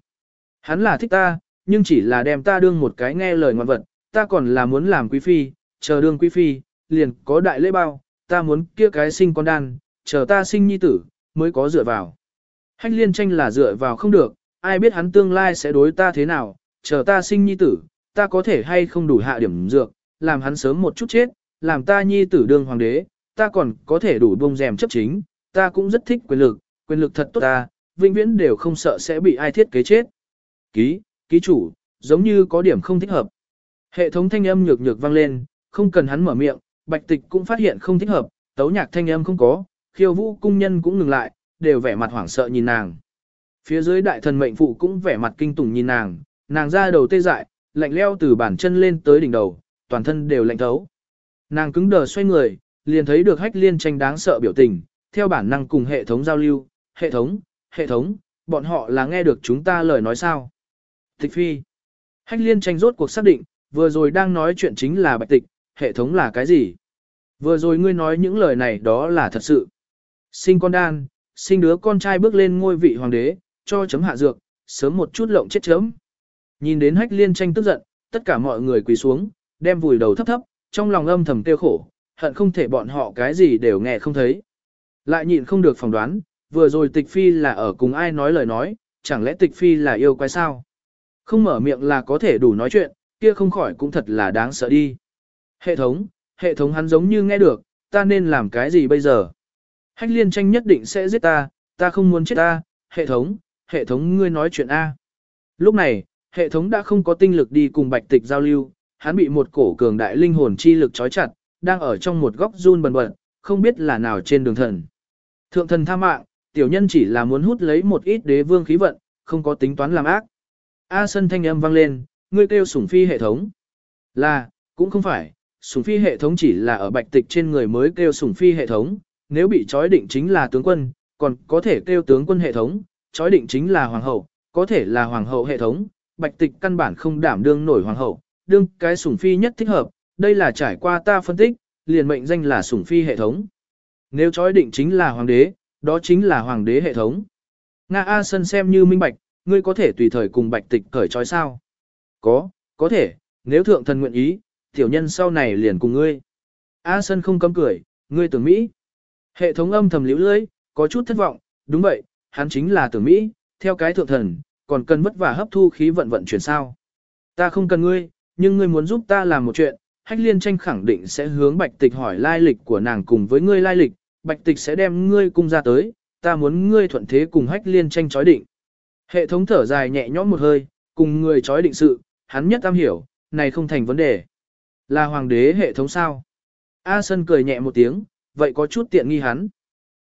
Hắn là thích ta, nhưng chỉ là đem ta đương một cái nghe lời ngoan vật, ta còn là muốn làm quý phi, chờ đương quý phi, liền có đại lễ bao, ta muốn kia cái sinh con đan, chờ ta sinh nhi tử, mới có dựa vào. Hách liên tranh là dựa vào không được, ai biết hắn tương lai sẽ đối ta thế nào, chờ ta sinh nhi tử, ta có thể hay không đủ hạ điểm dược, làm hắn sớm một chút chết, làm ta nhi tử đương hoàng đế, ta còn có thể đủ bông rèm chấp chính, ta cũng rất thích quyền lực, quyền lực thật tốt ta, vĩnh viễn đều không sợ sẽ bị ai thiết kế chết. Ký, ký chủ, giống như có điểm không thích hợp. Hệ thống thanh âm nhược nhược vang lên, không cần hắn mở miệng, bạch tịch cũng phát hiện không thích hợp, tấu nhạc thanh âm không có, khiêu vũ cung nhân cũng ngừng lại, đều vẻ mặt hoảng sợ nhìn nàng. Phía dưới đại thần mệnh phụ cũng vẻ mặt kinh tủng nhìn nàng, nàng ra đầu tê dại, lạnh leo từ bàn chân lên tới đỉnh đầu, toàn thân đều lạnh thấu. Nàng cứng đờ xoay người, liền thấy được hách liên tranh đáng sợ biểu tình, theo bản năng cùng hệ thống giao lưu, hệ thống, hệ thống, bọn họ là nghe được chúng ta lời nói sao. Tịch phi. Hách liên tranh rốt cuộc xác định, vừa rồi đang nói chuyện chính là bạch tịch, hệ thống là cái gì? Vừa rồi ngươi nói những lời này đó là thật sự. Sinh con đan, sinh đứa con trai bước lên ngôi vị hoàng đế, cho chấm hạ dược, sớm một chút lộng chết chấm. Nhìn đến hách liên tranh tức giận, tất cả mọi người quỳ xuống, đem vùi đầu thấp thấp, trong lòng âm thầm tiêu khổ, hận không thể bọn họ cái gì đều nghe không thấy. Lại nhịn không được phỏng đoán, vừa rồi tịch phi là ở cùng ai nói lời nói, chẳng lẽ tịch phi là yêu quái sao? Không mở miệng là có thể đủ nói chuyện, kia không khỏi cũng thật là đáng sợ đi. Hệ thống, hệ thống hắn giống như nghe được, ta nên làm cái gì bây giờ? Hách liên tranh nhất định sẽ giết ta, ta không muốn chết ta, hệ thống, hệ thống ngươi nói chuyện A. Lúc này, hệ thống đã không có tinh lực đi cùng bạch tịch giao lưu, hắn bị một cổ cường đại linh hồn chi lực trói chặt, đang ở trong một góc run bần bật, không biết là nào trên đường thần. Thượng thần tha mạng, tiểu nhân chỉ là muốn hút lấy một ít đế vương khí vận, không có tính toán làm ác. A sân thanh âm vang lên, ngươi kêu sủng phi hệ thống. Là, cũng không phải, sủng phi hệ thống chỉ là ở bạch tịch trên người mới kêu sủng phi hệ thống, nếu bị trói định chính là tướng quân, còn có thể kêu tướng quân hệ thống, trói định chính là hoàng hậu, có thể là hoàng hậu hệ thống, bạch tịch căn bản không đảm đương nổi hoàng hậu, đương cái sủng phi nhất thích hợp, đây là trải qua ta phân tích, liền mệnh danh là sủng phi hệ thống. Nếu trói định chính là hoàng đế, đó chính là hoàng đế hệ thống. Nga A Sân xem như minh bạch, ngươi có thể tùy thời cùng bạch tịch cởi trói sao? Có, có thể, nếu thượng thần nguyện ý, tiểu nhân sau này liền cùng ngươi. A Sân không cấm cười, ngươi tưởng Mỹ. Hệ thống âm thầm liễu lưỡi, có chút thất vọng, đúng vậy, hắn chính là tưởng Mỹ, theo cái thượng thần, còn cần vất vả hấp thu khí vận vận chuyển sao. Ta không cần ngươi, nhưng ngươi muốn giúp ta làm một chuyện, hách liên tranh khẳng định sẽ hướng bạch tịch hỏi lai lịch của nàng cùng với ngươi lai lịch, bạch tịch sẽ đem ngươi cung ra tới, ta muốn ngươi thuận thế cùng hách liên tranh chói định. Hệ thống thở dài nhẹ nhõm một hơi, cùng người chói định sự, hắn nhất am hiểu, này không thành vấn đề. Là hoàng đế hệ thống sao? A Sân cười nhẹ một tiếng, vậy có chút tiện nghi hắn.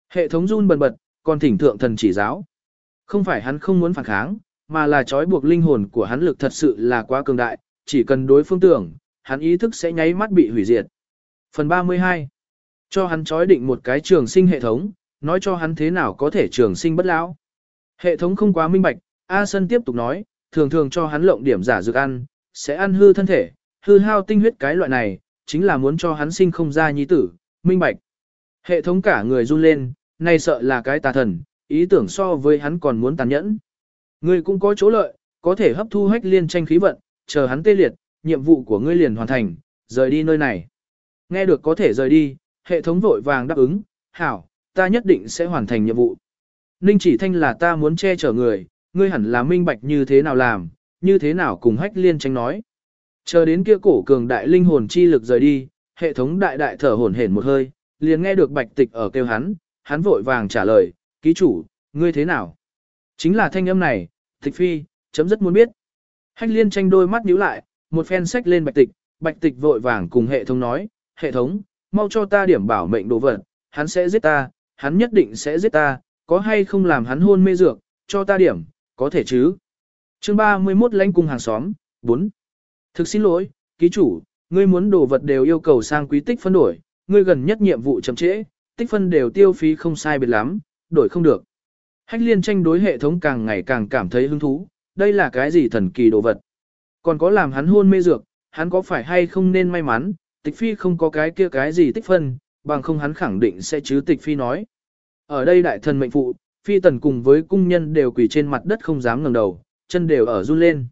Hệ thống run bần bật, còn thỉnh thượng thần chỉ giáo. Không phải hắn không muốn phản kháng, mà là trói buộc linh hồn của hắn lực thật sự là quá cường đại, chỉ cần đối phương tưởng, hắn ý thức sẽ nháy mắt bị hủy diệt. Phần 32. Cho hắn trói định một cái trường sinh hệ thống, nói cho hắn thế nào có thể trường sinh bất lão. Hệ thống không quá minh bạch, A Sân tiếp tục nói, thường thường cho hắn lộng điểm giả dược ăn, sẽ ăn hư thân thể, hư hao tinh huyết cái loại này, chính là muốn cho hắn sinh không ra nhi tử, minh bạch. Hệ thống cả người run lên, nay sợ là cái tà thần, ý tưởng so với hắn còn muốn tàn nhẫn. Ngươi cũng có chỗ lợi, có thể hấp thu hách liên tranh khí vận, chờ hắn tê liệt, nhiệm vụ của ngươi liền hoàn thành, rời đi nơi này. Nghe được có thể rời đi, hệ thống vội vàng đáp ứng, hảo, ta nhất định sẽ hoàn thành nhiệm vụ. Ninh chỉ thanh là ta muốn che chở người, ngươi hẳn là minh bạch như thế nào làm, như thế nào cùng hách liên tranh nói. Chờ đến kia cổ cường đại linh hồn chi lực rời đi, hệ thống đại đại thở hổn hển một hơi, liền nghe được bạch tịch ở kêu hắn, hắn vội vàng trả lời, ký chủ, ngươi thế nào? Chính là thanh âm này, tịch phi, chấm rất muốn biết. Hách liên tranh đôi mắt nhíu lại, một phen sách lên bạch tịch, bạch tịch vội vàng cùng hệ thống nói, hệ thống, mau cho ta điểm bảo mệnh đồ vật, hắn sẽ giết ta, hắn nhất định sẽ giết ta, có hay không làm hắn hôn mê dược, cho ta điểm, có thể chứ. chương 31 lãnh cung hàng xóm, 4. Thực xin lỗi, ký chủ, ngươi muốn đồ vật đều yêu cầu sang quý tích phân đổi, ngươi gần nhất nhiệm vụ chậm trễ, tích phân đều tiêu phí không sai biệt lắm, đổi không được. Hách liên tranh đối hệ thống càng ngày càng cảm thấy hứng thú, đây là cái gì thần kỳ đồ vật. Còn có làm hắn hôn mê dược, hắn có phải hay không nên may mắn, tịch phi không có cái kia cái gì tích phân, bằng không hắn khẳng định sẽ chứ tịch phi nói. Ở đây đại thần mệnh phụ, phi tần cùng với cung nhân đều quỳ trên mặt đất không dám ngẩng đầu, chân đều ở run lên.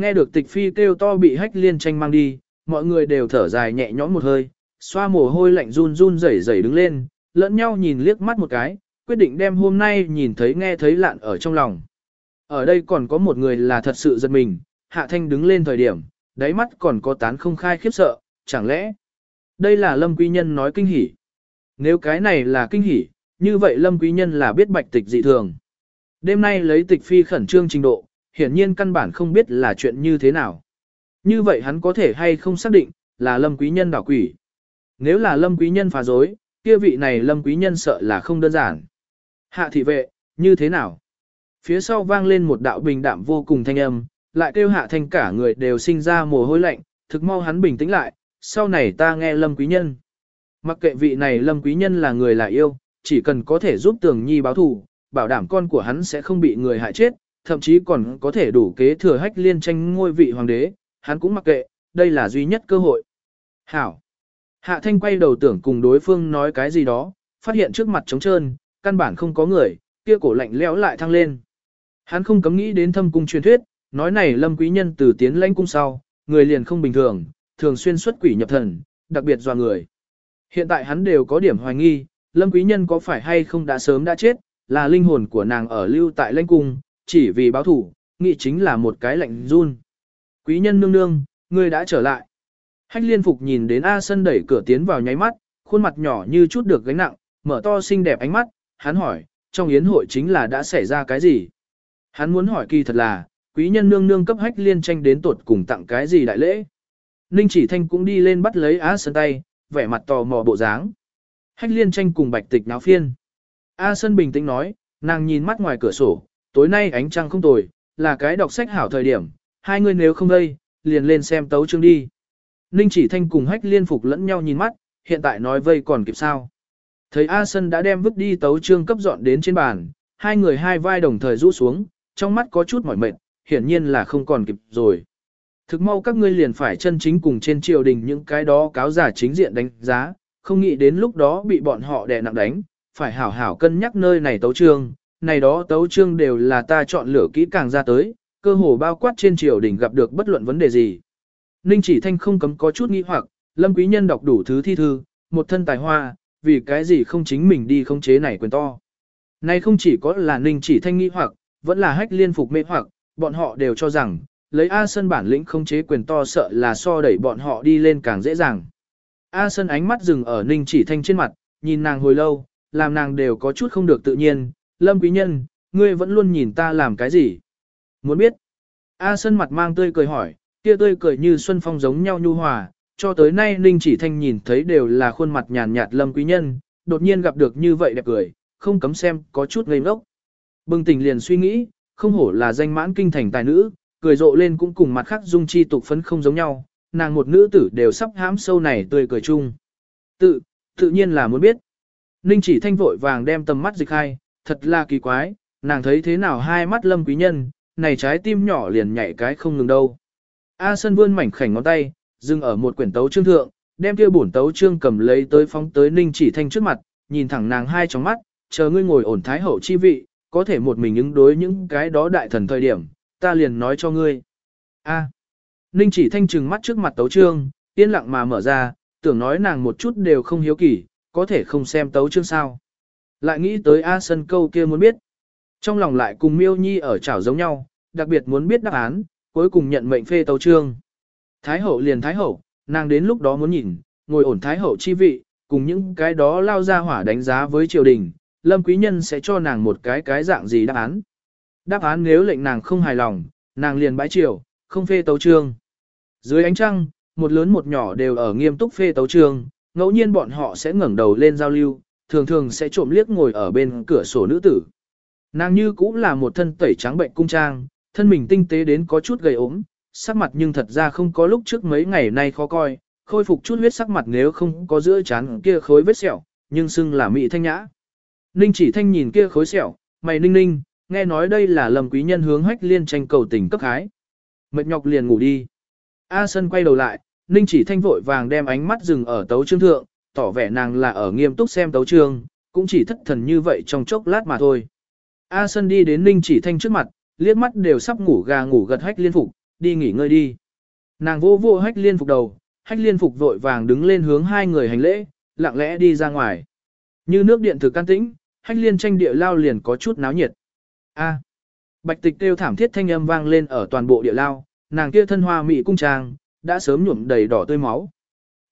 Nghe được tịch phi kêu to bị hách liên tranh mang đi, mọi người đều thở dài nhẹ nhõm một hơi, xoa mồ hôi lạnh run run rẩy rẩy đứng lên, lẫn nhau nhìn liếc mắt một cái, quyết định đem hôm nay nhìn thấy nghe thấy lạn ở trong lòng. Ở đây còn có một người là thật sự giật mình, hạ thanh đứng lên thời điểm, đáy mắt còn có tán không khai khiếp sợ, chẳng lẽ đây là lâm quý nhân nói kinh hỉ. Nếu cái này là kinh hỉ, như vậy lâm quý nhân là biết bạch tịch dị thường. Đêm nay lấy tịch phi khẩn trương trình độ, hiển nhiên căn bản không biết là chuyện như thế nào. Như vậy hắn có thể hay không xác định, là lâm quý nhân đảo quỷ. Nếu là lâm quý nhân phá dối, kia vị này lâm quý nhân sợ là không đơn giản. Hạ thị vệ, như thế nào? Phía sau vang lên một đạo bình đạm vô cùng thanh âm, lại kêu hạ thanh cả người đều sinh ra mồ hôi lạnh, thực mau hắn bình tĩnh lại, sau này ta nghe lâm quý nhân. Mặc kệ vị này lâm quý nhân là người là yêu, chỉ cần có thể giúp tường nhi báo thù, bảo đảm con của hắn sẽ không bị người hại chết, thậm chí còn có thể đủ kế thừa hách liên tranh ngôi vị hoàng đế, hắn cũng mặc kệ, đây là duy nhất cơ hội. Hảo! Hạ thanh quay đầu tưởng cùng đối phương nói cái gì đó, phát hiện trước mặt trống trơn, căn bản không có người, kia cổ lạnh lẽo lại thăng lên. Hắn không cấm nghĩ đến thâm cung truyền thuyết, nói này lâm quý nhân từ tiến lãnh cung sau, người liền không bình thường, thường xuyên xuất quỷ nhập thần, đặc biệt dò người. Hiện tại hắn đều có điểm hoài nghi, lâm quý nhân có phải hay không đã sớm đã chết, là linh hồn của nàng ở lưu tại lãnh cung, chỉ vì báo thủ, nghĩ chính là một cái lạnh run. Quý nhân nương nương, ngươi đã trở lại. Hách liên phục nhìn đến A Sân đẩy cửa tiến vào nháy mắt, khuôn mặt nhỏ như chút được gánh nặng, mở to xinh đẹp ánh mắt, hắn hỏi, trong yến hội chính là đã xảy ra cái gì? Hắn muốn hỏi kỳ thật là, quý nhân nương nương cấp hách liên tranh đến tột cùng tặng cái gì đại lễ? Ninh chỉ thanh cũng đi lên bắt lấy A Sân tay, vẻ mặt tò mò bộ dáng. Hách liên tranh cùng bạch tịch náo phiên. A Sân bình tĩnh nói, nàng nhìn mắt ngoài cửa sổ, tối nay ánh trăng không tồi, là cái đọc sách hảo thời điểm, hai người nếu không đây, liền lên xem tấu chương đi. Ninh chỉ thanh cùng hách liên phục lẫn nhau nhìn mắt, hiện tại nói vây còn kịp sao. Thấy A Sân đã đem vứt đi tấu chương cấp dọn đến trên bàn, hai người hai vai đồng thời rũ xuống, trong mắt có chút mỏi mệt, hiển nhiên là không còn kịp rồi. Thực mau các ngươi liền phải chân chính cùng trên triều đình những cái đó cáo giả chính diện đánh giá, không nghĩ đến lúc đó bị bọn họ đè nặng đánh, phải hảo hảo cân nhắc nơi này tấu chương, này đó tấu chương đều là ta chọn lựa kỹ càng ra tới, cơ hồ bao quát trên triều đình gặp được bất luận vấn đề gì. Ninh chỉ thanh không cấm có chút nghi hoặc, lâm quý nhân đọc đủ thứ thi thư, một thân tài hoa, vì cái gì không chính mình đi không chế này quyền to. Này không chỉ có là ninh chỉ thanh nghi hoặc, vẫn là hách liên phục mê hoặc, bọn họ đều cho rằng, lấy A sơn bản lĩnh không chế quyền to sợ là so đẩy bọn họ đi lên càng dễ dàng. A sơn ánh mắt dừng ở ninh chỉ thanh trên mặt, nhìn nàng hồi lâu, làm nàng đều có chút không được tự nhiên, lâm quý nhân, ngươi vẫn luôn nhìn ta làm cái gì? Muốn biết? A Sân mặt mang tươi cười hỏi, kia tươi cười như xuân phong giống nhau nhu hòa, cho tới nay Ninh chỉ thanh nhìn thấy đều là khuôn mặt nhàn nhạt lâm quý nhân, đột nhiên gặp được như vậy đẹp cười, không cấm xem có chút ngây ngốc. Bừng tỉnh liền suy nghĩ, không hổ là danh mãn kinh thành tài nữ, cười rộ lên cũng cùng mặt khác dung chi tục phấn không giống nhau, nàng một nữ tử đều sắp hãm sâu này tươi cười chung. Tự, tự nhiên là muốn biết. Ninh chỉ thanh vội vàng đem tầm mắt dịch hai, thật là kỳ quái, nàng thấy thế nào hai mắt lâm quý nhân, này trái tim nhỏ liền nhảy cái không ngừng đâu. A Sân vươn mảnh khảnh ngón tay, dừng ở một quyển tấu chương thượng, đem kia bổn tấu chương cầm lấy tới phóng tới Ninh Chỉ Thanh trước mặt, nhìn thẳng nàng hai tròng mắt, chờ ngươi ngồi ổn thái hậu chi vị, có thể một mình ứng đối những cái đó đại thần thời điểm, ta liền nói cho ngươi. A. Ninh Chỉ Thanh trừng mắt trước mặt tấu chương, yên lặng mà mở ra, tưởng nói nàng một chút đều không hiếu kỳ, có thể không xem tấu chương sao. Lại nghĩ tới A Sân câu kia muốn biết. Trong lòng lại cùng Miêu Nhi ở chảo giống nhau, đặc biệt muốn biết đáp án, cuối cùng nhận mệnh phê tấu trương. Thái hậu liền thái hậu, nàng đến lúc đó muốn nhìn, ngồi ổn thái hậu chi vị, cùng những cái đó lao ra hỏa đánh giá với triều đình, lâm quý nhân sẽ cho nàng một cái cái dạng gì đáp án. Đáp án nếu lệnh nàng không hài lòng, nàng liền bãi triều, không phê tấu trương. Dưới ánh trăng, một lớn một nhỏ đều ở nghiêm túc phê tấu trương, ngẫu nhiên bọn họ sẽ ngẩng đầu lên giao lưu, thường thường sẽ trộm liếc ngồi ở bên cửa sổ nữ tử. Nàng như cũng là một thân tẩy trắng bệnh cung trang, thân mình tinh tế đến có chút gầy ốm, sắc mặt nhưng thật ra không có lúc trước mấy ngày nay khó coi, khôi phục chút huyết sắc mặt nếu không có giữa chán kia khối vết sẹo, nhưng xưng là mỹ thanh nhã. Ninh chỉ thanh nhìn kia khối sẹo, mày ninh ninh, nghe nói đây là lầm quý nhân hướng hách liên tranh cầu tình cấp hái. Mệt nhọc liền ngủ đi. A sân quay đầu lại, ninh chỉ thanh vội vàng đem ánh mắt dừng ở tấu trương thượng, tỏ vẻ nàng là ở nghiêm túc xem tấu trương, cũng chỉ thất thần như vậy trong chốc lát mà thôi. A sơn đi đến ninh chỉ thanh trước mặt, liếc mắt đều sắp ngủ gà ngủ gật hách liên phục, đi nghỉ ngơi đi. Nàng vô vô hách liên phục đầu, hách liên phục vội vàng đứng lên hướng hai người hành lễ, lặng lẽ đi ra ngoài. Như nước điện thực can tĩnh, hách liên tranh địa lao liền có chút náo nhiệt. A. Bạch tịch kêu thảm thiết thanh âm vang lên ở toàn bộ địa lao, nàng kia thân hoa mỹ cung trang, đã sớm nhuộm đầy đỏ tươi máu.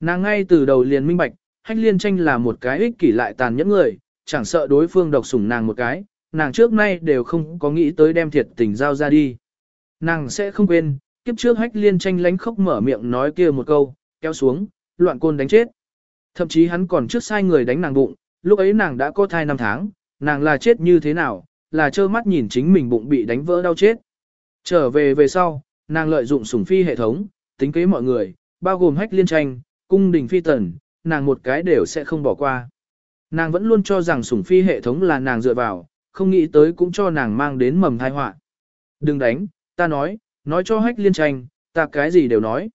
Nàng ngay từ đầu liền minh bạch, hách liên tranh là một cái ích kỷ lại tàn nhẫn người, chẳng sợ đối phương độc sủng nàng một cái, nàng trước nay đều không có nghĩ tới đem thiệt tình giao ra đi. Nàng sẽ không quên, kiếp trước hách liên tranh lánh khóc mở miệng nói kia một câu, kéo xuống, loạn côn đánh chết. Thậm chí hắn còn trước sai người đánh nàng bụng, lúc ấy nàng đã có thai năm tháng, nàng là chết như thế nào, là trơ mắt nhìn chính mình bụng bị đánh vỡ đau chết. Trở về về sau, nàng lợi dụng sủng phi hệ thống, tính kế mọi người, bao gồm hách liên tranh, cung đình phi tần, nàng một cái đều sẽ không bỏ qua. Nàng vẫn luôn cho rằng sủng phi hệ thống là nàng dựa vào, không nghĩ tới cũng cho nàng mang đến mầm tai họa. Đừng đánh, ta nói, nói cho hách liên tranh, ta cái gì đều nói.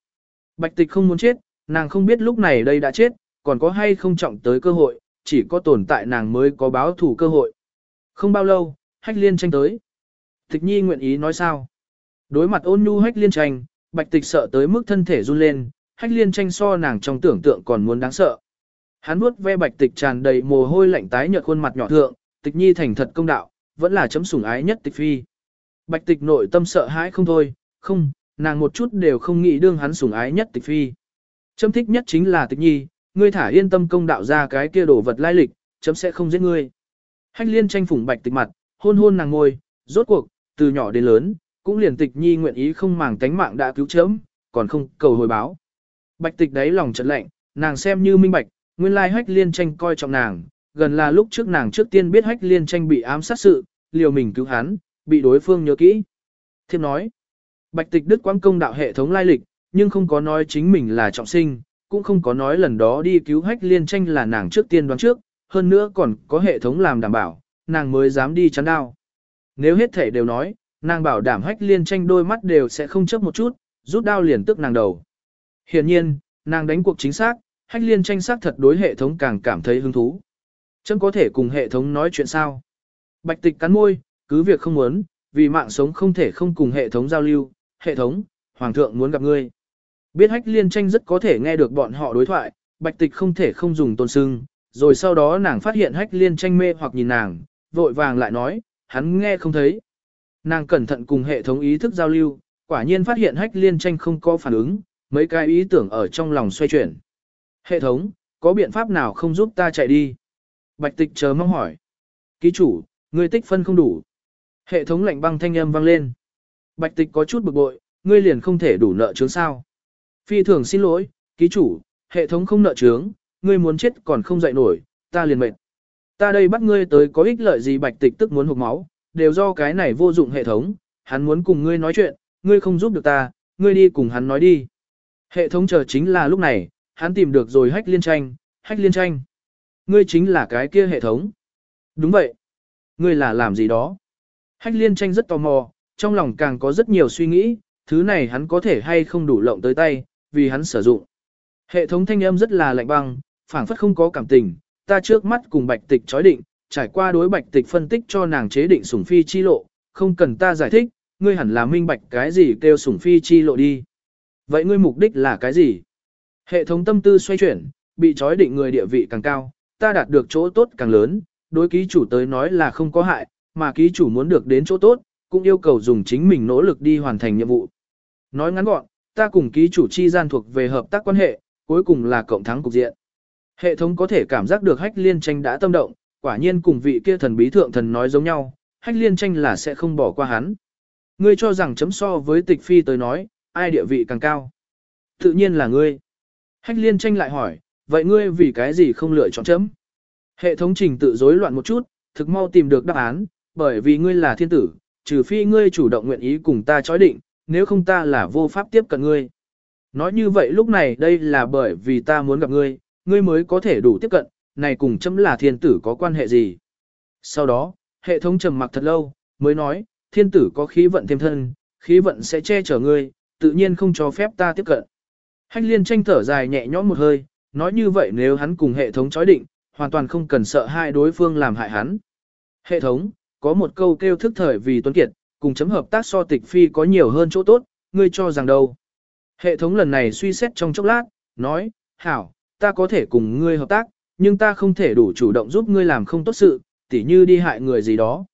Bạch tịch không muốn chết, nàng không biết lúc này đây đã chết, còn có hay không trọng tới cơ hội, chỉ có tồn tại nàng mới có báo thủ cơ hội. Không bao lâu, hách liên tranh tới. Tịch nhi nguyện ý nói sao? Đối mặt ôn nhu hách liên tranh, bạch tịch sợ tới mức thân thể run lên, hách liên tranh so nàng trong tưởng tượng còn muốn đáng sợ. Hắn vuốt ve bạch tịch tràn đầy mồ hôi lạnh tái nhợt khuôn mặt nhỏ thượng, tịch nhi thành thật công đạo, vẫn là chấm sủng ái nhất tịch phi. Bạch tịch nội tâm sợ hãi không thôi, không, nàng một chút đều không nghĩ đương hắn sủng ái nhất tịch phi. Chấm thích nhất chính là tịch nhi, ngươi thả yên tâm công đạo ra cái kia đổ vật lai lịch, chấm sẽ không giết ngươi. Hách liên tranh phủng bạch tịch mặt, hôn hôn nàng ngôi, rốt cuộc, từ nhỏ đến lớn, cũng liền tịch nhi nguyện ý không màng tánh mạng đã cứu chấm, còn không cầu hồi báo. Bạch tịch đấy lòng trận lạnh, nàng xem như minh bạch, nguyên lai hách liên tranh coi trọng nàng, gần là lúc trước nàng trước tiên biết hách liên tranh bị ám sát sự, liều mình cứu hắn, bị đối phương nhớ kỹ. Thiếp nói, bạch tịch đức quang công đạo hệ thống lai lịch, nhưng không có nói chính mình là trọng sinh, cũng không có nói lần đó đi cứu hách liên tranh là nàng trước tiên đoán trước, hơn nữa còn có hệ thống làm đảm bảo, nàng mới dám đi chắn đao. Nếu hết thể đều nói, nàng bảo đảm hách liên tranh đôi mắt đều sẽ không chấp một chút, rút đao liền tức nàng đầu. Hiện nhiên, nàng đánh cuộc chính xác, hách liên tranh xác thật đối hệ thống càng cảm thấy hứng thú. Chẳng có thể cùng hệ thống nói chuyện sao? Bạch tịch cắn môi, cứ việc không muốn, vì mạng sống không thể không cùng hệ thống giao lưu, hệ thống, hoàng thượng muốn gặp ngươi. Biết hách liên tranh rất có thể nghe được bọn họ đối thoại, bạch tịch không thể không dùng tôn sưng, rồi sau đó nàng phát hiện hách liên tranh mê hoặc nhìn nàng, vội vàng lại nói, hắn nghe không thấy. Nàng cẩn thận cùng hệ thống ý thức giao lưu, quả nhiên phát hiện hách liên tranh không có phản ứng, mấy cái ý tưởng ở trong lòng xoay chuyển. Hệ thống, có biện pháp nào không giúp ta chạy đi? Bạch tịch chờ mong hỏi. Ký chủ, ngươi tích phân không đủ. Hệ thống lạnh băng thanh âm vang lên. Bạch tịch có chút bực bội, ngươi liền không thể đủ nợ chướng sao. Phi thường xin lỗi, ký chủ, hệ thống không nợ chướng, ngươi muốn chết còn không dậy nổi, ta liền mệt. Ta đây bắt ngươi tới có ích lợi gì bạch tịch tức muốn hụt máu, đều do cái này vô dụng hệ thống, hắn muốn cùng ngươi nói chuyện, ngươi không giúp được ta, ngươi đi cùng hắn nói đi. Hệ thống chờ chính là lúc này, hắn tìm được rồi hách liên tranh, hách liên tranh. Ngươi chính là cái kia hệ thống. Đúng vậy. Ngươi là làm gì đó? Hách liên tranh rất tò mò, trong lòng càng có rất nhiều suy nghĩ, thứ này hắn có thể hay không đủ lộng tới tay, vì hắn sử dụng. Hệ thống thanh âm rất là lạnh băng, phảng phất không có cảm tình, ta trước mắt cùng bạch tịch chói định, trải qua đối bạch tịch phân tích cho nàng chế định sủng phi chi lộ, không cần ta giải thích, ngươi hẳn là minh bạch cái gì kêu sủng phi chi lộ đi. Vậy ngươi mục đích là cái gì? Hệ thống tâm tư xoay chuyển, bị chói định người địa vị càng cao, ta đạt được chỗ tốt càng lớn, đối ký chủ tới nói là không có hại, mà ký chủ muốn được đến chỗ tốt, cũng yêu cầu dùng chính mình nỗ lực đi hoàn thành nhiệm vụ. Nói ngắn gọn, ta cùng ký chủ chi gian thuộc về hợp tác quan hệ, cuối cùng là cộng thắng cục diện. Hệ thống có thể cảm giác được hách liên tranh đã tâm động, quả nhiên cùng vị kia thần bí thượng thần nói giống nhau, hách liên tranh là sẽ không bỏ qua hắn. Ngươi cho rằng chấm so với tịch phi tới nói, ai địa vị càng cao? Tự nhiên là ngươi. Hách liên tranh lại hỏi, vậy ngươi vì cái gì không lựa chọn chấm? Hệ thống trình tự rối loạn một chút, thực mau tìm được đáp án, bởi vì ngươi là thiên tử, trừ phi ngươi chủ động nguyện ý cùng ta chói định, nếu không ta là vô pháp tiếp cận ngươi. Nói như vậy lúc này đây là bởi vì ta muốn gặp ngươi, ngươi mới có thể đủ tiếp cận, này cùng chấm là thiên tử có quan hệ gì. Sau đó, hệ thống trầm mặc thật lâu, mới nói, thiên tử có khí vận thêm thân, khí vận sẽ che chở ngươi, tự nhiên không cho phép ta tiếp cận. Hách liên tranh thở dài nhẹ nhõm một hơi, nói như vậy nếu hắn cùng hệ thống chói định, hoàn toàn không cần sợ hai đối phương làm hại hắn. Hệ thống, có một câu kêu thức thời vì tuấn kiệt, cùng chấm hợp tác so tịch phi có nhiều hơn chỗ tốt, ngươi cho rằng đâu. Hệ thống lần này suy xét trong chốc lát, nói, hảo, ta có thể cùng ngươi hợp tác, nhưng ta không thể đủ chủ động giúp ngươi làm không tốt sự, tỉ như đi hại người gì đó.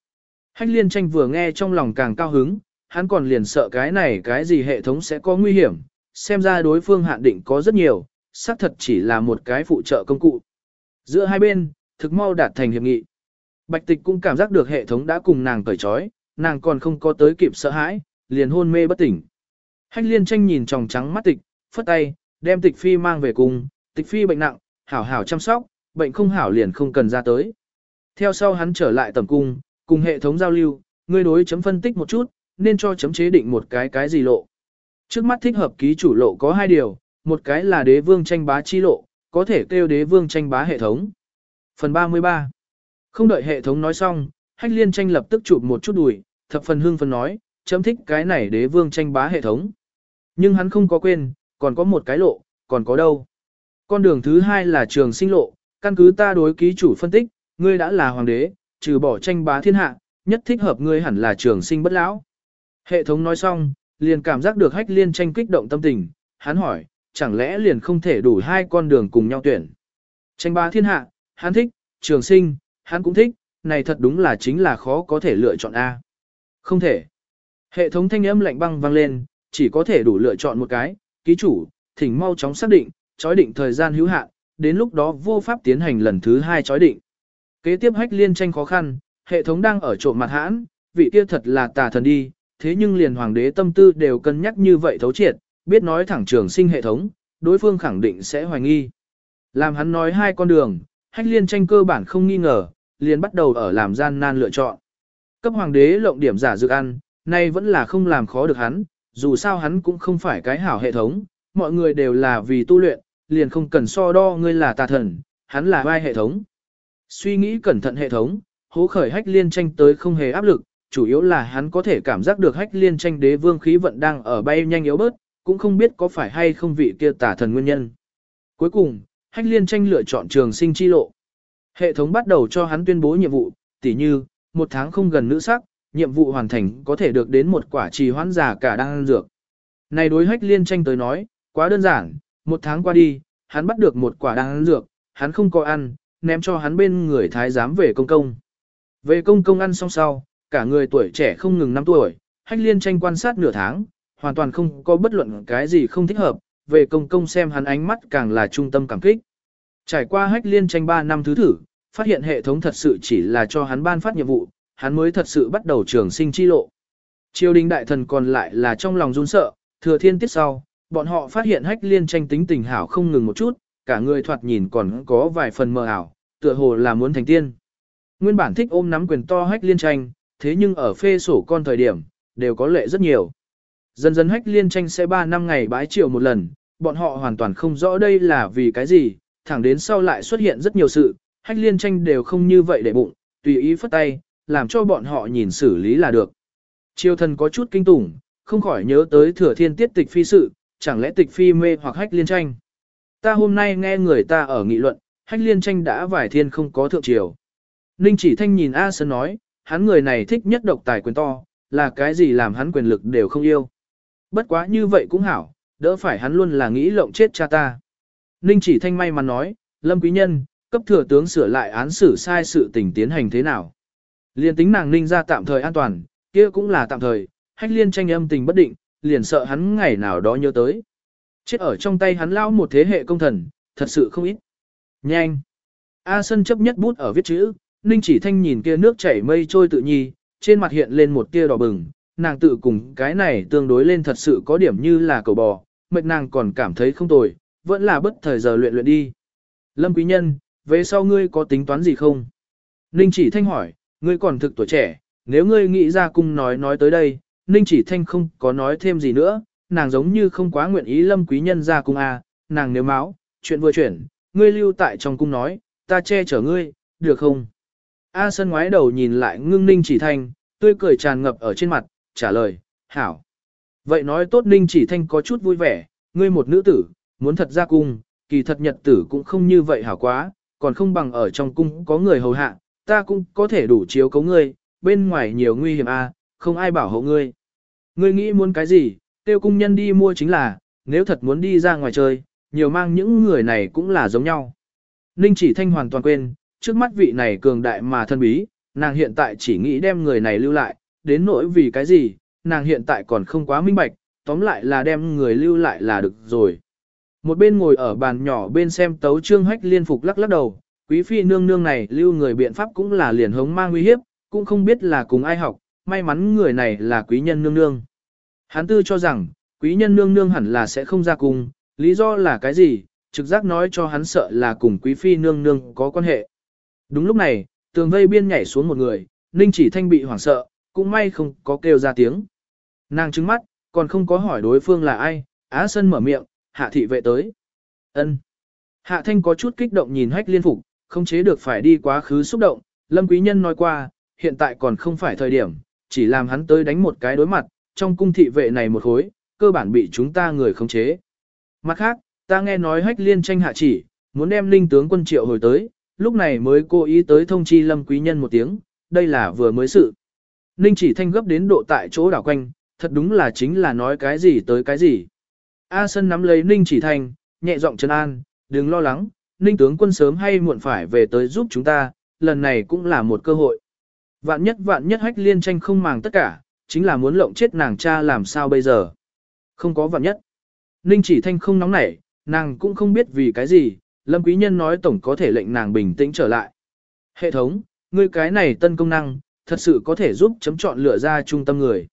Hách liên tranh vừa nghe trong lòng càng cao hứng, hắn còn liền sợ cái này cái gì hệ thống sẽ có nguy hiểm, xem ra đối phương hạn định có rất nhiều, xác thật chỉ là một cái phụ trợ công cụ. Giữa hai bên, thực mau đạt thành hiệp nghị. Bạch tịch cũng cảm giác được hệ thống đã cùng nàng cởi trói, nàng còn không có tới kịp sợ hãi, liền hôn mê bất tỉnh. Hách liên tranh nhìn tròng trắng mắt tịch, phất tay, đem tịch phi mang về cùng, tịch phi bệnh nặng, hảo hảo chăm sóc, bệnh không hảo liền không cần ra tới. Theo sau hắn trở lại tầm cung, cùng hệ thống giao lưu, ngươi đối chấm phân tích một chút, nên cho chấm chế định một cái cái gì lộ. Trước mắt thích hợp ký chủ lộ có hai điều, một cái là đế vương tranh bá chi lộ, có thể kêu đế vương tranh bá hệ thống. Phần 33 Không đợi hệ thống nói xong, hách liên tranh lập tức chụp một chút đùi, thập phần hương phần nói, chấm thích cái này đế vương tranh bá hệ thống. Nhưng hắn không có quên, còn có một cái lộ, còn có đâu. Con đường thứ hai là trường sinh lộ, căn cứ ta đối ký chủ phân tích, ngươi đã là hoàng đế, trừ bỏ tranh bá thiên hạ, nhất thích hợp ngươi hẳn là trường sinh bất lão. Hệ thống nói xong, liền cảm giác được hách liên tranh kích động tâm tình, hắn hỏi, chẳng lẽ liền không thể đủ hai con đường cùng nhau tuyển. Tranh ba thiên hạ, hắn thích, trường sinh, hắn cũng thích, này thật đúng là chính là khó có thể lựa chọn A. Không thể. Hệ thống thanh âm lạnh băng vang lên, chỉ có thể đủ lựa chọn một cái, ký chủ, thỉnh mau chóng xác định, chói định thời gian hữu hạn, đến lúc đó vô pháp tiến hành lần thứ hai chói định. Kế tiếp hách liên tranh khó khăn, hệ thống đang ở trộm mặt hãn, vị kia thật là tà thần đi, thế nhưng liền hoàng đế tâm tư đều cân nhắc như vậy thấu triệt, biết nói thẳng trường sinh hệ thống, đối phương khẳng định sẽ hoài nghi. Làm hắn nói hai con đường, hách liên tranh cơ bản không nghi ngờ, liền bắt đầu ở làm gian nan lựa chọn. Cấp hoàng đế lộng điểm giả dược ăn, nay vẫn là không làm khó được hắn, dù sao hắn cũng không phải cái hảo hệ thống, mọi người đều là vì tu luyện, liền không cần so đo ngươi là tà thần, hắn là vai hệ thống. Suy nghĩ cẩn thận hệ thống, hố khởi hách liên tranh tới không hề áp lực, chủ yếu là hắn có thể cảm giác được hách liên tranh đế vương khí vận đang ở bay nhanh yếu bớt, cũng không biết có phải hay không vị kia tả thần nguyên nhân. Cuối cùng, hách liên tranh lựa chọn trường sinh chi lộ. Hệ thống bắt đầu cho hắn tuyên bố nhiệm vụ, tỉ như, một tháng không gần nữ sắc, nhiệm vụ hoàn thành có thể được đến một quả trì hoãn giả cả đang ăn dược. Này đối hách liên tranh tới nói, quá đơn giản, một tháng qua đi, hắn bắt được một quả đang ăn dược, hắn không có ăn, ném cho hắn bên người thái giám về công công. Về công công ăn xong sau, cả người tuổi trẻ không ngừng năm tuổi, hách liên tranh quan sát nửa tháng, hoàn toàn không có bất luận cái gì không thích hợp, về công công xem hắn ánh mắt càng là trung tâm cảm kích. Trải qua hách liên tranh 3 năm thứ thử, phát hiện hệ thống thật sự chỉ là cho hắn ban phát nhiệm vụ, hắn mới thật sự bắt đầu trường sinh chi lộ. Triều đình đại thần còn lại là trong lòng run sợ, thừa thiên tiết sau, bọn họ phát hiện hách liên tranh tính tình hảo không ngừng một chút, cả người thoạt nhìn còn có vài phần mờ ảo, tựa hồ là muốn thành tiên. Nguyên bản thích ôm nắm quyền to hách liên tranh, thế nhưng ở phê sổ con thời điểm, đều có lệ rất nhiều. Dần dần hách liên tranh sẽ 3 năm ngày bái triều một lần, bọn họ hoàn toàn không rõ đây là vì cái gì, thẳng đến sau lại xuất hiện rất nhiều sự, hách liên tranh đều không như vậy để bụng, tùy ý phất tay, làm cho bọn họ nhìn xử lý là được. Triều thần có chút kinh tủng, không khỏi nhớ tới thừa thiên tiết tịch phi sự, chẳng lẽ tịch phi mê hoặc hách liên tranh. Ta hôm nay nghe người ta ở nghị luận, hách liên tranh đã vài thiên không có thượng triều. Ninh chỉ thanh nhìn A Sơn nói, hắn người này thích nhất độc tài quyền to, là cái gì làm hắn quyền lực đều không yêu. Bất quá như vậy cũng hảo, đỡ phải hắn luôn là nghĩ lộng chết cha ta. Ninh chỉ thanh may mà nói, Lâm Quý Nhân, cấp thừa tướng sửa lại án xử sai sự tình tiến hành thế nào. Liên tính nàng Ninh ra tạm thời an toàn, kia cũng là tạm thời, hách liên tranh âm tình bất định, liền sợ hắn ngày nào đó nhớ tới. Chết ở trong tay hắn lao một thế hệ công thần, thật sự không ít. Nhanh! A Sân chấp nhất bút ở viết chữ, Ninh chỉ thanh nhìn kia nước chảy mây trôi tự nhi, trên mặt hiện lên một tia đỏ bừng, nàng tự cùng cái này tương đối lên thật sự có điểm như là cầu bò, mệt nàng còn cảm thấy không tồi, vẫn là bất thời giờ luyện luyện đi. Lâm Quý Nhân, về sau ngươi có tính toán gì không? Ninh chỉ thanh hỏi, ngươi còn thực tuổi trẻ, nếu ngươi nghĩ ra cung nói nói tới đây, Ninh chỉ thanh không có nói thêm gì nữa, nàng giống như không quá nguyện ý Lâm Quý Nhân ra cung à, nàng nếu máu, chuyện vừa chuyển, ngươi lưu tại trong cung nói, ta che chở ngươi, được không? A Sân ngoái đầu nhìn lại ngưng Ninh chỉ thanh, tươi cười tràn ngập ở trên mặt, trả lời, hảo. Vậy nói tốt Ninh chỉ thanh có chút vui vẻ, ngươi một nữ tử, muốn thật ra cung, kỳ thật nhật tử cũng không như vậy hảo quá, còn không bằng ở trong cung có người hầu hạ, ta cũng có thể đủ chiếu cấu ngươi, bên ngoài nhiều nguy hiểm a, à, không ai bảo hộ ngươi. Ngươi nghĩ muốn cái gì, tiêu cung nhân đi mua chính là, nếu thật muốn đi ra ngoài chơi, nhiều mang những người này cũng là giống nhau. Ninh chỉ thanh hoàn toàn quên, trước mắt vị này cường đại mà thân bí, nàng hiện tại chỉ nghĩ đem người này lưu lại, đến nỗi vì cái gì, nàng hiện tại còn không quá minh bạch, tóm lại là đem người lưu lại là được rồi. Một bên ngồi ở bàn nhỏ bên xem tấu trương hách liên phục lắc lắc đầu, quý phi nương nương này lưu người biện pháp cũng là liền hống mang nguy hiếp, cũng không biết là cùng ai học, may mắn người này là quý nhân nương nương. Hán tư cho rằng, quý nhân nương nương hẳn là sẽ không ra cùng, lý do là cái gì, trực giác nói cho hắn sợ là cùng quý phi nương nương có quan hệ. Đúng lúc này, tường vây biên nhảy xuống một người, ninh chỉ thanh bị hoảng sợ, cũng may không có kêu ra tiếng. Nàng trứng mắt, còn không có hỏi đối phương là ai, á sân mở miệng, hạ thị vệ tới. ân Hạ thanh có chút kích động nhìn hách liên phục, không chế được phải đi quá khứ xúc động, lâm quý nhân nói qua, hiện tại còn không phải thời điểm, chỉ làm hắn tới đánh một cái đối mặt, trong cung thị vệ này một khối, cơ bản bị chúng ta người khống chế. Mặt khác, ta nghe nói hách liên tranh hạ chỉ, muốn đem linh tướng quân triệu hồi tới, lúc này mới cố ý tới thông chi lâm quý nhân một tiếng, đây là vừa mới sự. Ninh chỉ thanh gấp đến độ tại chỗ đảo quanh, thật đúng là chính là nói cái gì tới cái gì. A Sân nắm lấy Ninh chỉ thanh, nhẹ giọng chân an, đừng lo lắng, Ninh tướng quân sớm hay muộn phải về tới giúp chúng ta, lần này cũng là một cơ hội. Vạn nhất vạn nhất hách liên tranh không màng tất cả, chính là muốn lộng chết nàng cha làm sao bây giờ. Không có vạn nhất. Ninh chỉ thanh không nóng nảy, nàng cũng không biết vì cái gì, Lâm Quý Nhân nói tổng có thể lệnh nàng bình tĩnh trở lại. Hệ thống, ngươi cái này tân công năng, thật sự có thể giúp chấm chọn lựa ra trung tâm người.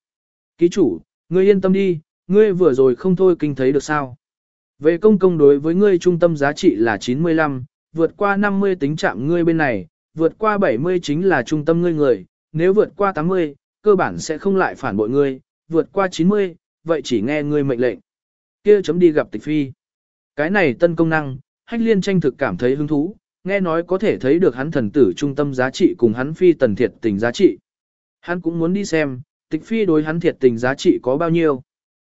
Ký chủ, ngươi yên tâm đi, ngươi vừa rồi không thôi kinh thấy được sao. Về công công đối với ngươi trung tâm giá trị là 95, vượt qua 50 tính chạm ngươi bên này, vượt qua 70 chính là trung tâm ngươi người, nếu vượt qua 80, cơ bản sẽ không lại phản bội ngươi, vượt qua 90, vậy chỉ nghe ngươi mệnh lệnh. Kia chấm đi gặp tịch phi. Cái này tân công năng, hách liên tranh thực cảm thấy hứng thú, nghe nói có thể thấy được hắn thần tử trung tâm giá trị cùng hắn phi tần thiệt tình giá trị. Hắn cũng muốn đi xem, tịch phi đối hắn thiệt tình giá trị có bao nhiêu.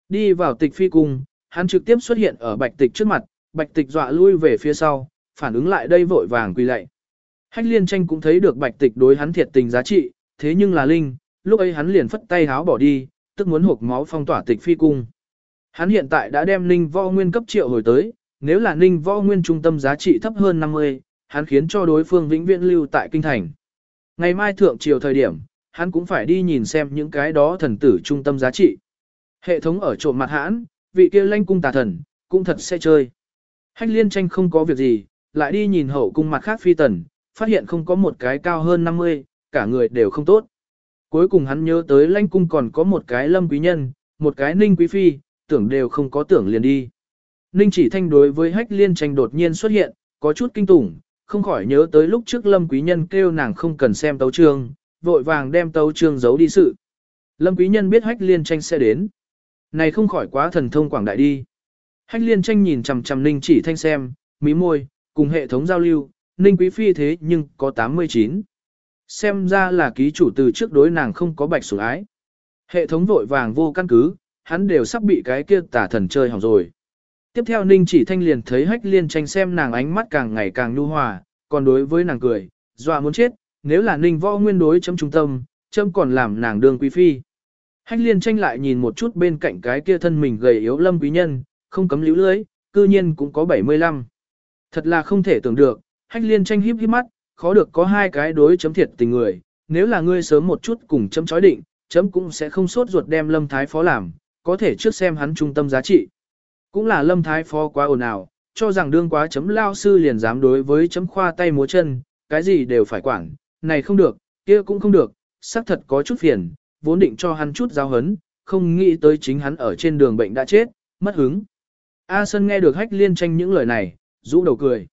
Đi vào tịch phi cung, hắn trực tiếp xuất hiện ở bạch tịch trước mặt, bạch tịch dọa lui về phía sau, phản ứng lại đây vội vàng quỳ lạy. Hách liên tranh cũng thấy được bạch tịch đối hắn thiệt tình giá trị, thế nhưng là Linh, lúc ấy hắn liền phất tay háo bỏ đi, tức muốn hộp máu phong tỏa tịch phi cung. Hắn hiện tại đã đem linh Võ Nguyên cấp triệu hồi tới, nếu là Ninh Võ Nguyên trung tâm giá trị thấp hơn 50, hắn khiến cho đối phương vĩnh viễn lưu tại kinh thành. Ngày mai thượng triều thời điểm, hắn cũng phải đi nhìn xem những cái đó thần tử trung tâm giá trị. Hệ thống ở trộm mặt hãn, vị kia lanh cung tà thần, cũng thật sẽ chơi. Hách liên tranh không có việc gì, lại đi nhìn hậu cung mặt khác phi tần, phát hiện không có một cái cao hơn 50, cả người đều không tốt. Cuối cùng hắn nhớ tới lãnh cung còn có một cái lâm quý nhân, một cái ninh quý phi, tưởng đều không có tưởng liền đi. Ninh chỉ thanh đối với hách liên tranh đột nhiên xuất hiện, có chút kinh tủng, không khỏi nhớ tới lúc trước lâm quý nhân kêu nàng không cần xem tấu trương, vội vàng đem tấu trương giấu đi sự. Lâm quý nhân biết hách liên tranh sẽ đến. Này không khỏi quá thần thông quảng đại đi. Hách liên tranh nhìn chằm chằm ninh chỉ thanh xem, mí môi, cùng hệ thống giao lưu, ninh quý phi thế nhưng có 89. Xem ra là ký chủ từ trước đối nàng không có bạch sủng ái. Hệ thống vội vàng vô căn cứ, hắn đều sắp bị cái kia tả thần chơi hỏng rồi. Tiếp theo Ninh chỉ thanh liền thấy hách liên tranh xem nàng ánh mắt càng ngày càng nhu hòa, còn đối với nàng cười, dọa muốn chết, nếu là Ninh võ nguyên đối chấm trung tâm, chấm còn làm nàng đương quý phi. Hách liên tranh lại nhìn một chút bên cạnh cái kia thân mình gầy yếu lâm quý nhân, không cấm líu lưới, cư nhiên cũng có 75. Thật là không thể tưởng được, hách liên tranh híp híp mắt, khó được có hai cái đối chấm thiệt tình người, nếu là ngươi sớm một chút cùng chấm chói định, chấm cũng sẽ không sốt ruột đem lâm thái phó làm, có thể trước xem hắn trung tâm giá trị. Cũng là lâm thái phó quá ồn ào, cho rằng đương quá chấm lao sư liền dám đối với chấm khoa tay múa chân, cái gì đều phải quản, này không được, kia cũng không được, xác thật có chút phiền, vốn định cho hắn chút giao hấn, không nghĩ tới chính hắn ở trên đường bệnh đã chết, mất hứng. A sơn nghe được hách liên tranh những lời này, rũ đầu cười.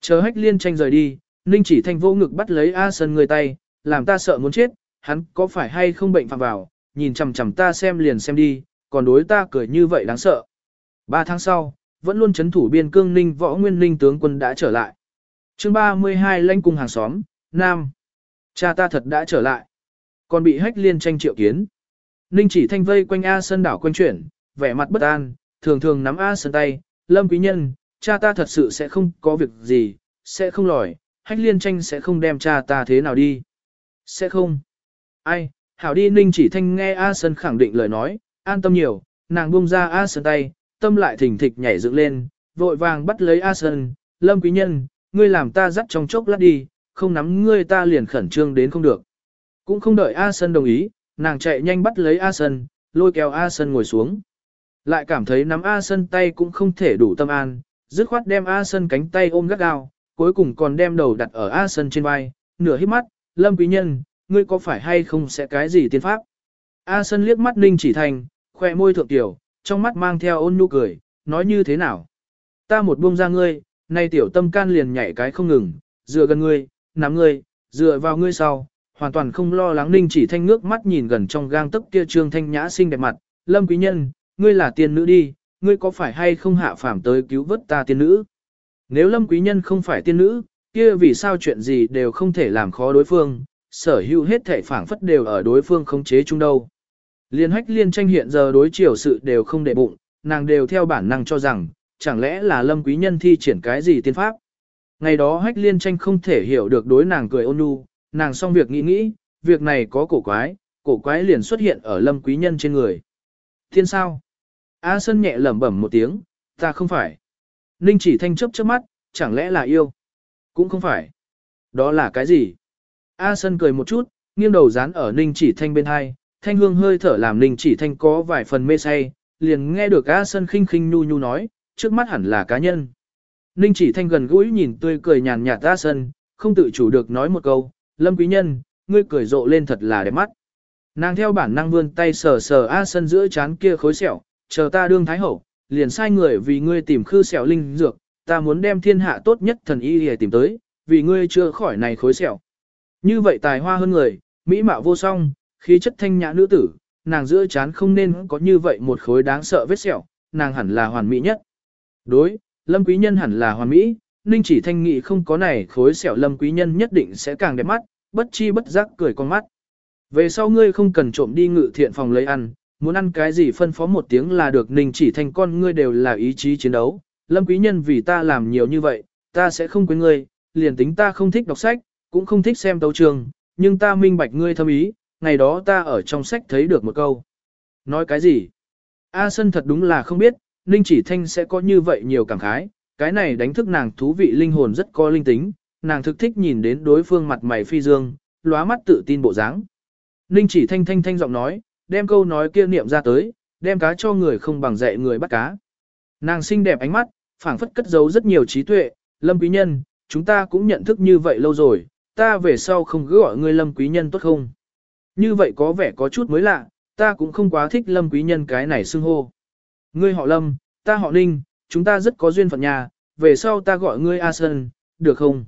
Chờ hách liên tranh rời đi, Ninh chỉ thanh vô ngực bắt lấy A sơn người tay, làm ta sợ muốn chết, hắn có phải hay không bệnh phạm vào, nhìn chằm chằm ta xem liền xem đi, còn đối ta cười như vậy đáng sợ. Ba tháng sau, vẫn luôn chấn thủ biên cương Ninh võ nguyên Ninh tướng quân đã trở lại. chương 32 lãnh cung hàng xóm, Nam. Cha ta thật đã trở lại. Còn bị hách liên tranh triệu kiến. Ninh chỉ thanh vây quanh A Sân đảo quanh chuyển, vẻ mặt bất an, thường thường nắm A Sân tay, lâm quý nhân, cha ta thật sự sẽ không có việc gì, sẽ không lòi, hách liên tranh sẽ không đem cha ta thế nào đi. Sẽ không. Ai, hảo đi ninh chỉ thanh nghe A Sơn khẳng định lời nói, an tâm nhiều, nàng buông ra A Sơn tay, tâm lại thỉnh thịch nhảy dựng lên, vội vàng bắt lấy A Sơn, lâm quý nhân, ngươi làm ta dắt trong chốc lát đi, không nắm ngươi ta liền khẩn trương đến không được. Cũng không đợi A Sơn đồng ý, nàng chạy nhanh bắt lấy A Sơn, lôi kéo A Sơn ngồi xuống. Lại cảm thấy nắm A Sơn tay cũng không thể đủ tâm an, dứt khoát đem A Sơn cánh tay ôm gắt gao, cuối cùng còn đem đầu đặt ở A Sơn trên vai, nửa hít mắt, lâm quý nhân, ngươi có phải hay không sẽ cái gì tiên pháp? A Sơn liếc mắt Ninh chỉ thành, khoe môi thượng tiểu, trong mắt mang theo ôn nhu cười, nói như thế nào? Ta một buông ra ngươi, nay tiểu tâm can liền nhảy cái không ngừng, dựa gần ngươi, nắm ngươi, dựa vào ngươi sau, hoàn toàn không lo lắng Ninh chỉ thanh nước mắt nhìn gần trong gang tấc kia trương thanh nhã xinh đẹp mặt, lâm quý nhân, ngươi là tiên nữ đi, ngươi có phải hay không hạ phàm tới cứu vớt ta tiên nữ? Nếu lâm quý nhân không phải tiên nữ, kia vì sao chuyện gì đều không thể làm khó đối phương, sở hữu hết thể phảng phất đều ở đối phương khống chế chung đâu. Liên hách liên tranh hiện giờ đối chiều sự đều không để bụng, nàng đều theo bản năng cho rằng, chẳng lẽ là lâm quý nhân thi triển cái gì tiên pháp. Ngày đó hách liên tranh không thể hiểu được đối nàng cười ôn nhu, nàng xong việc nghĩ nghĩ, việc này có cổ quái, cổ quái liền xuất hiện ở lâm quý nhân trên người. Thiên sao? A Sân nhẹ lẩm bẩm một tiếng, ta không phải. Ninh chỉ thanh chớp chớp mắt, chẳng lẽ là yêu? Cũng không phải. Đó là cái gì? A Sân cười một chút, nghiêng đầu dán ở Ninh chỉ thanh bên hai, thanh hương hơi thở làm Ninh chỉ thanh có vài phần mê say, liền nghe được A Sân khinh khinh nhu nhu nói, trước mắt hẳn là cá nhân. Ninh chỉ thanh gần gũi nhìn tươi cười nhàn nhạt A Sân, không tự chủ được nói một câu, lâm quý nhân, ngươi cười rộ lên thật là đẹp mắt. Nàng theo bản năng vươn tay sờ sờ A Sân giữa chán kia khối sẹo, chờ ta đương thái hậu, liền sai người vì ngươi tìm khư sẹo linh dược, ta muốn đem thiên hạ tốt nhất thần y để tìm tới, vì ngươi chưa khỏi này khối sẹo. Như vậy tài hoa hơn người, mỹ mạo vô song, khí chất thanh nhã nữ tử, nàng giữa chán không nên có như vậy một khối đáng sợ vết sẹo, nàng hẳn là hoàn mỹ nhất. Đối, lâm quý nhân hẳn là hoàn mỹ, ninh chỉ thanh nghị không có này khối sẹo lâm quý nhân nhất định sẽ càng đẹp mắt, bất chi bất giác cười con mắt. Về sau ngươi không cần trộm đi ngự thiện phòng lấy ăn, muốn ăn cái gì phân phó một tiếng là được ninh chỉ thanh con ngươi đều là ý chí chiến đấu. Lâm quý nhân vì ta làm nhiều như vậy, ta sẽ không quên ngươi, liền tính ta không thích đọc sách, cũng không thích xem tấu trường, nhưng ta minh bạch ngươi thâm ý, ngày đó ta ở trong sách thấy được một câu. Nói cái gì? A Sân thật đúng là không biết, Ninh Chỉ Thanh sẽ có như vậy nhiều cảm khái, cái này đánh thức nàng thú vị linh hồn rất có linh tính, nàng thực thích nhìn đến đối phương mặt mày phi dương, lóa mắt tự tin bộ dáng. Ninh Chỉ Thanh thanh thanh giọng nói, đem câu nói kia niệm ra tới, đem cá cho người không bằng dạy người bắt cá. Nàng xinh đẹp ánh mắt, phảng phất cất giấu rất nhiều trí tuệ, Lâm Quý Nhân, chúng ta cũng nhận thức như vậy lâu rồi, ta về sau không cứ gọi ngươi Lâm Quý Nhân tốt không? Như vậy có vẻ có chút mới lạ, ta cũng không quá thích Lâm Quý Nhân cái này xưng hô. Ngươi họ Lâm, ta họ Ninh, chúng ta rất có duyên phận nhà, về sau ta gọi ngươi A Sơn, được không?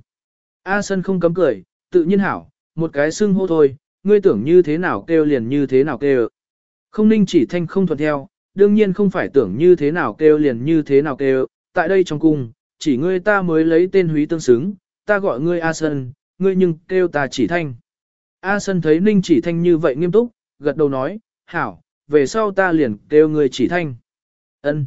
A Sơn không cấm cười, tự nhiên hảo, một cái xưng hô thôi, ngươi tưởng như thế nào kêu liền như thế nào kêu. Không Ninh chỉ thanh không thuận theo, đương nhiên không phải tưởng như thế nào kêu liền như thế nào kêu, tại đây trong cung, chỉ ngươi ta mới lấy tên húy tương xứng, ta gọi ngươi A Sơn, ngươi nhưng kêu ta chỉ thanh. A Sơn thấy Ninh chỉ thanh như vậy nghiêm túc, gật đầu nói, hảo, về sau ta liền kêu người chỉ thanh. ân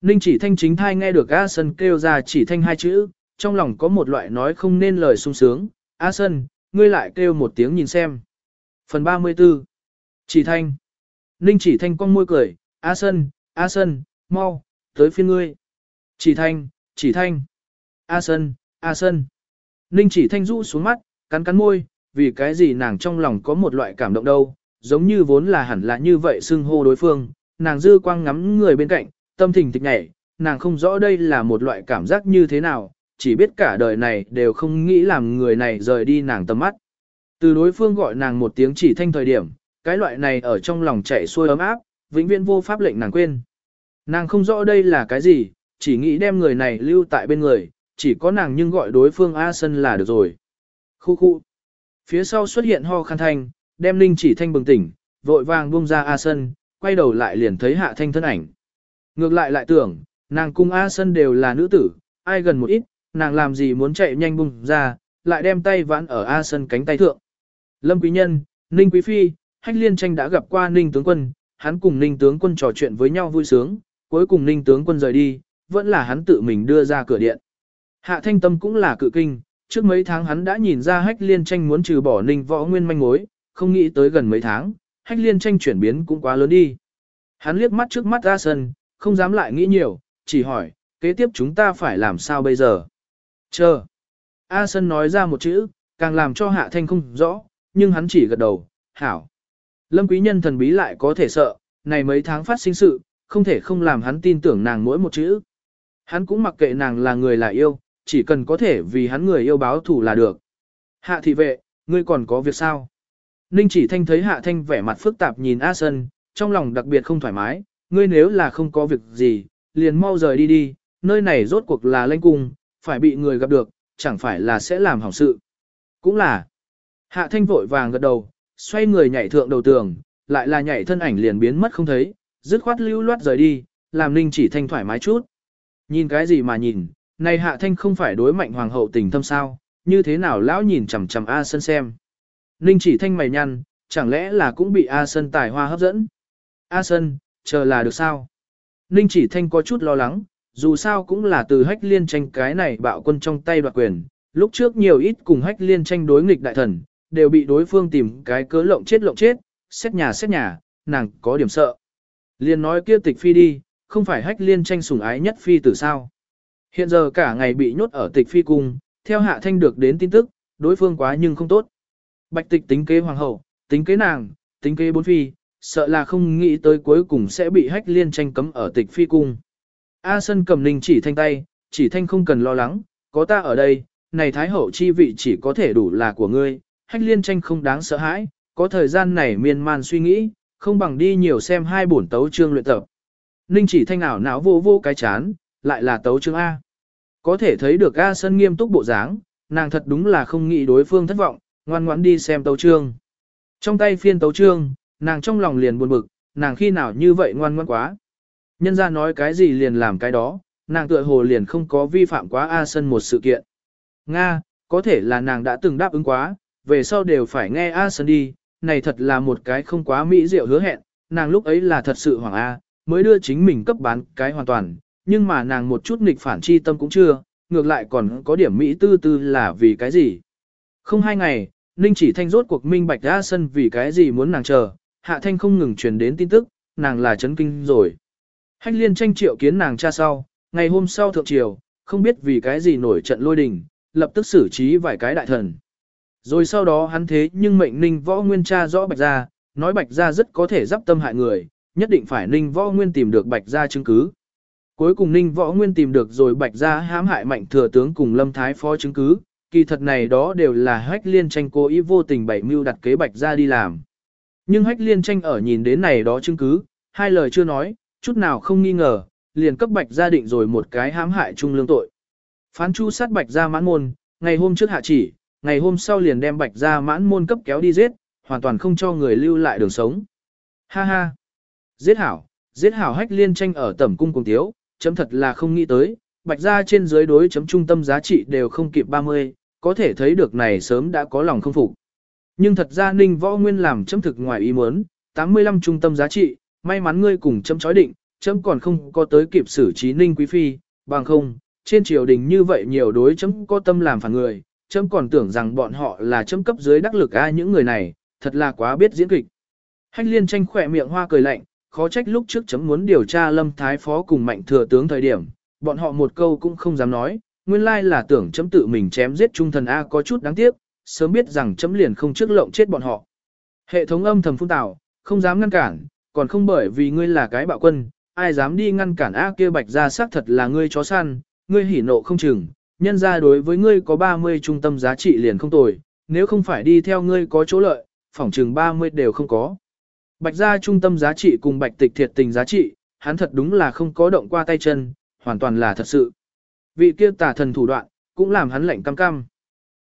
Ninh chỉ thanh chính thai nghe được A Sơn kêu ra chỉ thanh hai chữ, trong lòng có một loại nói không nên lời sung sướng, A Sơn, ngươi lại kêu một tiếng nhìn xem. Phần 34 Chỉ thanh Ninh chỉ thanh cong môi cười, A Sơn, A Sơn, mau, tới phiên ngươi. Chỉ thanh, chỉ thanh. A Sơn, A Sơn. Ninh chỉ thanh rũ xuống mắt, cắn cắn môi, vì cái gì nàng trong lòng có một loại cảm động đâu, giống như vốn là hẳn là như vậy xưng hô đối phương, nàng dư quang ngắm người bên cạnh, tâm thình thịch nhảy, nàng không rõ đây là một loại cảm giác như thế nào, chỉ biết cả đời này đều không nghĩ làm người này rời đi nàng tầm mắt. Từ đối phương gọi nàng một tiếng chỉ thanh thời điểm, cái loại này ở trong lòng chạy xuôi ấm áp, vĩnh viễn vô pháp lệnh nàng quên. Nàng không rõ đây là cái gì, chỉ nghĩ đem người này lưu tại bên người, chỉ có nàng nhưng gọi đối phương A Sân là được rồi. Khu khu. Phía sau xuất hiện ho khăn thanh, đem Linh chỉ thanh bừng tỉnh, vội vàng buông ra A Sân, quay đầu lại liền thấy hạ thanh thân ảnh. Ngược lại lại tưởng, nàng cung A Sân đều là nữ tử, ai gần một ít, nàng làm gì muốn chạy nhanh bung ra, lại đem tay vãn ở A Sân cánh tay thượng. Lâm Quý Nhân, Ninh Quý Phi, Hách Liên Tranh đã gặp qua Ninh Tướng Quân, hắn cùng Ninh Tướng Quân trò chuyện với nhau vui sướng, cuối cùng Ninh Tướng Quân rời đi, vẫn là hắn tự mình đưa ra cửa điện. Hạ Thanh Tâm cũng là cự kinh, trước mấy tháng hắn đã nhìn ra Hách Liên Tranh muốn trừ bỏ Ninh Võ Nguyên manh mối, không nghĩ tới gần mấy tháng, Hách Liên Tranh chuyển biến cũng quá lớn đi. Hắn liếc mắt trước mắt A Sân, không dám lại nghĩ nhiều, chỉ hỏi, kế tiếp chúng ta phải làm sao bây giờ? Chờ. A Sân nói ra một chữ, càng làm cho Hạ Thanh không rõ, nhưng hắn chỉ gật đầu, hảo. Lâm quý nhân thần bí lại có thể sợ, này mấy tháng phát sinh sự, không thể không làm hắn tin tưởng nàng mỗi một chữ. Hắn cũng mặc kệ nàng là người là yêu, chỉ cần có thể vì hắn người yêu báo thù là được. Hạ thị vệ, ngươi còn có việc sao? Ninh chỉ thanh thấy hạ thanh vẻ mặt phức tạp nhìn A Sân, trong lòng đặc biệt không thoải mái, ngươi nếu là không có việc gì, liền mau rời đi đi, nơi này rốt cuộc là lanh cung, phải bị người gặp được, chẳng phải là sẽ làm hỏng sự. Cũng là, hạ thanh vội vàng gật đầu, xoay người nhảy thượng đầu tường, lại là nhảy thân ảnh liền biến mất không thấy, dứt khoát lưu loát rời đi, làm ninh chỉ thanh thoải mái chút. Nhìn cái gì mà nhìn, này hạ thanh không phải đối mạnh hoàng hậu tình thâm sao, như thế nào lão nhìn chằm chằm A Sân xem. Ninh chỉ thanh mày nhăn, chẳng lẽ là cũng bị A Sân tài hoa hấp dẫn. A Sân, chờ là được sao? Ninh chỉ thanh có chút lo lắng, dù sao cũng là từ hách liên tranh cái này bạo quân trong tay đoạt quyền, lúc trước nhiều ít cùng hách liên tranh đối nghịch đại thần, đều bị đối phương tìm cái cớ lộng chết lộng chết, xét nhà xét nhà, nàng có điểm sợ. Liên nói kia tịch phi đi, không phải hách liên tranh sủng ái nhất phi tử sao. Hiện giờ cả ngày bị nhốt ở tịch phi cung, theo hạ thanh được đến tin tức, đối phương quá nhưng không tốt. Bạch tịch tính kế hoàng hậu, tính kế nàng, tính kế bốn phi, sợ là không nghĩ tới cuối cùng sẽ bị hách liên tranh cấm ở tịch phi cung. A sân cầm ninh chỉ thanh tay, chỉ thanh không cần lo lắng, có ta ở đây, này thái hậu chi vị chỉ có thể đủ là của ngươi, hách liên tranh không đáng sợ hãi, có thời gian này miên man suy nghĩ, không bằng đi nhiều xem hai bổn tấu chương luyện tập. Ninh chỉ thanh ảo não vô vô cái chán, lại là tấu chương A. Có thể thấy được A sân nghiêm túc bộ dáng, nàng thật đúng là không nghĩ đối phương thất vọng, ngoan ngoãn đi xem tấu chương. Trong tay phiên tấu chương, nàng trong lòng liền buồn bực, nàng khi nào như vậy ngoan ngoãn quá. Nhân ra nói cái gì liền làm cái đó, nàng tựa hồ liền không có vi phạm quá A sân một sự kiện. Nga, có thể là nàng đã từng đáp ứng quá, về sau đều phải nghe A sân đi, này thật là một cái không quá mỹ diệu hứa hẹn, nàng lúc ấy là thật sự hoàng A, mới đưa chính mình cấp bán cái hoàn toàn, nhưng mà nàng một chút nghịch phản chi tâm cũng chưa, ngược lại còn có điểm mỹ tư tư là vì cái gì. Không hai ngày, Ninh chỉ thanh rốt cuộc minh bạch ra Sân vì cái gì muốn nàng chờ, hạ thanh không ngừng truyền đến tin tức, nàng là chấn kinh rồi. Hách liên tranh triệu kiến nàng cha sau, ngày hôm sau thượng triều, không biết vì cái gì nổi trận lôi đình, lập tức xử trí vài cái đại thần. Rồi sau đó hắn thế nhưng mệnh ninh võ nguyên cha rõ bạch gia, nói bạch gia rất có thể giáp tâm hại người, nhất định phải ninh võ nguyên tìm được bạch gia chứng cứ. Cuối cùng ninh võ nguyên tìm được rồi bạch ra hãm hại mạnh thừa tướng cùng lâm thái phó chứng cứ, kỳ thật này đó đều là hách liên tranh cố ý vô tình bảy mưu đặt kế bạch ra đi làm. Nhưng hách liên tranh ở nhìn đến này đó chứng cứ, hai lời chưa nói, chút nào không nghi ngờ, liền cấp bạch gia định rồi một cái hãm hại trung lương tội. Phán chu sát bạch gia mãn môn, ngày hôm trước hạ chỉ, ngày hôm sau liền đem bạch gia mãn môn cấp kéo đi giết, hoàn toàn không cho người lưu lại đường sống. Ha ha! Giết hảo, giết hảo hách liên tranh ở tẩm cung cùng tiếu, chấm thật là không nghĩ tới, bạch gia trên dưới đối chấm trung tâm giá trị đều không kịp 30, có thể thấy được này sớm đã có lòng không phục. Nhưng thật ra ninh võ nguyên làm chấm thực ngoài ý muốn, 85 trung tâm giá trị, may mắn ngươi cùng chấm chói định, chấm còn không có tới kịp xử trí ninh quý phi, bằng không, trên triều đình như vậy nhiều đối chấm có tâm làm phản người, chấm còn tưởng rằng bọn họ là chấm cấp dưới đắc lực ai những người này, thật là quá biết diễn kịch. Hách liên tranh khỏe miệng hoa cười lạnh, khó trách lúc trước chấm muốn điều tra lâm thái phó cùng mạnh thừa tướng thời điểm, bọn họ một câu cũng không dám nói, nguyên lai là tưởng chấm tự mình chém giết trung thần A có chút đáng tiếc, sớm biết rằng chấm liền không trước lộng chết bọn họ. Hệ thống âm thầm phun tạo, không dám ngăn cản, còn không bởi vì ngươi là cái bạo quân, ai dám đi ngăn cản A kia bạch ra xác thật là ngươi chó săn, ngươi hỉ nộ không chừng, nhân ra đối với ngươi có 30 trung tâm giá trị liền không tồi, nếu không phải đi theo ngươi có chỗ lợi, phỏng chừng 30 đều không có. Bạch gia trung tâm giá trị cùng bạch tịch thiệt tình giá trị, hắn thật đúng là không có động qua tay chân, hoàn toàn là thật sự. Vị kia tà thần thủ đoạn, cũng làm hắn lạnh cam cam.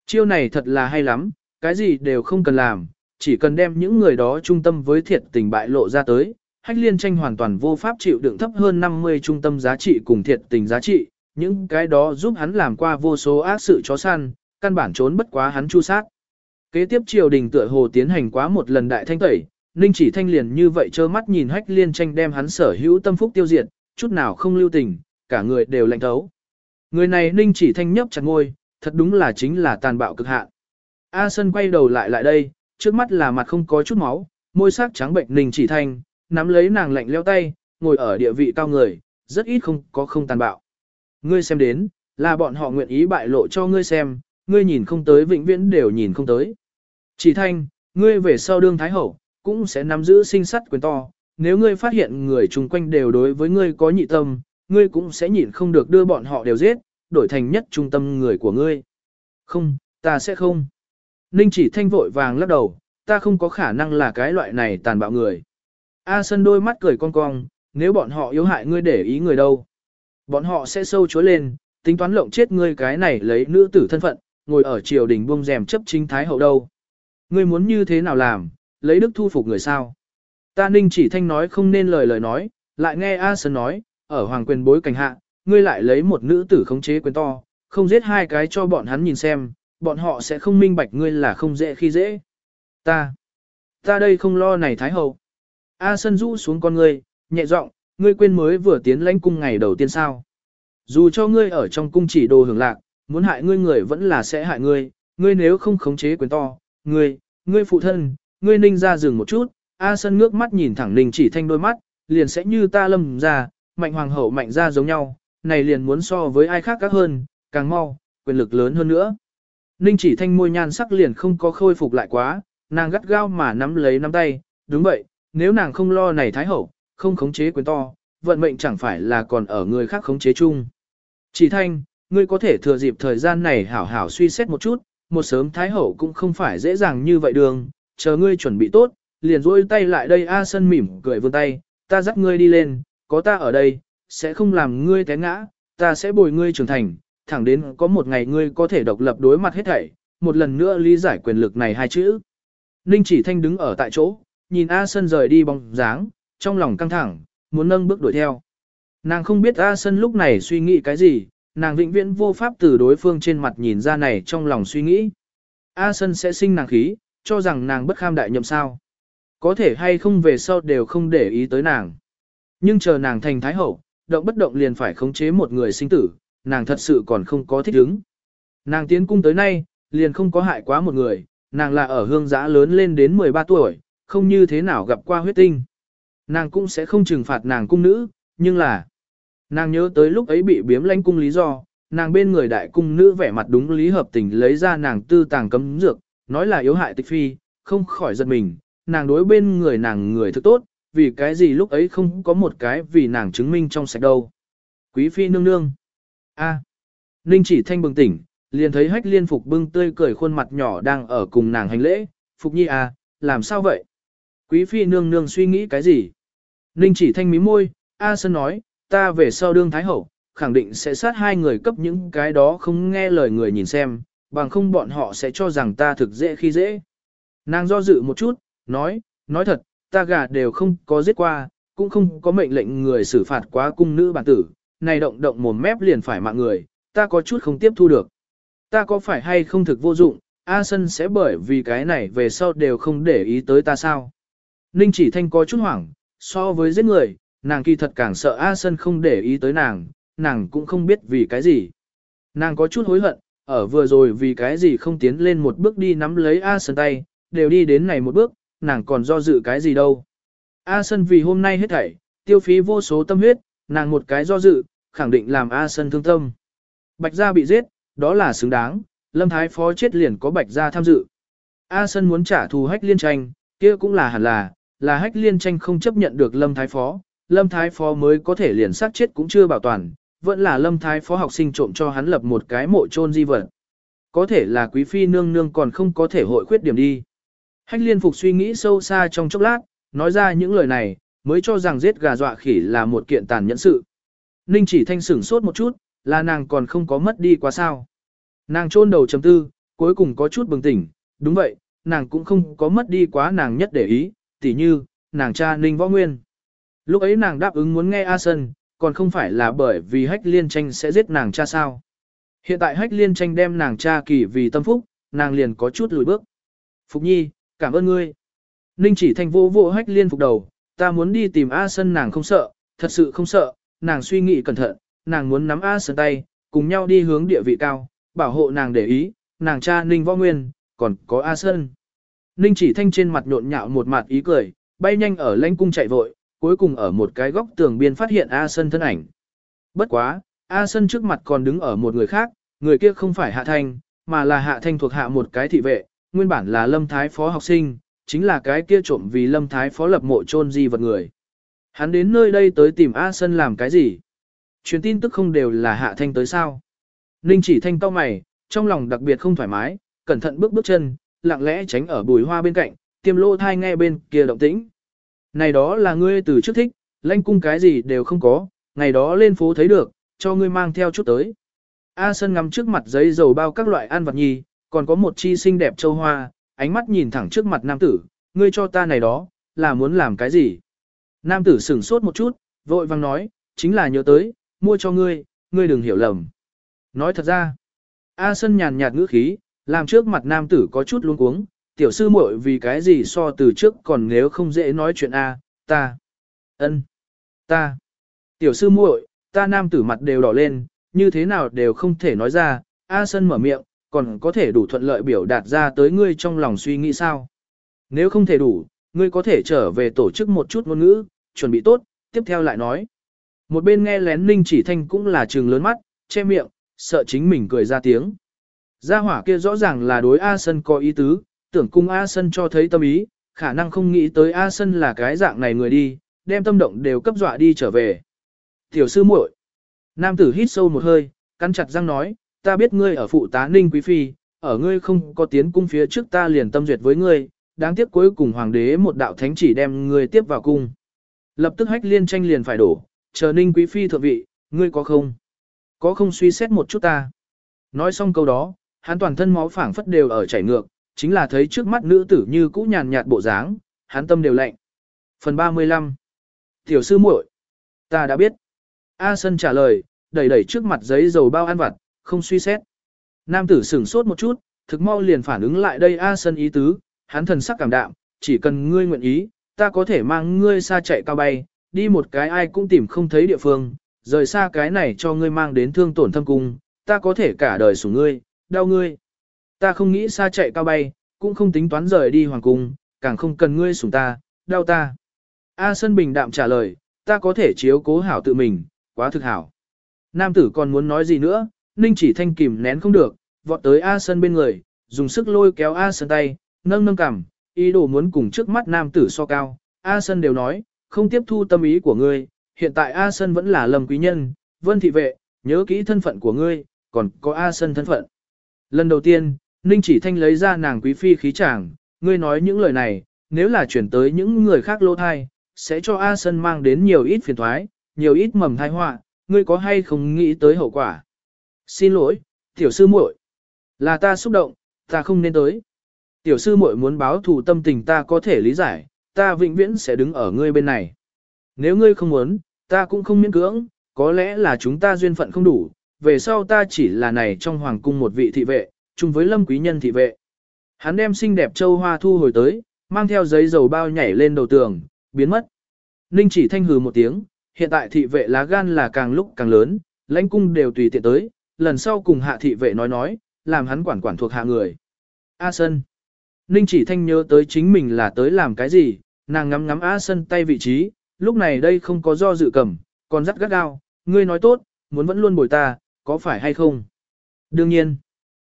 Chiêu này thật là hay lắm, cái gì đều không cần làm, chỉ cần đem những người đó trung tâm với thiệt tình bại lộ ra tới. Hách liên tranh hoàn toàn vô pháp chịu đựng thấp hơn 50 trung tâm giá trị cùng thiệt tình giá trị, những cái đó giúp hắn làm qua vô số ác sự chó săn, căn bản trốn bất quá hắn chu sát. Kế tiếp triều đình tựa hồ tiến hành quá một lần đại thanh tẩy, Ninh chỉ thanh liền như vậy trơ mắt nhìn hách liên tranh đem hắn sở hữu tâm phúc tiêu diệt, chút nào không lưu tình, cả người đều lạnh thấu. Người này Ninh chỉ thanh nhấp chặt ngôi, thật đúng là chính là tàn bạo cực hạn. A Sân quay đầu lại lại đây, trước mắt là mặt không có chút máu, môi sắc trắng bệnh Ninh chỉ thanh, nắm lấy nàng lạnh leo tay, ngồi ở địa vị cao người, rất ít không có không tàn bạo. Ngươi xem đến, là bọn họ nguyện ý bại lộ cho ngươi xem, ngươi nhìn không tới vĩnh viễn đều nhìn không tới. Chỉ thanh, ngươi về sau đương thái hậu, cũng sẽ nắm giữ sinh sắt quyền to, nếu ngươi phát hiện người chung quanh đều đối với ngươi có nhị tâm, ngươi cũng sẽ nhịn không được đưa bọn họ đều giết, đổi thành nhất trung tâm người của ngươi. Không, ta sẽ không. Ninh chỉ thanh vội vàng lắc đầu, ta không có khả năng là cái loại này tàn bạo người. A sân đôi mắt cười cong cong, nếu bọn họ yếu hại ngươi để ý người đâu. Bọn họ sẽ sâu chối lên, tính toán lộng chết ngươi cái này lấy nữ tử thân phận, ngồi ở triều đình buông rèm chấp chính thái hậu đâu. Ngươi muốn như thế nào làm, lấy đức thu phục người sao? Ta ninh chỉ thanh nói không nên lời lời nói, lại nghe A Sơn nói, ở hoàng quyền bối cảnh hạ, ngươi lại lấy một nữ tử khống chế quyền to, không giết hai cái cho bọn hắn nhìn xem, bọn họ sẽ không minh bạch ngươi là không dễ khi dễ. Ta, ta đây không lo này thái hậu. A Sơn rũ xuống con ngươi, nhẹ giọng, ngươi quên mới vừa tiến lãnh cung ngày đầu tiên sao. Dù cho ngươi ở trong cung chỉ đồ hưởng lạc, muốn hại ngươi người vẫn là sẽ hại ngươi, ngươi nếu không khống chế quyền to, ngươi, ngươi phụ thân, ngươi ninh ra dừng một chút, A Sân ngước mắt nhìn thẳng ninh chỉ thanh đôi mắt, liền sẽ như ta lâm ra, mạnh hoàng hậu mạnh ra giống nhau, này liền muốn so với ai khác các hơn, càng mau, quyền lực lớn hơn nữa. Ninh chỉ thanh môi nhan sắc liền không có khôi phục lại quá, nàng gắt gao mà nắm lấy nắm tay, đúng vậy, nếu nàng không lo này thái hậu, không khống chế quyền to, vận mệnh chẳng phải là còn ở người khác khống chế chung. Chỉ thanh, ngươi có thể thừa dịp thời gian này hảo hảo suy xét một chút, một sớm thái hậu cũng không phải dễ dàng như vậy đường, chờ ngươi chuẩn bị tốt, liền rôi tay lại đây A Sân mỉm cười vươn tay, ta dắt ngươi đi lên, có ta ở đây, sẽ không làm ngươi té ngã, ta sẽ bồi ngươi trưởng thành, thẳng đến có một ngày ngươi có thể độc lập đối mặt hết thảy, một lần nữa lý giải quyền lực này hai chữ. Ninh chỉ thanh đứng ở tại chỗ, nhìn A Sân rời đi bóng dáng, trong lòng căng thẳng, muốn nâng bước đuổi theo. Nàng không biết A Sân lúc này suy nghĩ cái gì, nàng vĩnh viễn vô pháp từ đối phương trên mặt nhìn ra này trong lòng suy nghĩ. A Sân sẽ sinh nàng khí, cho rằng nàng bất kham đại nhậm sao. Có thể hay không về sau đều không để ý tới nàng. Nhưng chờ nàng thành thái hậu, động bất động liền phải khống chế một người sinh tử, nàng thật sự còn không có thích ứng. Nàng tiến cung tới nay, liền không có hại quá một người, nàng là ở hương giã lớn lên đến 13 tuổi, không như thế nào gặp qua huyết tinh. Nàng cũng sẽ không trừng phạt nàng cung nữ, nhưng là, nàng nhớ tới lúc ấy bị biếm lãnh cung lý do, nàng bên người đại cung nữ vẻ mặt đúng lý hợp tình lấy ra nàng tư tàng cấm dược, nói là yếu hại tịch phi, không khỏi giật mình, nàng đối bên người nàng người thức tốt, vì cái gì lúc ấy không có một cái vì nàng chứng minh trong sạch đâu. Quý phi nương nương. A. Ninh chỉ thanh bừng tỉnh, liền thấy hách liên phục bưng tươi cười khuôn mặt nhỏ đang ở cùng nàng hành lễ, phục nhi à, làm sao vậy? Quý phi nương nương suy nghĩ cái gì? Ninh chỉ thanh mí môi, A Sơn nói, ta về sau đương thái hậu, khẳng định sẽ sát hai người cấp những cái đó không nghe lời người nhìn xem, bằng không bọn họ sẽ cho rằng ta thực dễ khi dễ. Nàng do dự một chút, nói, nói thật, ta gà đều không có giết qua, cũng không có mệnh lệnh người xử phạt quá cung nữ bản tử, này động động mồm mép liền phải mạng người, ta có chút không tiếp thu được. Ta có phải hay không thực vô dụng, A Sân sẽ bởi vì cái này về sau đều không để ý tới ta sao. Ninh chỉ thanh có chút hoảng, so với giết người, nàng kỳ thật càng sợ A Sân không để ý tới nàng, nàng cũng không biết vì cái gì. Nàng có chút hối hận, ở vừa rồi vì cái gì không tiến lên một bước đi nắm lấy A Sân tay, đều đi đến này một bước, nàng còn do dự cái gì đâu. A Sân vì hôm nay hết thảy, tiêu phí vô số tâm huyết, nàng một cái do dự, khẳng định làm A Sân thương tâm. Bạch gia bị giết, đó là xứng đáng, Lâm Thái Phó chết liền có Bạch gia tham dự. A Sân muốn trả thù hách liên tranh, kia cũng là hẳn là, là hách liên tranh không chấp nhận được Lâm Thái Phó, Lâm Thái Phó mới có thể liền sát chết cũng chưa bảo toàn, vẫn là Lâm Thái Phó học sinh trộm cho hắn lập một cái mộ chôn di vật. Có thể là quý phi nương nương còn không có thể hội khuyết điểm đi. Hách liên phục suy nghĩ sâu xa trong chốc lát, nói ra những lời này, mới cho rằng giết gà dọa khỉ là một kiện tàn nhẫn sự. Ninh chỉ thanh sửng sốt một chút, là nàng còn không có mất đi quá sao. Nàng chôn đầu chấm tư, cuối cùng có chút bừng tỉnh, đúng vậy, nàng cũng không có mất đi quá nàng nhất để ý, tỉ như, nàng cha Ninh Võ Nguyên. Lúc ấy nàng đáp ứng muốn nghe A Sân, còn không phải là bởi vì hách liên tranh sẽ giết nàng cha sao. Hiện tại hách liên tranh đem nàng cha kỳ vì tâm phúc, nàng liền có chút lùi bước. Phục nhi, cảm ơn ngươi. Ninh chỉ thành vô vô hách liên phục đầu, ta muốn đi tìm A Sân nàng không sợ, thật sự không sợ, nàng suy nghĩ cẩn thận, nàng muốn nắm A Sân tay, cùng nhau đi hướng địa vị cao, bảo hộ nàng để ý, nàng cha Ninh Võ Nguyên, còn có A Sân. Ninh chỉ thanh trên mặt nhộn nhạo một mặt ý cười, bay nhanh ở lãnh cung chạy vội, cuối cùng ở một cái góc tường biên phát hiện A Sân thân ảnh. Bất quá, A Sân trước mặt còn đứng ở một người khác, người kia không phải Hạ Thanh, mà là Hạ Thanh thuộc hạ một cái thị vệ, nguyên bản là Lâm Thái Phó học sinh, chính là cái kia trộm vì Lâm Thái Phó lập mộ chôn di vật người. Hắn đến nơi đây tới tìm A Sân làm cái gì? Truyền tin tức không đều là Hạ Thanh tới sao? Ninh chỉ thanh cao mày, trong lòng đặc biệt không thoải mái, cẩn thận bước bước chân, lặng lẽ tránh ở bùi hoa bên cạnh, tiêm lô thai nghe bên kia động tĩnh. Này đó là ngươi từ trước thích, lãnh cung cái gì đều không có, ngày đó lên phố thấy được, cho ngươi mang theo chút tới. A Sân ngắm trước mặt giấy dầu bao các loại ăn vật nhì, còn có một chi xinh đẹp châu hoa, ánh mắt nhìn thẳng trước mặt nam tử, ngươi cho ta này đó, là muốn làm cái gì? Nam tử sửng sốt một chút, vội vang nói, chính là nhớ tới, mua cho ngươi, ngươi đừng hiểu lầm. Nói thật ra, A Sân nhàn nhạt ngữ khí, làm trước mặt nam tử có chút luống cuống, tiểu sư muội vì cái gì so từ trước còn nếu không dễ nói chuyện A, ta, ân, ta, tiểu sư muội, ta nam tử mặt đều đỏ lên, như thế nào đều không thể nói ra, A Sân mở miệng, còn có thể đủ thuận lợi biểu đạt ra tới ngươi trong lòng suy nghĩ sao. Nếu không thể đủ, ngươi có thể trở về tổ chức một chút ngôn ngữ, chuẩn bị tốt, tiếp theo lại nói. Một bên nghe lén ninh chỉ thanh cũng là trừng lớn mắt, che miệng, sợ chính mình cười ra tiếng. Gia hỏa kia rõ ràng là đối A Sân có ý tứ, tưởng cung A Sân cho thấy tâm ý, khả năng không nghĩ tới A Sân là cái dạng này người đi, đem tâm động đều cấp dọa đi trở về. Tiểu sư muội, Nam tử hít sâu một hơi, cắn chặt răng nói, ta biết ngươi ở phụ tá ninh quý phi, ở ngươi không có tiến cung phía trước ta liền tâm duyệt với ngươi, đáng tiếc cuối cùng hoàng đế một đạo thánh chỉ đem ngươi tiếp vào cung. Lập tức hách liên tranh liền phải đổ, chờ ninh quý phi thượng vị, ngươi có không? Có không suy xét một chút ta? Nói xong câu đó, hắn toàn thân máu phảng phất đều ở chảy ngược, chính là thấy trước mắt nữ tử như cũ nhàn nhạt bộ dáng, hắn tâm đều lạnh. Phần 35 Tiểu sư muội, ta đã biết. A Sân trả lời, đẩy đẩy trước mặt giấy dầu bao ăn vặt, không suy xét. Nam tử sửng sốt một chút, thực mau liền phản ứng lại đây A Sân ý tứ, hắn thần sắc cảm đạm, chỉ cần ngươi nguyện ý, ta có thể mang ngươi xa chạy cao bay, đi một cái ai cũng tìm không thấy địa phương, rời xa cái này cho ngươi mang đến thương tổn thâm cung, ta có thể cả đời sủng ngươi, đau ngươi. Ta không nghĩ xa chạy cao bay, cũng không tính toán rời đi hoàng cung, càng không cần ngươi sủng ta, đau ta. A Sân bình đạm trả lời, ta có thể chiếu cố hảo tự mình, quá thực hảo. Nam tử còn muốn nói gì nữa, Ninh chỉ thanh kìm nén không được, vọt tới A Sân bên người, dùng sức lôi kéo A Sân tay, nâng nâng cằm, ý đồ muốn cùng trước mắt nam tử so cao. A Sân đều nói, không tiếp thu tâm ý của ngươi, hiện tại A Sân vẫn là lầm quý nhân, vân thị vệ, nhớ kỹ thân phận của ngươi, còn có A Sân thân phận. Lần đầu tiên, Ninh chỉ thanh lấy ra nàng quý phi khí chàng, ngươi nói những lời này, nếu là chuyển tới những người khác lô thai, sẽ cho A Sân mang đến nhiều ít phiền thoái, nhiều ít mầm thai họa, ngươi có hay không nghĩ tới hậu quả. Xin lỗi, tiểu sư muội, là ta xúc động, ta không nên tới. Tiểu sư muội muốn báo thù tâm tình ta có thể lý giải, ta vĩnh viễn sẽ đứng ở ngươi bên này. Nếu ngươi không muốn, ta cũng không miễn cưỡng, có lẽ là chúng ta duyên phận không đủ, về sau ta chỉ là này trong hoàng cung một vị thị vệ, chung với lâm quý nhân thị vệ. Hắn đem xinh đẹp châu hoa thu hồi tới, mang theo giấy dầu bao nhảy lên đầu tường, biến mất. Ninh chỉ thanh hừ một tiếng, hiện tại thị vệ lá gan là càng lúc càng lớn, lãnh cung đều tùy tiện tới, lần sau cùng hạ thị vệ nói nói, làm hắn quản quản thuộc hạ người. A Sân. Ninh chỉ thanh nhớ tới chính mình là tới làm cái gì, nàng ngắm ngắm A Sân tay vị trí, lúc này đây không có do dự cầm, còn dắt gắt gao, ngươi nói tốt, muốn vẫn luôn bồi ta, có phải hay không? Đương nhiên.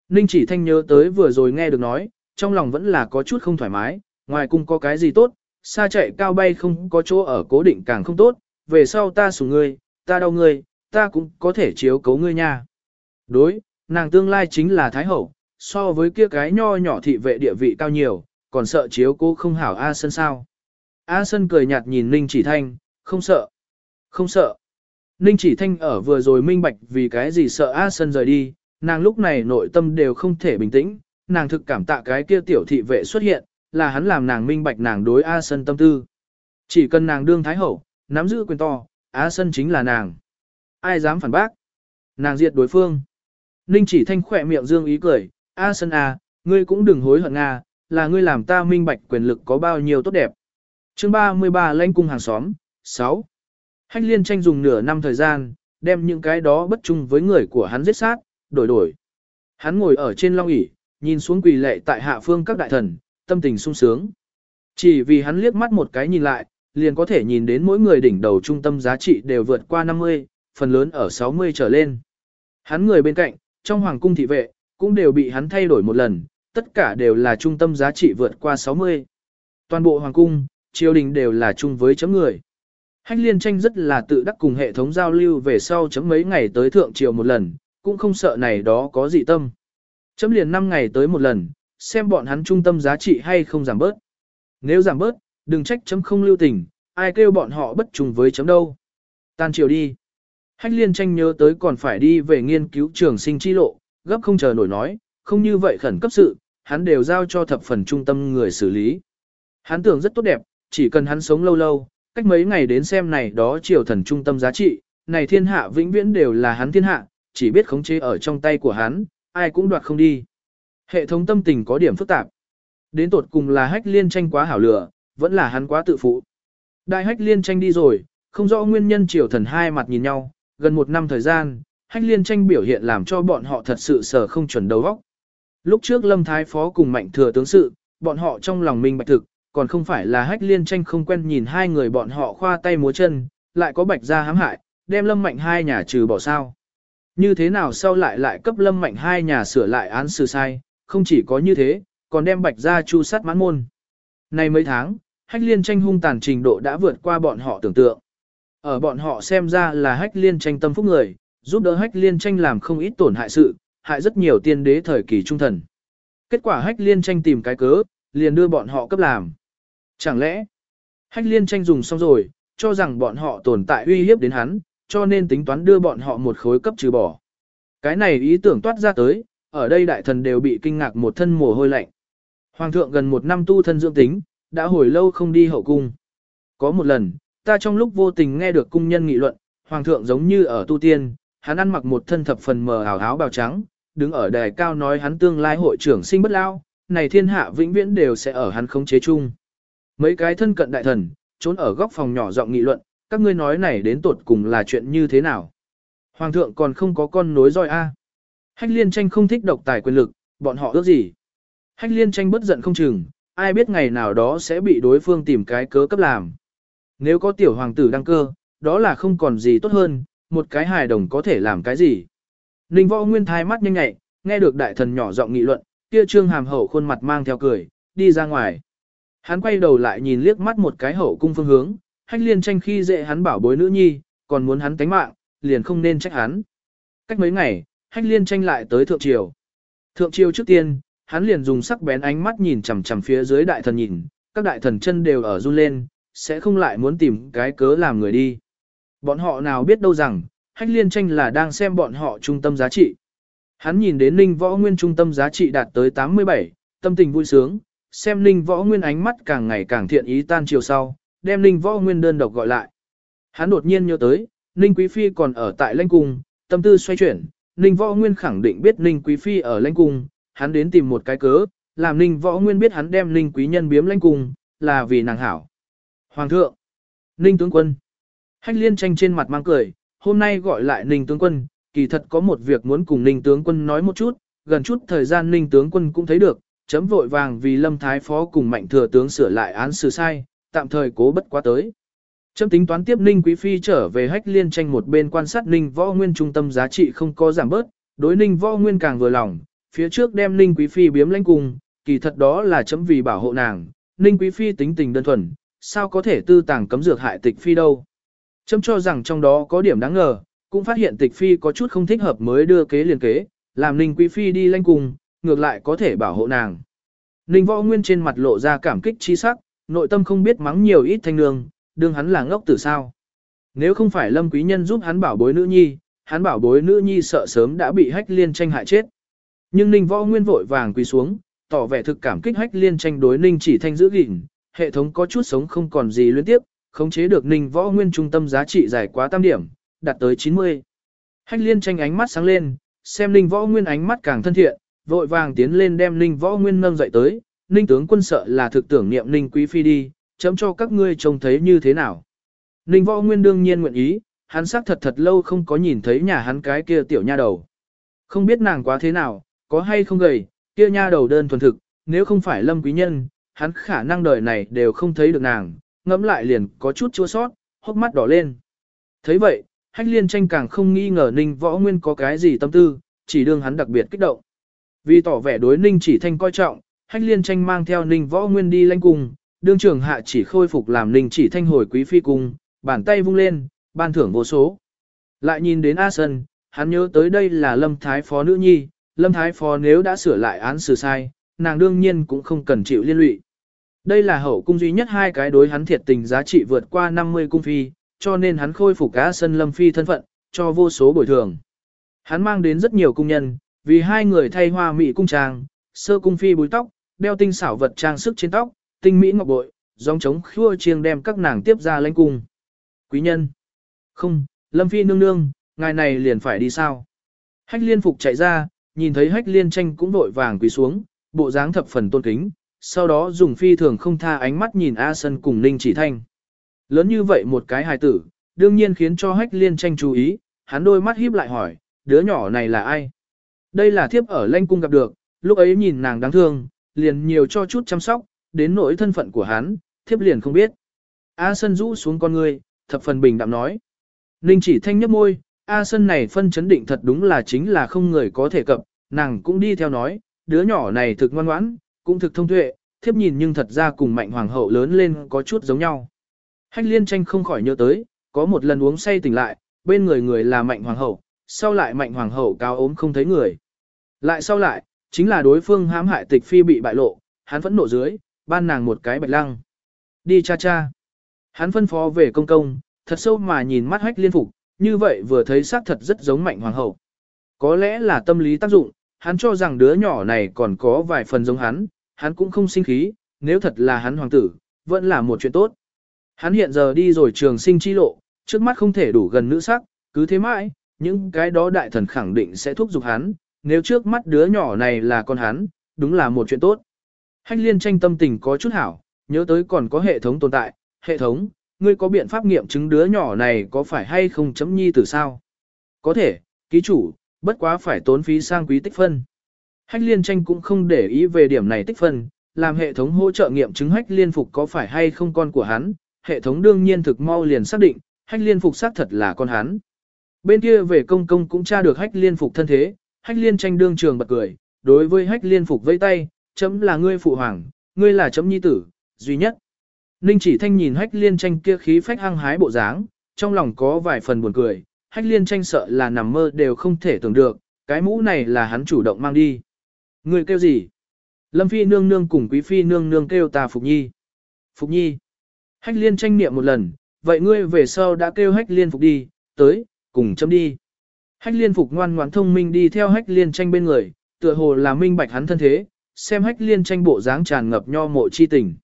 Ninh chỉ thanh nhớ tới vừa rồi nghe được nói, trong lòng vẫn là có chút không thoải mái, ngoài cung có cái gì tốt, xa chạy cao bay không có chỗ ở cố định càng không tốt, về sau ta sủng ngươi, ta đau ngươi, ta cũng có thể chiếu cấu ngươi nha. Đối, nàng tương lai chính là Thái Hậu, so với kia cái nho nhỏ thị vệ địa vị cao nhiều, còn sợ chiếu cố không hảo A Sân sao. A Sân cười nhạt nhìn Ninh Chỉ Thanh, không sợ, không sợ. Ninh Chỉ Thanh ở vừa rồi minh bạch vì cái gì sợ A Sân rời đi, nàng lúc này nội tâm đều không thể bình tĩnh, nàng thực cảm tạ cái kia tiểu thị vệ xuất hiện, là hắn làm nàng minh bạch nàng đối A Sân tâm tư. Chỉ cần nàng đương Thái Hậu, nắm giữ quyền to, A Sân chính là nàng. Ai dám phản bác? Nàng diệt đối phương. Ninh chỉ thanh khỏe miệng dương ý cười, A Sân A, à, ngươi cũng đừng hối hận A, là ngươi làm ta minh bạch quyền lực có bao nhiêu tốt đẹp. chương 33 lãnh cung hàng xóm, 6. Hách liên tranh dùng nửa năm thời gian, đem những cái đó bất chung với người của hắn giết sát, đổi đổi. Hắn ngồi ở trên long ỷ nhìn xuống quỳ lệ tại hạ phương các đại thần, tâm tình sung sướng. Chỉ vì hắn liếc mắt một cái nhìn lại, liền có thể nhìn đến mỗi người đỉnh đầu trung tâm giá trị đều vượt qua 50, phần lớn ở 60 trở lên. Hắn người bên cạnh, trong hoàng cung thị vệ, cũng đều bị hắn thay đổi một lần, tất cả đều là trung tâm giá trị vượt qua 60. Toàn bộ hoàng cung, triều đình đều là chung với chấm người. Hách liên tranh rất là tự đắc cùng hệ thống giao lưu về sau chấm mấy ngày tới thượng triều một lần, cũng không sợ này đó có dị tâm. Chấm liền 5 ngày tới một lần, xem bọn hắn trung tâm giá trị hay không giảm bớt. Nếu giảm bớt, đừng trách chấm không lưu tình, ai kêu bọn họ bất trùng với chấm đâu. Tan chiều đi. Hách liên tranh nhớ tới còn phải đi về nghiên cứu trường sinh chi lộ, gấp không chờ nổi nói, không như vậy khẩn cấp sự, hắn đều giao cho thập phần trung tâm người xử lý. Hắn tưởng rất tốt đẹp, chỉ cần hắn sống lâu lâu, cách mấy ngày đến xem này đó triều thần trung tâm giá trị, này thiên hạ vĩnh viễn đều là hắn thiên hạ, chỉ biết khống chế ở trong tay của hắn, ai cũng đoạt không đi. Hệ thống tâm tình có điểm phức tạp. Đến tột cùng là hách liên tranh quá hảo lửa, vẫn là hắn quá tự phụ. Đại hách liên tranh đi rồi, không rõ nguyên nhân triều thần hai mặt nhìn nhau, gần một năm thời gian, hách liên tranh biểu hiện làm cho bọn họ thật sự sở không chuẩn đầu óc. Lúc trước lâm thái phó cùng mạnh thừa tướng sự, bọn họ trong lòng minh bạch thực, còn không phải là hách liên tranh không quen nhìn hai người bọn họ khoa tay múa chân, lại có bạch ra hãm hại, đem lâm mạnh hai nhà trừ bỏ sao. Như thế nào sau lại lại cấp lâm mạnh hai nhà sửa lại án xử sai, không chỉ có như thế, còn đem bạch ra chu sát mãn môn. Nay mấy tháng, hách liên tranh hung tàn trình độ đã vượt qua bọn họ tưởng tượng. Ở bọn họ xem ra là hách liên tranh tâm phúc người, giúp đỡ hách liên tranh làm không ít tổn hại sự, hại rất nhiều tiên đế thời kỳ trung thần. Kết quả hách liên tranh tìm cái cớ, liền đưa bọn họ cấp làm. Chẳng lẽ, hách liên tranh dùng xong rồi, cho rằng bọn họ tồn tại uy hiếp đến hắn, cho nên tính toán đưa bọn họ một khối cấp trừ bỏ. Cái này ý tưởng toát ra tới, ở đây đại thần đều bị kinh ngạc một thân mồ hôi lạnh. Hoàng thượng gần một năm tu thân dưỡng tính, đã hồi lâu không đi hậu cung. Có một lần, ta trong lúc vô tình nghe được cung nhân nghị luận, hoàng thượng giống như ở tu tiên, hắn ăn mặc một thân thập phần mờ ảo áo bào trắng, đứng ở đài cao nói hắn tương lai hội trưởng sinh bất lao, này thiên hạ vĩnh viễn đều sẽ ở hắn khống chế chung. Mấy cái thân cận đại thần, trốn ở góc phòng nhỏ giọng nghị luận, các ngươi nói này đến tột cùng là chuyện như thế nào. Hoàng thượng còn không có con nối roi A. Hách liên tranh không thích độc tài quyền lực, bọn họ ước gì. Hách liên tranh bất giận không chừng, ai biết ngày nào đó sẽ bị đối phương tìm cái cớ cấp làm. Nếu có tiểu hoàng tử đăng cơ, đó là không còn gì tốt hơn, một cái hài đồng có thể làm cái gì. Ninh võ nguyên thái mắt nhanh nhẹ, nghe được đại thần nhỏ giọng nghị luận, kia trương hàm hậu khuôn mặt mang theo cười, đi ra ngoài. Hắn quay đầu lại nhìn liếc mắt một cái hậu cung phương hướng, hách liên tranh khi dễ hắn bảo bối nữ nhi, còn muốn hắn tánh mạng, liền không nên trách hắn. Cách mấy ngày, hách liên tranh lại tới thượng triều. Thượng triều trước tiên, hắn liền dùng sắc bén ánh mắt nhìn chằm chằm phía dưới đại thần nhìn, các đại thần chân đều ở run lên, sẽ không lại muốn tìm cái cớ làm người đi. Bọn họ nào biết đâu rằng, hách liên tranh là đang xem bọn họ trung tâm giá trị. Hắn nhìn đến Ninh Võ Nguyên trung tâm giá trị đạt tới 87, tâm tình vui sướng, xem Ninh Võ Nguyên ánh mắt càng ngày càng thiện ý tan chiều sau, đem Ninh Võ Nguyên đơn độc gọi lại. Hắn đột nhiên nhớ tới, Ninh Quý Phi còn ở tại lãnh cung, tâm tư xoay chuyển, Ninh Võ Nguyên khẳng định biết Ninh Quý Phi ở lãnh cung, hắn đến tìm một cái cớ, làm Ninh Võ Nguyên biết hắn đem Ninh Quý Nhân biếm lãnh cung, là vì nàng hảo. Hoàng thượng, Ninh tướng quân, hách liên tranh trên mặt mang cười, hôm nay gọi lại Ninh tướng quân, kỳ thật có một việc muốn cùng Ninh tướng quân nói một chút, gần chút thời gian Ninh tướng quân cũng thấy được, chấm vội vàng vì Lâm Thái Phó cùng Mạnh Thừa tướng sửa lại án xử sai, tạm thời cố bất quá tới. Trâm tính toán tiếp Ninh Quý Phi trở về hách liên tranh một bên quan sát Ninh Võ Nguyên trung tâm giá trị không có giảm bớt, đối Ninh Võ Nguyên càng vừa lòng, phía trước đem Ninh Quý Phi biếm lãnh cùng, kỳ thật đó là chấm vì bảo hộ nàng, Ninh Quý Phi tính tình đơn thuần, sao có thể tư tàng cấm dược hại tịch Phi đâu. Chấm cho rằng trong đó có điểm đáng ngờ, cũng phát hiện tịch Phi có chút không thích hợp mới đưa kế liền kế, làm Ninh Quý Phi đi lãnh cùng, ngược lại có thể bảo hộ nàng. Ninh Võ Nguyên trên mặt lộ ra cảm kích chi sắc, nội tâm không biết mắng nhiều ít thanh nương, đương hắn là ngốc tử sao. Nếu không phải Lâm Quý Nhân giúp hắn bảo bối nữ nhi, hắn bảo bối nữ nhi sợ sớm đã bị hách liên tranh hại chết. Nhưng Ninh Võ Nguyên vội vàng quỳ xuống, tỏ vẻ thực cảm kích hách liên tranh đối Ninh chỉ thanh giữ gìn, hệ thống có chút sống không còn gì liên tiếp, khống chế được Ninh Võ Nguyên trung tâm giá trị giải quá tam điểm, đạt tới 90. Hách liên tranh ánh mắt sáng lên, xem Ninh Võ Nguyên ánh mắt càng thân thiện, vội vàng tiến lên đem Ninh Võ Nguyên nâng dậy tới, Ninh tướng quân sợ là thực tưởng niệm Ninh Quý Phi đi, chấm cho các ngươi trông thấy như thế nào. Ninh Võ Nguyên đương nhiên nguyện ý, hắn xác thật thật lâu không có nhìn thấy nhà hắn cái kia tiểu nha đầu. Không biết nàng quá thế nào, có hay không gầy, kia nha đầu đơn thuần thực, nếu không phải lâm quý nhân, hắn khả năng đời này đều không thấy được nàng, ngẫm lại liền có chút chua sót, hốc mắt đỏ lên. thấy vậy, hách liên tranh càng không nghi ngờ Ninh Võ Nguyên có cái gì tâm tư, chỉ đương hắn đặc biệt kích động. Vì tỏ vẻ đối Ninh chỉ thanh coi trọng, hách liên tranh mang theo Ninh Võ Nguyên đi lanh cung, đương trưởng hạ chỉ khôi phục làm Ninh chỉ thanh hồi quý phi cung, bàn tay vung lên, ban thưởng vô số. Lại nhìn đến A Sân, hắn nhớ tới đây là Lâm Thái Phó nữ nhi, Lâm Thái Phó nếu đã sửa lại án xử sai, nàng đương nhiên cũng không cần chịu liên lụy. Đây là hậu cung duy nhất hai cái đối hắn thiệt tình giá trị vượt qua 50 cung phi, cho nên hắn khôi phục A sân lâm phi thân phận, cho vô số bồi thường. Hắn mang đến rất nhiều cung nhân, vì hai người thay hoa mỹ cung trang, sơ cung phi búi tóc, đeo tinh xảo vật trang sức trên tóc, tinh mỹ ngọc bội, dòng trống khua chiêng đem các nàng tiếp ra lãnh cung. Quý nhân. Không, lâm phi nương nương, ngài này liền phải đi sao? Hách liên phục chạy ra, nhìn thấy hách liên tranh cũng vội vàng quỳ xuống, bộ dáng thập phần tôn kính, sau đó dùng phi thường không tha ánh mắt nhìn A Sân cùng Ninh Chỉ Thanh. Lớn như vậy một cái hài tử, đương nhiên khiến cho hách liên tranh chú ý, hắn đôi mắt híp lại hỏi, đứa nhỏ này là ai? Đây là thiếp ở lanh cung gặp được, lúc ấy nhìn nàng đáng thương, liền nhiều cho chút chăm sóc, đến nỗi thân phận của hắn, thiếp liền không biết. A Sân rũ xuống con người, thập phần bình đạm nói. Ninh chỉ thanh nhấp môi, A Sân này phân chấn định thật đúng là chính là không người có thể cập, nàng cũng đi theo nói, đứa nhỏ này thực ngoan ngoãn, cũng thực thông tuệ, thiếp nhìn nhưng thật ra cùng mạnh hoàng hậu lớn lên có chút giống nhau. Hách liên tranh không khỏi nhớ tới, có một lần uống say tỉnh lại, bên người người là mạnh hoàng hậu, sau lại mạnh hoàng hậu cao ốm không thấy người. Lại sau lại, chính là đối phương hãm hại tịch phi bị bại lộ, hắn vẫn nộ dưới, ban nàng một cái bạch lăng. Đi cha cha. Hắn phân phó về công công, thật sâu mà nhìn mắt hách liên phục, như vậy vừa thấy xác thật rất giống mạnh hoàng hậu. Có lẽ là tâm lý tác dụng, hắn cho rằng đứa nhỏ này còn có vài phần giống hắn, hắn cũng không sinh khí, nếu thật là hắn hoàng tử, vẫn là một chuyện tốt. Hắn hiện giờ đi rồi trường sinh chi lộ, trước mắt không thể đủ gần nữ sắc, cứ thế mãi, những cái đó đại thần khẳng định sẽ thúc giục hắn, nếu trước mắt đứa nhỏ này là con hắn, đúng là một chuyện tốt. Hách liên tranh tâm tình có chút hảo, nhớ tới còn có hệ thống tồn tại, hệ thống, ngươi có biện pháp nghiệm chứng đứa nhỏ này có phải hay không chấm nhi từ sao? Có thể, ký chủ, bất quá phải tốn phí sang quý tích phân. Hách liên tranh cũng không để ý về điểm này tích phân, làm hệ thống hỗ trợ nghiệm chứng hách liên phục có phải hay không con của hắn, hệ thống đương nhiên thực mau liền xác định, hách liên phục xác thật là con hắn. Bên kia về công công cũng tra được hách liên phục thân thế, hách liên tranh đương trường bật cười, đối với hách liên phục vây tay, chấm là ngươi phụ hoàng, ngươi là chấm nhi tử, duy nhất. Ninh chỉ thanh nhìn hách liên tranh kia khí phách hăng hái bộ dáng, trong lòng có vài phần buồn cười, hách liên tranh sợ là nằm mơ đều không thể tưởng được, cái mũ này là hắn chủ động mang đi. Ngươi kêu gì? Lâm phi nương nương cùng quý phi nương nương kêu ta Phục Nhi. Phục Nhi. Hách liên tranh niệm một lần, vậy ngươi về sau đã kêu hách liên phục đi, tới, cùng chấm đi. Hách liên phục ngoan ngoãn thông minh đi theo hách liên tranh bên người, tựa hồ là minh bạch hắn thân thế, xem hách liên tranh bộ dáng tràn ngập nho mộ chi tình.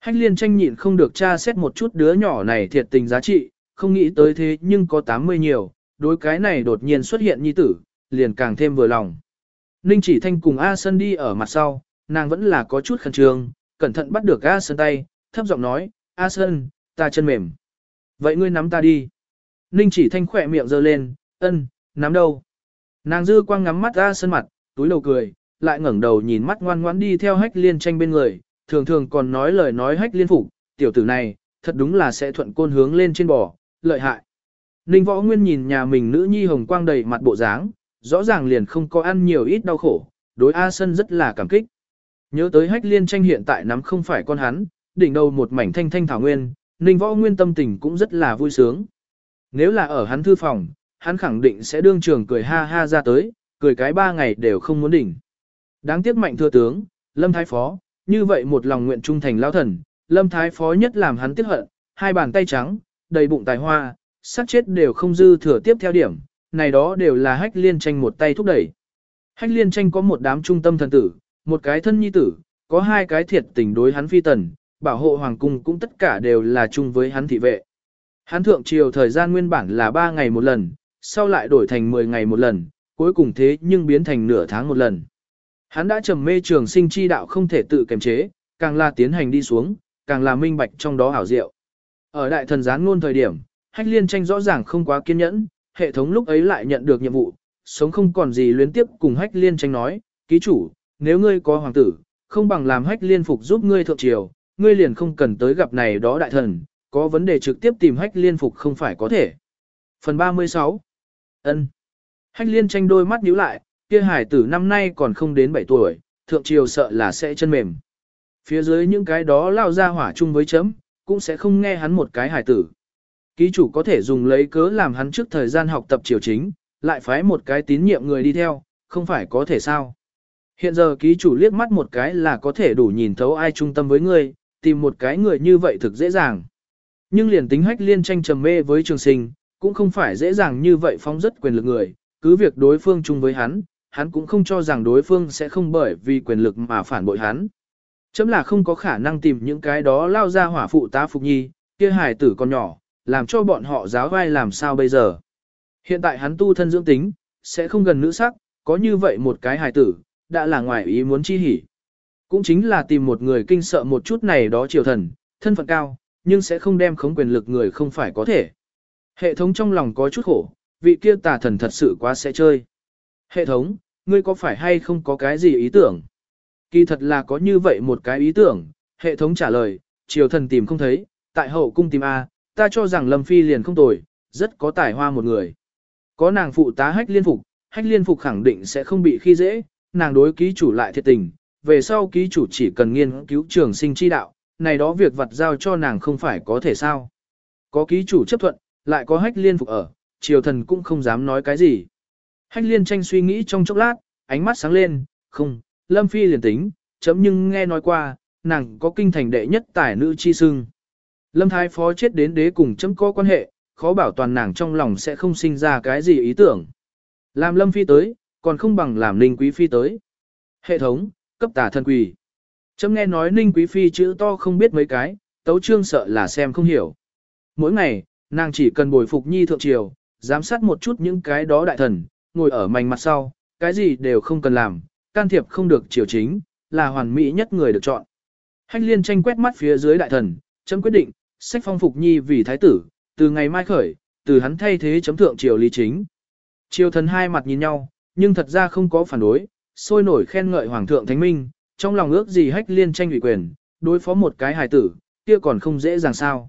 Hách liên tranh nhịn không được tra xét một chút đứa nhỏ này thiệt tình giá trị, không nghĩ tới thế nhưng có 80 nhiều, đối cái này đột nhiên xuất hiện nhi tử, liền càng thêm vừa lòng. Ninh chỉ thanh cùng A Sơn đi ở mặt sau, nàng vẫn là có chút khẩn trương, cẩn thận bắt được A Sơn tay, thấp giọng nói, A Sơn, ta chân mềm. Vậy ngươi nắm ta đi. Ninh chỉ thanh khỏe miệng giơ lên, ân, nắm đâu. Nàng dư quang ngắm mắt A Sân mặt, túi đầu cười, lại ngẩng đầu nhìn mắt ngoan ngoãn đi theo hách liên tranh bên người, thường thường còn nói lời nói hách liên phục, tiểu tử này, thật đúng là sẽ thuận côn hướng lên trên bò, lợi hại. Ninh võ nguyên nhìn nhà mình nữ nhi hồng quang đầy mặt bộ dáng, rõ ràng liền không có ăn nhiều ít đau khổ, đối A Sân rất là cảm kích. Nhớ tới hách liên tranh hiện tại nắm không phải con hắn, đỉnh đầu một mảnh thanh thanh thảo nguyên, Ninh võ nguyên tâm tình cũng rất là vui sướng. Nếu là ở hắn thư phòng, hắn khẳng định sẽ đương trường cười ha ha ra tới, cười cái ba ngày đều không muốn đỉnh. Đáng tiếc mạnh thưa tướng, Lâm Thái Phó, như vậy một lòng nguyện trung thành lao thần, Lâm Thái Phó nhất làm hắn tiếc hận, hai bàn tay trắng, đầy bụng tài hoa, sát chết đều không dư thừa tiếp theo điểm, này đó đều là hách liên tranh một tay thúc đẩy. Hách liên tranh có một đám trung tâm thần tử, một cái thân nhi tử, có hai cái thiệt tình đối hắn phi tần, bảo hộ hoàng cung cũng tất cả đều là chung với hắn thị vệ. Hắn thượng triều thời gian nguyên bản là 3 ngày một lần, sau lại đổi thành 10 ngày một lần, cuối cùng thế nhưng biến thành nửa tháng một lần. Hắn đã trầm mê trường sinh chi đạo không thể tự kiềm chế, càng là tiến hành đi xuống, càng là minh bạch trong đó hảo diệu. Ở đại thần gián ngôn thời điểm, hách liên tranh rõ ràng không quá kiên nhẫn, hệ thống lúc ấy lại nhận được nhiệm vụ, sống không còn gì luyến tiếp cùng hách liên tranh nói, ký chủ, nếu ngươi có hoàng tử, không bằng làm hách liên phục giúp ngươi thượng triều, ngươi liền không cần tới gặp này đó đại thần, có vấn đề trực tiếp tìm hách liên phục không phải có thể. Phần 36 ân Hách liên tranh đôi mắt nhíu lại, kia hải tử năm nay còn không đến 7 tuổi, thượng triều sợ là sẽ chân mềm. Phía dưới những cái đó lao ra hỏa chung với chấm, cũng sẽ không nghe hắn một cái hải tử. Ký chủ có thể dùng lấy cớ làm hắn trước thời gian học tập triều chính, lại phái một cái tín nhiệm người đi theo, không phải có thể sao. Hiện giờ ký chủ liếc mắt một cái là có thể đủ nhìn thấu ai trung tâm với ngươi, tìm một cái người như vậy thực dễ dàng. Nhưng liền tính hách liên tranh trầm mê với trường sinh, cũng không phải dễ dàng như vậy phóng rất quyền lực người, cứ việc đối phương chung với hắn, hắn cũng không cho rằng đối phương sẽ không bởi vì quyền lực mà phản bội hắn. Chấm là không có khả năng tìm những cái đó lao ra hỏa phụ tá phục nhi, kia hài tử còn nhỏ, làm cho bọn họ giáo vai làm sao bây giờ. Hiện tại hắn tu thân dưỡng tính, sẽ không gần nữ sắc, có như vậy một cái hài tử, đã là ngoài ý muốn chi hỉ. Cũng chính là tìm một người kinh sợ một chút này đó triều thần, thân phận cao, nhưng sẽ không đem khống quyền lực người không phải có thể. Hệ thống trong lòng có chút khổ, vị kia tà thần thật sự quá sẽ chơi. Hệ thống, ngươi có phải hay không có cái gì ý tưởng? Kỳ thật là có như vậy một cái ý tưởng, hệ thống trả lời, triều thần tìm không thấy, tại hậu cung tìm A, ta cho rằng Lâm Phi liền không tồi, rất có tài hoa một người. Có nàng phụ tá hách liên phục, hách liên phục khẳng định sẽ không bị khi dễ, nàng đối ký chủ lại thiệt tình, về sau ký chủ chỉ cần nghiên cứu trường sinh chi đạo, này đó việc vặt giao cho nàng không phải có thể sao. Có ký chủ chấp thuận, lại có hách liên phục ở, triều thần cũng không dám nói cái gì. Hách liên tranh suy nghĩ trong chốc lát, ánh mắt sáng lên, không, Lâm Phi liền tính, chấm nhưng nghe nói qua, nàng có kinh thành đệ nhất tài nữ chi sưng. Lâm Thái Phó chết đến đế cùng chấm có quan hệ, khó bảo toàn nàng trong lòng sẽ không sinh ra cái gì ý tưởng. Làm Lâm Phi tới, còn không bằng làm Ninh Quý Phi tới. Hệ thống, cấp tả thân quỷ. Chấm nghe nói Ninh Quý Phi chữ to không biết mấy cái, tấu trương sợ là xem không hiểu. Mỗi ngày, nàng chỉ cần bồi phục nhi thượng triều, giám sát một chút những cái đó đại thần, ngồi ở mảnh mặt sau, cái gì đều không cần làm, can thiệp không được triều chính, là hoàn mỹ nhất người được chọn. Hách liên tranh quét mắt phía dưới đại thần, chấm quyết định, sách phong phục nhi vì thái tử, từ ngày mai khởi, từ hắn thay thế chấm thượng triều lý chính. Triều thần hai mặt nhìn nhau, nhưng thật ra không có phản đối, sôi nổi khen ngợi hoàng thượng thánh minh, trong lòng ước gì hách liên tranh ủy quyền, đối phó một cái hài tử, kia còn không dễ dàng sao.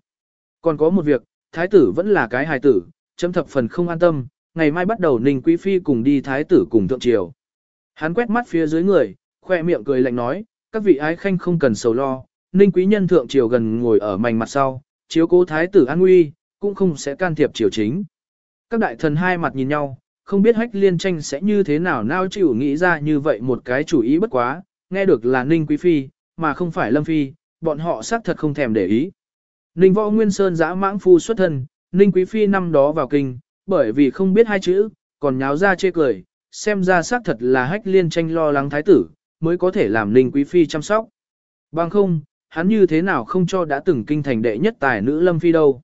Còn có một việc, thái tử vẫn là cái hài tử, chấm thập phần không an tâm, ngày mai bắt đầu Ninh Quý Phi cùng đi thái tử cùng thượng triều. Hắn quét mắt phía dưới người, khoe miệng cười lạnh nói, các vị ái khanh không cần sầu lo, Ninh Quý Nhân thượng triều gần ngồi ở mảnh mặt sau, chiếu cố thái tử an nguy, cũng không sẽ can thiệp triều chính. Các đại thần hai mặt nhìn nhau, không biết hách liên tranh sẽ như thế nào nào chịu nghĩ ra như vậy một cái chủ ý bất quá, nghe được là Ninh Quý Phi, mà không phải Lâm Phi, bọn họ xác thật không thèm để ý. Ninh Võ Nguyên Sơn giã mãng phu xuất thân, Ninh Quý Phi năm đó vào kinh, bởi vì không biết hai chữ, còn nháo ra chê cười, xem ra xác thật là hách liên tranh lo lắng thái tử, mới có thể làm Ninh Quý Phi chăm sóc. Bằng không, hắn như thế nào không cho đã từng kinh thành đệ nhất tài nữ Lâm Phi đâu.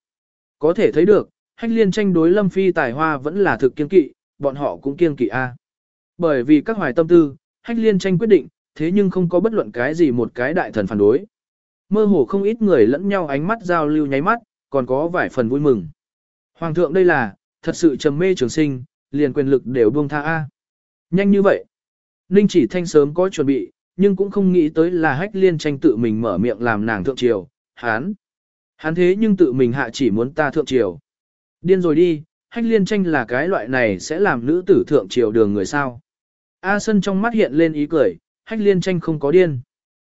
Có thể thấy được, hách liên tranh đối Lâm Phi tài hoa vẫn là thực kiên kỵ, bọn họ cũng kiên kỵ a. Bởi vì các hoài tâm tư, hách liên tranh quyết định, thế nhưng không có bất luận cái gì một cái đại thần phản đối. Mơ hồ không ít người lẫn nhau ánh mắt giao lưu nháy mắt, còn có vài phần vui mừng. Hoàng thượng đây là, thật sự trầm mê trường sinh, liền quyền lực đều buông tha A. Nhanh như vậy. Ninh chỉ thanh sớm có chuẩn bị, nhưng cũng không nghĩ tới là hách liên tranh tự mình mở miệng làm nàng thượng triều. Hán. Hán thế nhưng tự mình hạ chỉ muốn ta thượng triều. Điên rồi đi, hách liên tranh là cái loại này sẽ làm nữ tử thượng triều đường người sao. A sân trong mắt hiện lên ý cười, hách liên tranh không có điên.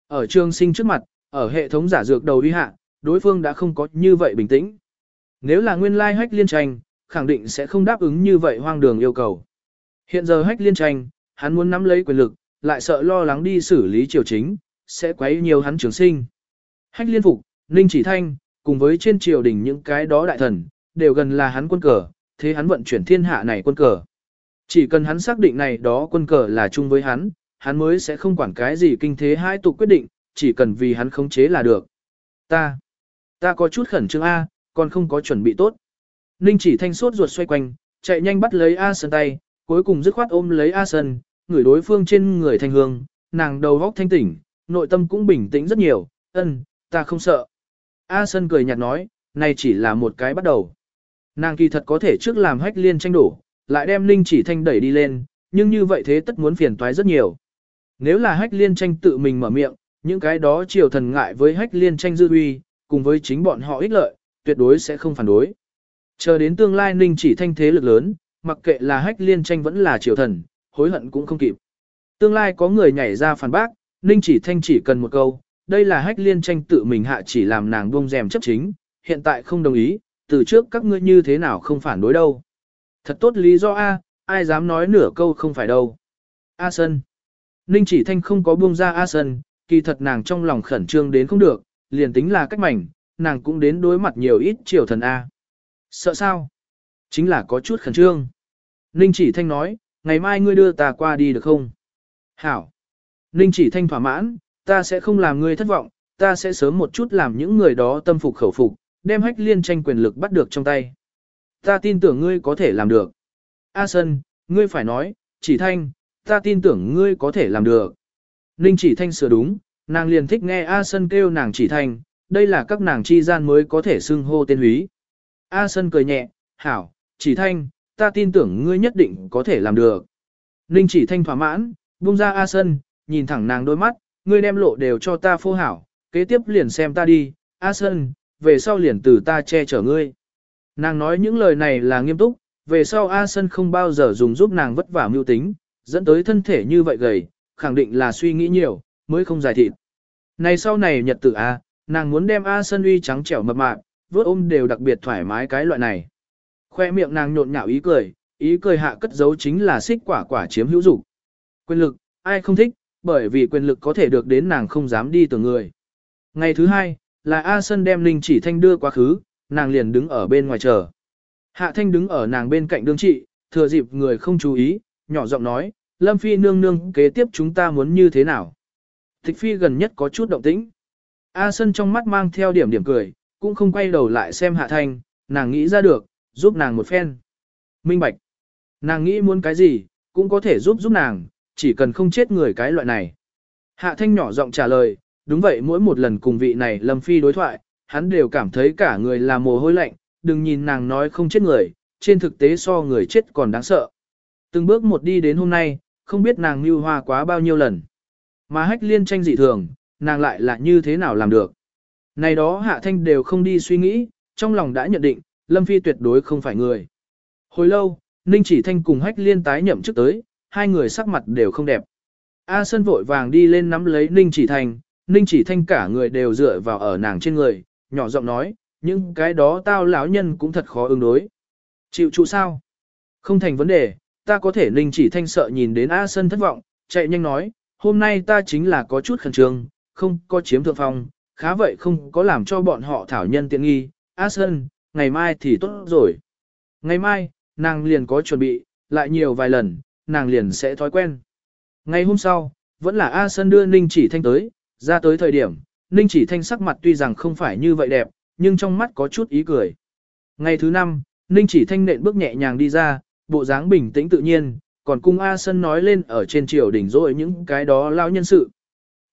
Ở trường sinh trước mặt, ở hệ thống giả dược đầu đi hạ, đối phương đã không có như vậy bình tĩnh. Nếu là nguyên lai hách liên tranh, khẳng định sẽ không đáp ứng như vậy hoang đường yêu cầu. Hiện giờ hách liên tranh, hắn muốn nắm lấy quyền lực, lại sợ lo lắng đi xử lý triều chính, sẽ quấy nhiều hắn trường sinh. Hách liên phục, ninh chỉ thanh, cùng với trên triều đình những cái đó đại thần, đều gần là hắn quân cờ, thế hắn vận chuyển thiên hạ này quân cờ. Chỉ cần hắn xác định này đó quân cờ là chung với hắn, hắn mới sẽ không quản cái gì kinh thế hai tục quyết định, chỉ cần vì hắn khống chế là được. Ta, ta có chút khẩn trương A, còn không có chuẩn bị tốt. Ninh chỉ thanh sốt ruột xoay quanh, chạy nhanh bắt lấy A Sơn tay, cuối cùng dứt khoát ôm lấy A Sơn, người đối phương trên người thanh hương, nàng đầu góc thanh tỉnh, nội tâm cũng bình tĩnh rất nhiều, ân, ta không sợ. A Sơn cười nhạt nói, này chỉ là một cái bắt đầu. Nàng kỳ thật có thể trước làm hách liên tranh đổ, lại đem Ninh chỉ thanh đẩy đi lên, nhưng như vậy thế tất muốn phiền toái rất nhiều. Nếu là hách liên tranh tự mình mở miệng, những cái đó triều thần ngại với hách liên tranh dư uy, cùng với chính bọn họ ích lợi, tuyệt đối sẽ không phản đối. Chờ đến tương lai ninh chỉ thanh thế lực lớn, mặc kệ là hách liên tranh vẫn là triều thần, hối hận cũng không kịp. Tương lai có người nhảy ra phản bác, ninh chỉ thanh chỉ cần một câu, đây là hách liên tranh tự mình hạ chỉ làm nàng buông rèm chấp chính, hiện tại không đồng ý, từ trước các ngươi như thế nào không phản đối đâu. Thật tốt lý do A, ai dám nói nửa câu không phải đâu. A Sân. Ninh chỉ thanh không có buông ra A Sân, kỳ thật nàng trong lòng khẩn trương đến không được, liền tính là cách mảnh, nàng cũng đến đối mặt nhiều ít triều thần A. Sợ sao? Chính là có chút khẩn trương. Ninh chỉ thanh nói, ngày mai ngươi đưa ta qua đi được không? Hảo. Ninh chỉ thanh thỏa mãn, ta sẽ không làm ngươi thất vọng, ta sẽ sớm một chút làm những người đó tâm phục khẩu phục, đem hách liên tranh quyền lực bắt được trong tay. Ta tin tưởng ngươi có thể làm được. A Sân, ngươi phải nói, chỉ thanh, ta tin tưởng ngươi có thể làm được. Ninh chỉ thanh sửa đúng, nàng liền thích nghe A Sân kêu nàng chỉ thanh, đây là các nàng chi gian mới có thể xưng hô tên húy. A Sân cười nhẹ, hảo, chỉ thanh, ta tin tưởng ngươi nhất định có thể làm được. Ninh chỉ thanh thỏa mãn, buông ra A Sân, nhìn thẳng nàng đôi mắt, ngươi đem lộ đều cho ta phô hảo, kế tiếp liền xem ta đi, A Sân, về sau liền từ ta che chở ngươi. Nàng nói những lời này là nghiêm túc, về sau A Sân không bao giờ dùng giúp nàng vất vả mưu tính, dẫn tới thân thể như vậy gầy, khẳng định là suy nghĩ nhiều, mới không giải thịt. Này sau này nhật tử A, nàng muốn đem A Sân uy trắng trẻo mập mạp, vớt ôm đều đặc biệt thoải mái cái loại này. Khoe miệng nàng nhộn nhạo ý cười, ý cười hạ cất giấu chính là xích quả quả chiếm hữu dục. Quyền lực, ai không thích, bởi vì quyền lực có thể được đến nàng không dám đi từ người. Ngày thứ hai, là A Sân đem Linh chỉ thanh đưa quá khứ, nàng liền đứng ở bên ngoài chờ. Hạ thanh đứng ở nàng bên cạnh đương trị, thừa dịp người không chú ý, nhỏ giọng nói, Lâm Phi nương nương kế tiếp chúng ta muốn như thế nào. Tịch Phi gần nhất có chút động tĩnh. A Sân trong mắt mang theo điểm điểm cười, cũng không quay đầu lại xem Hạ Thanh, nàng nghĩ ra được, giúp nàng một phen. Minh Bạch. Nàng nghĩ muốn cái gì, cũng có thể giúp giúp nàng, chỉ cần không chết người cái loại này. Hạ Thanh nhỏ giọng trả lời, đúng vậy mỗi một lần cùng vị này Lâm Phi đối thoại, hắn đều cảm thấy cả người là mồ hôi lạnh, đừng nhìn nàng nói không chết người, trên thực tế so người chết còn đáng sợ. Từng bước một đi đến hôm nay, không biết nàng mưu hoa quá bao nhiêu lần. Mà hách liên tranh dị thường, nàng lại là như thế nào làm được. Này đó hạ thanh đều không đi suy nghĩ, trong lòng đã nhận định, Lâm Phi tuyệt đối không phải người. Hồi lâu, Ninh chỉ thanh cùng hách liên tái nhậm trước tới, hai người sắc mặt đều không đẹp. A Sơn vội vàng đi lên nắm lấy Ninh chỉ thanh, Ninh chỉ thanh cả người đều dựa vào ở nàng trên người, nhỏ giọng nói, những cái đó tao lão nhân cũng thật khó ứng đối. Chịu trụ sao? Không thành vấn đề, ta có thể Ninh chỉ thanh sợ nhìn đến A Sân thất vọng, chạy nhanh nói, hôm nay ta chính là có chút khẩn trương, không có chiếm thượng phong, khá vậy không có làm cho bọn họ thảo nhân tiện nghi. A Sân, ngày mai thì tốt rồi. Ngày mai, nàng liền có chuẩn bị, lại nhiều vài lần, nàng liền sẽ thói quen. Ngày hôm sau, vẫn là A Sân đưa Ninh chỉ thanh tới, ra tới thời điểm, Ninh chỉ thanh sắc mặt tuy rằng không phải như vậy đẹp, nhưng trong mắt có chút ý cười. Ngày thứ năm, Ninh chỉ thanh nện bước nhẹ nhàng đi ra, bộ dáng bình tĩnh tự nhiên, còn cung A Sân nói lên ở trên triều đỉnh rồi những cái đó lao nhân sự.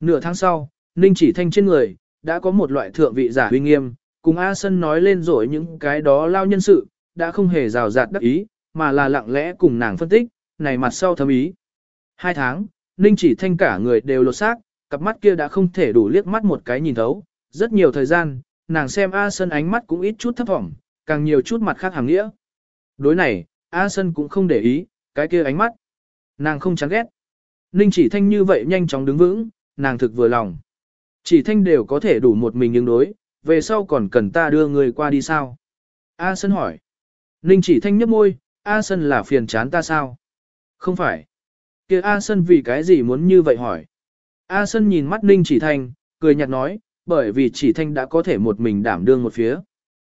Nửa tháng sau, Ninh chỉ thanh trên người, đã có một loại thượng vị giả huy nghiêm, cùng A Sân nói lên rồi những cái đó lao nhân sự, đã không hề rào rạt đắc ý, mà là lặng lẽ cùng nàng phân tích, này mặt sau thấm ý. Hai tháng, Ninh chỉ thanh cả người đều lột xác, cặp mắt kia đã không thể đủ liếc mắt một cái nhìn thấu, rất nhiều thời gian, nàng xem A Sân ánh mắt cũng ít chút thấp vọng, càng nhiều chút mặt khác hàng nghĩa. Đối này, A Sơn cũng không để ý, cái kia ánh mắt. Nàng không chán ghét. Ninh chỉ thanh như vậy nhanh chóng đứng vững, nàng thực vừa lòng. Chỉ thanh đều có thể đủ một mình ứng đối, về sau còn cần ta đưa người qua đi sao? A Sơn hỏi. Ninh chỉ thanh nhấp môi, A Sơn là phiền chán ta sao? Không phải. kia A Sơn vì cái gì muốn như vậy hỏi? A Sơn nhìn mắt Ninh chỉ thanh, cười nhạt nói, bởi vì chỉ thanh đã có thể một mình đảm đương một phía.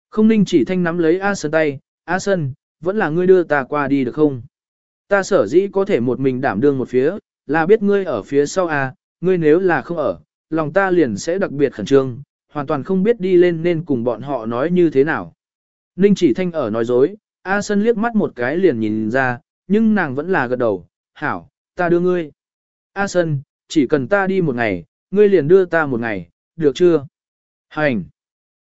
Không Ninh chỉ thanh nắm lấy A Sơn tay, A Sơn, vẫn là ngươi đưa ta qua đi được không? Ta sở dĩ có thể một mình đảm đương một phía, là biết ngươi ở phía sau A, ngươi nếu là không ở, lòng ta liền sẽ đặc biệt khẩn trương, hoàn toàn không biết đi lên nên cùng bọn họ nói như thế nào. Ninh chỉ thanh ở nói dối, A Sân liếc mắt một cái liền nhìn ra, nhưng nàng vẫn là gật đầu, hảo, ta đưa ngươi. A Sân, chỉ cần ta đi một ngày, ngươi liền đưa ta một ngày, được chưa? Hành.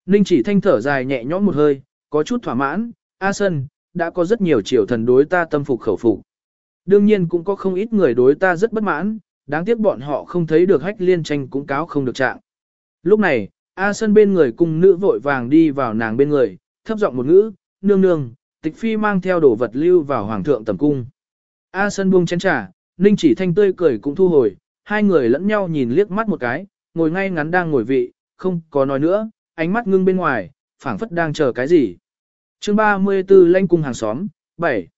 Ninh chỉ thanh thở dài nhẹ nhõm một hơi, có chút thỏa mãn, A Sân, đã có rất nhiều triều thần đối ta tâm phục khẩu phục. Đương nhiên cũng có không ít người đối ta rất bất mãn, đáng tiếc bọn họ không thấy được hách liên tranh cũng cáo không được trạng. Lúc này, A Sân bên người cung nữ vội vàng đi vào nàng bên người, thấp giọng một ngữ, nương nương, tịch phi mang theo đồ vật lưu vào hoàng thượng tầm cung. A Sân buông chén trà, Ninh chỉ thanh tươi cười cũng thu hồi, hai người lẫn nhau nhìn liếc mắt một cái, ngồi ngay ngắn đang ngồi vị, không có nói nữa, ánh mắt ngưng bên ngoài, phảng phất đang chờ cái gì chương 34 lanh cung hàng xóm, 7.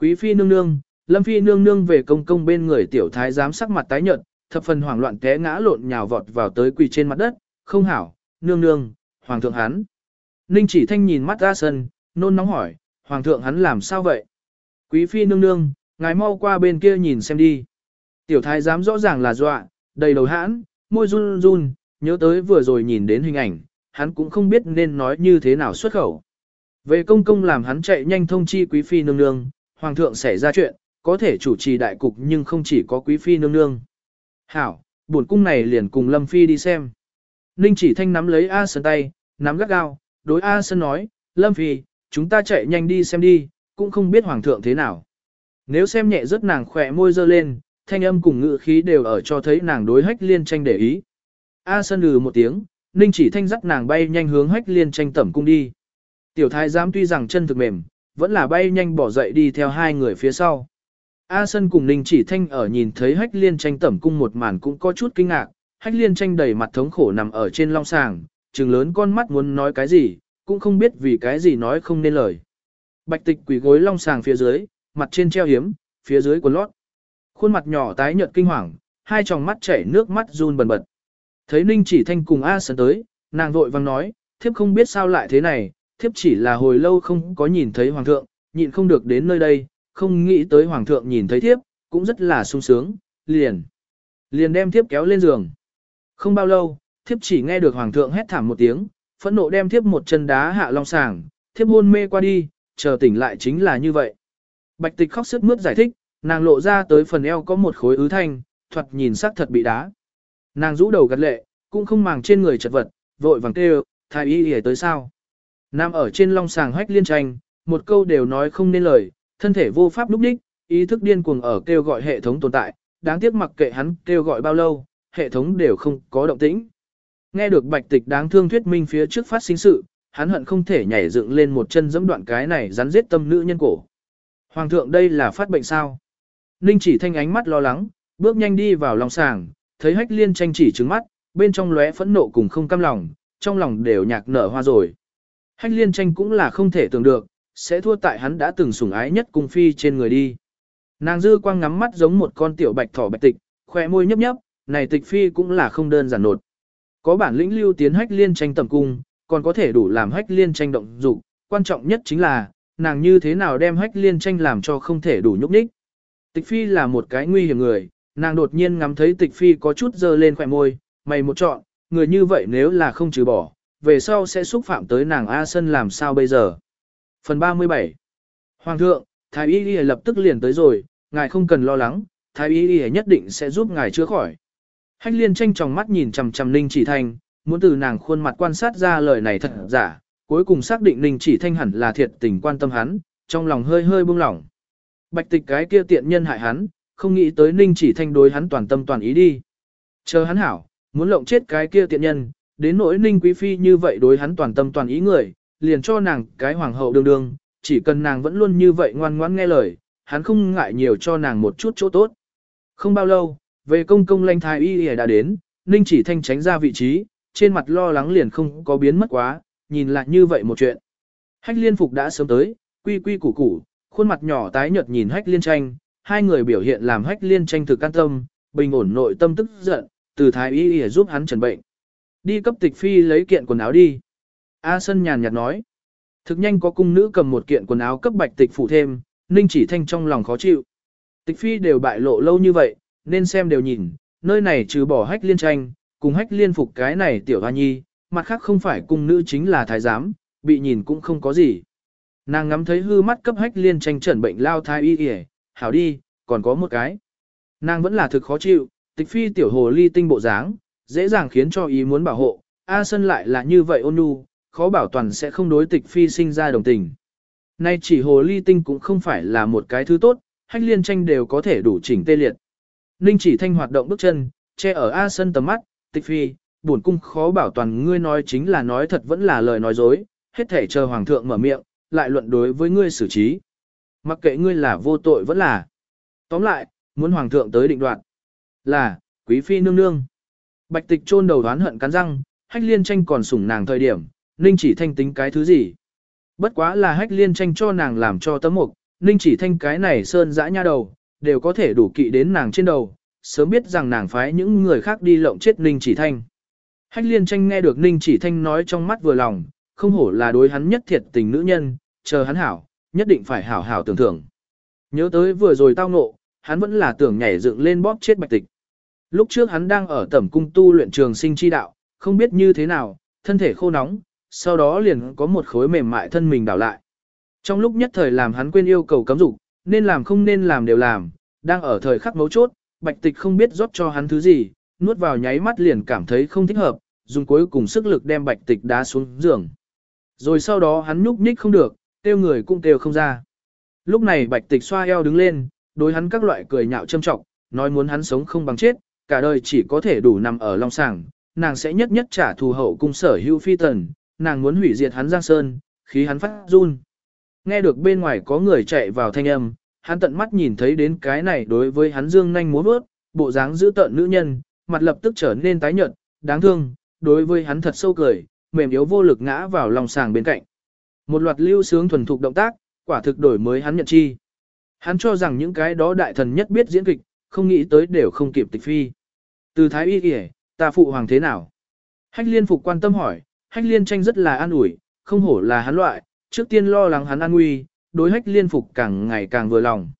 Quý phi nương nương, lâm phi nương nương về công công bên người tiểu thái giám sắc mặt tái nhợt, thập phần hoảng loạn té ngã lộn nhào vọt vào tới quỳ trên mặt đất, không hảo, nương nương, hoàng thượng hắn. Ninh chỉ thanh nhìn mắt ra sân, nôn nóng hỏi, hoàng thượng hắn làm sao vậy? Quý phi nương nương, ngài mau qua bên kia nhìn xem đi. Tiểu thái giám rõ ràng là dọa, đầy đầu hãn, môi run run, nhớ tới vừa rồi nhìn đến hình ảnh, hắn cũng không biết nên nói như thế nào xuất khẩu. Về công công làm hắn chạy nhanh thông chi quý phi nương nương, hoàng thượng xảy ra chuyện, có thể chủ trì đại cục nhưng không chỉ có quý phi nương nương. Hảo, buồn cung này liền cùng lâm phi đi xem. Ninh chỉ thanh nắm lấy A Sơn tay, nắm gắt gao, đối A Sơn nói, lâm phi, chúng ta chạy nhanh đi xem đi, cũng không biết hoàng thượng thế nào. Nếu xem nhẹ rất nàng khỏe môi dơ lên, thanh âm cùng ngữ khí đều ở cho thấy nàng đối hách liên tranh để ý. A Sơn lừ một tiếng, Ninh chỉ thanh dắt nàng bay nhanh hướng hách liên tranh tẩm cung đi. Tiểu thái giám tuy rằng chân thực mềm, vẫn là bay nhanh bỏ dậy đi theo hai người phía sau. A Sân cùng Ninh chỉ thanh ở nhìn thấy hách liên tranh tẩm cung một màn cũng có chút kinh ngạc, hách liên tranh đầy mặt thống khổ nằm ở trên long sàng, trừng lớn con mắt muốn nói cái gì, cũng không biết vì cái gì nói không nên lời. Bạch tịch quỷ gối long sàng phía dưới, mặt trên treo hiếm, phía dưới quần lót. Khuôn mặt nhỏ tái nhợt kinh hoàng, hai tròng mắt chảy nước mắt run bần bật. Thấy Ninh chỉ thanh cùng A Sân tới, nàng vội vang nói, thiếp không biết sao lại thế này, thiếp chỉ là hồi lâu không có nhìn thấy hoàng thượng, nhịn không được đến nơi đây, không nghĩ tới hoàng thượng nhìn thấy thiếp, cũng rất là sung sướng, liền. Liền đem thiếp kéo lên giường. Không bao lâu, thiếp chỉ nghe được hoàng thượng hét thảm một tiếng, phẫn nộ đem thiếp một chân đá hạ long sàng, thiếp hôn mê qua đi, chờ tỉnh lại chính là như vậy. Bạch tịch khóc sức mướt giải thích, nàng lộ ra tới phần eo có một khối ứ thanh, thuật nhìn sắc thật bị đá. Nàng rũ đầu gật lệ, cũng không màng trên người chật vật, vội vàng kêu, thái y hề tới sao. Nam ở trên long sàng hách liên tranh, một câu đều nói không nên lời, thân thể vô pháp lúc đích, ý thức điên cuồng ở kêu gọi hệ thống tồn tại, đáng tiếc mặc kệ hắn kêu gọi bao lâu, hệ thống đều không có động tĩnh. Nghe được bạch tịch đáng thương thuyết minh phía trước phát sinh sự, hắn hận không thể nhảy dựng lên một chân giẫm đoạn cái này rắn giết tâm nữ nhân cổ. Hoàng thượng đây là phát bệnh sao? Ninh chỉ thanh ánh mắt lo lắng, bước nhanh đi vào lòng sàng, thấy hách liên tranh chỉ trứng mắt, bên trong lóe phẫn nộ cùng không cam lòng, trong lòng đều nhạc nở hoa rồi. Hách liên tranh cũng là không thể tưởng được, sẽ thua tại hắn đã từng sủng ái nhất cung phi trên người đi. Nàng dư quang ngắm mắt giống một con tiểu bạch thỏ bạch tịch, khỏe môi nhấp nhấp, này tịch phi cũng là không đơn giản nột. Có bản lĩnh lưu tiến hách liên tranh tầm cung, còn có thể đủ làm hách liên tranh động dục, quan trọng nhất chính là, nàng như thế nào đem hách liên tranh làm cho không thể đủ nhúc nhích. Tịch phi là một cái nguy hiểm người, nàng đột nhiên ngắm thấy tịch phi có chút dơ lên khỏe môi, mày một chọn, người như vậy nếu là không trừ bỏ, về sau sẽ xúc phạm tới nàng A Sân làm sao bây giờ. Phần 37 Hoàng thượng, Thái Y Y lập tức liền tới rồi, ngài không cần lo lắng, Thái Y Y nhất định sẽ giúp ngài chữa khỏi. Hách liên tranh tròng mắt nhìn chằm chằm Ninh chỉ thanh, muốn từ nàng khuôn mặt quan sát ra lời này thật giả, cuối cùng xác định Ninh chỉ thanh hẳn là thiệt tình quan tâm hắn, trong lòng hơi hơi buông lỏng. Bạch tịch cái kia tiện nhân hại hắn, không nghĩ tới Ninh chỉ thanh đối hắn toàn tâm toàn ý đi. Chờ hắn hảo, muốn lộng chết cái kia tiện nhân, đến nỗi Ninh Quý Phi như vậy đối hắn toàn tâm toàn ý người, liền cho nàng cái hoàng hậu đương đương, chỉ cần nàng vẫn luôn như vậy ngoan ngoãn nghe lời, hắn không ngại nhiều cho nàng một chút chỗ tốt. Không bao lâu, về công công lanh thái y đã đến, Ninh chỉ thanh tránh ra vị trí, trên mặt lo lắng liền không có biến mất quá, nhìn lại như vậy một chuyện. Hách liên phục đã sớm tới, quy quy củ củ, khuôn mặt nhỏ tái nhợt nhìn hách liên tranh, hai người biểu hiện làm hách liên tranh thực can tâm, bình ổn nội tâm tức giận, từ thái y y giúp hắn trần bệnh. Đi cấp tịch phi lấy kiện quần áo đi. A Sân nhàn nhạt nói. Thực nhanh có cung nữ cầm một kiện quần áo cấp bạch tịch phủ thêm, ninh chỉ thanh trong lòng khó chịu. Tịch phi đều bại lộ lâu như vậy, nên xem đều nhìn, nơi này trừ bỏ hách liên tranh, cùng hách liên phục cái này tiểu hoa nhi, mặt khác không phải cung nữ chính là thái giám, bị nhìn cũng không có gì. Nàng ngắm thấy hư mắt cấp hách liên tranh trần bệnh lao thai y kìa, hảo đi, còn có một cái. Nàng vẫn là thực khó chịu, tịch phi tiểu hồ ly tinh bộ dáng, dễ dàng khiến cho ý muốn bảo hộ, A Sân lại là như vậy ôn nhu, khó bảo toàn sẽ không đối tịch phi sinh ra đồng tình. Nay chỉ hồ ly tinh cũng không phải là một cái thứ tốt, hách liên tranh đều có thể đủ chỉnh tê liệt. Ninh chỉ thanh hoạt động bước chân, che ở A Sân tầm mắt, tịch phi, buồn cung khó bảo toàn ngươi nói chính là nói thật vẫn là lời nói dối, hết thể chờ hoàng thượng mở miệng, lại luận đối với ngươi xử trí. Mặc kệ ngươi là vô tội vẫn là. Tóm lại, muốn hoàng thượng tới định đoạn Là, quý phi nương nương. Bạch tịch chôn đầu đoán hận cắn răng, hách liên tranh còn sủng nàng thời điểm, ninh chỉ thanh tính cái thứ gì. Bất quá là hách liên tranh cho nàng làm cho tấm mục, ninh chỉ thanh cái này sơn dã nha đầu, đều có thể đủ kỵ đến nàng trên đầu, sớm biết rằng nàng phái những người khác đi lộng chết ninh chỉ thanh. Hách liên tranh nghe được ninh chỉ thanh nói trong mắt vừa lòng, không hổ là đối hắn nhất thiệt tình nữ nhân, chờ hắn hảo, nhất định phải hảo hảo tưởng thưởng. Nhớ tới vừa rồi tao ngộ, hắn vẫn là tưởng nhảy dựng lên bóp chết bạch tịch. Lúc trước hắn đang ở tẩm cung tu luyện trường sinh chi đạo, không biết như thế nào, thân thể khô nóng, sau đó liền có một khối mềm mại thân mình đảo lại. Trong lúc nhất thời làm hắn quên yêu cầu cấm dục, nên làm không nên làm đều làm, đang ở thời khắc mấu chốt, bạch tịch không biết rót cho hắn thứ gì, nuốt vào nháy mắt liền cảm thấy không thích hợp, dùng cuối cùng sức lực đem bạch tịch đá xuống giường. Rồi sau đó hắn nhúc nhích không được, tiêu người cũng tiêu không ra. Lúc này bạch tịch xoa eo đứng lên, đối hắn các loại cười nhạo châm trọng, nói muốn hắn sống không bằng chết, cả đời chỉ có thể đủ nằm ở long sàng, nàng sẽ nhất nhất trả thù hậu cung sở hữu phi tần, nàng muốn hủy diệt hắn giang sơn, khí hắn phát run. Nghe được bên ngoài có người chạy vào thanh âm, hắn tận mắt nhìn thấy đến cái này đối với hắn dương nhanh múa bước, bộ dáng giữ tợn nữ nhân, mặt lập tức trở nên tái nhợt, đáng thương, đối với hắn thật sâu cười, mềm yếu vô lực ngã vào lòng sàng bên cạnh. Một loạt lưu sướng thuần thục động tác, quả thực đổi mới hắn nhận chi. Hắn cho rằng những cái đó đại thần nhất biết diễn kịch, không nghĩ tới đều không kịp tịch phi. Từ thái y kìa, ta phụ hoàng thế nào? Hách liên phục quan tâm hỏi, hách liên tranh rất là an ủi, không hổ là hắn loại, trước tiên lo lắng hắn an nguy, đối hách liên phục càng ngày càng vừa lòng.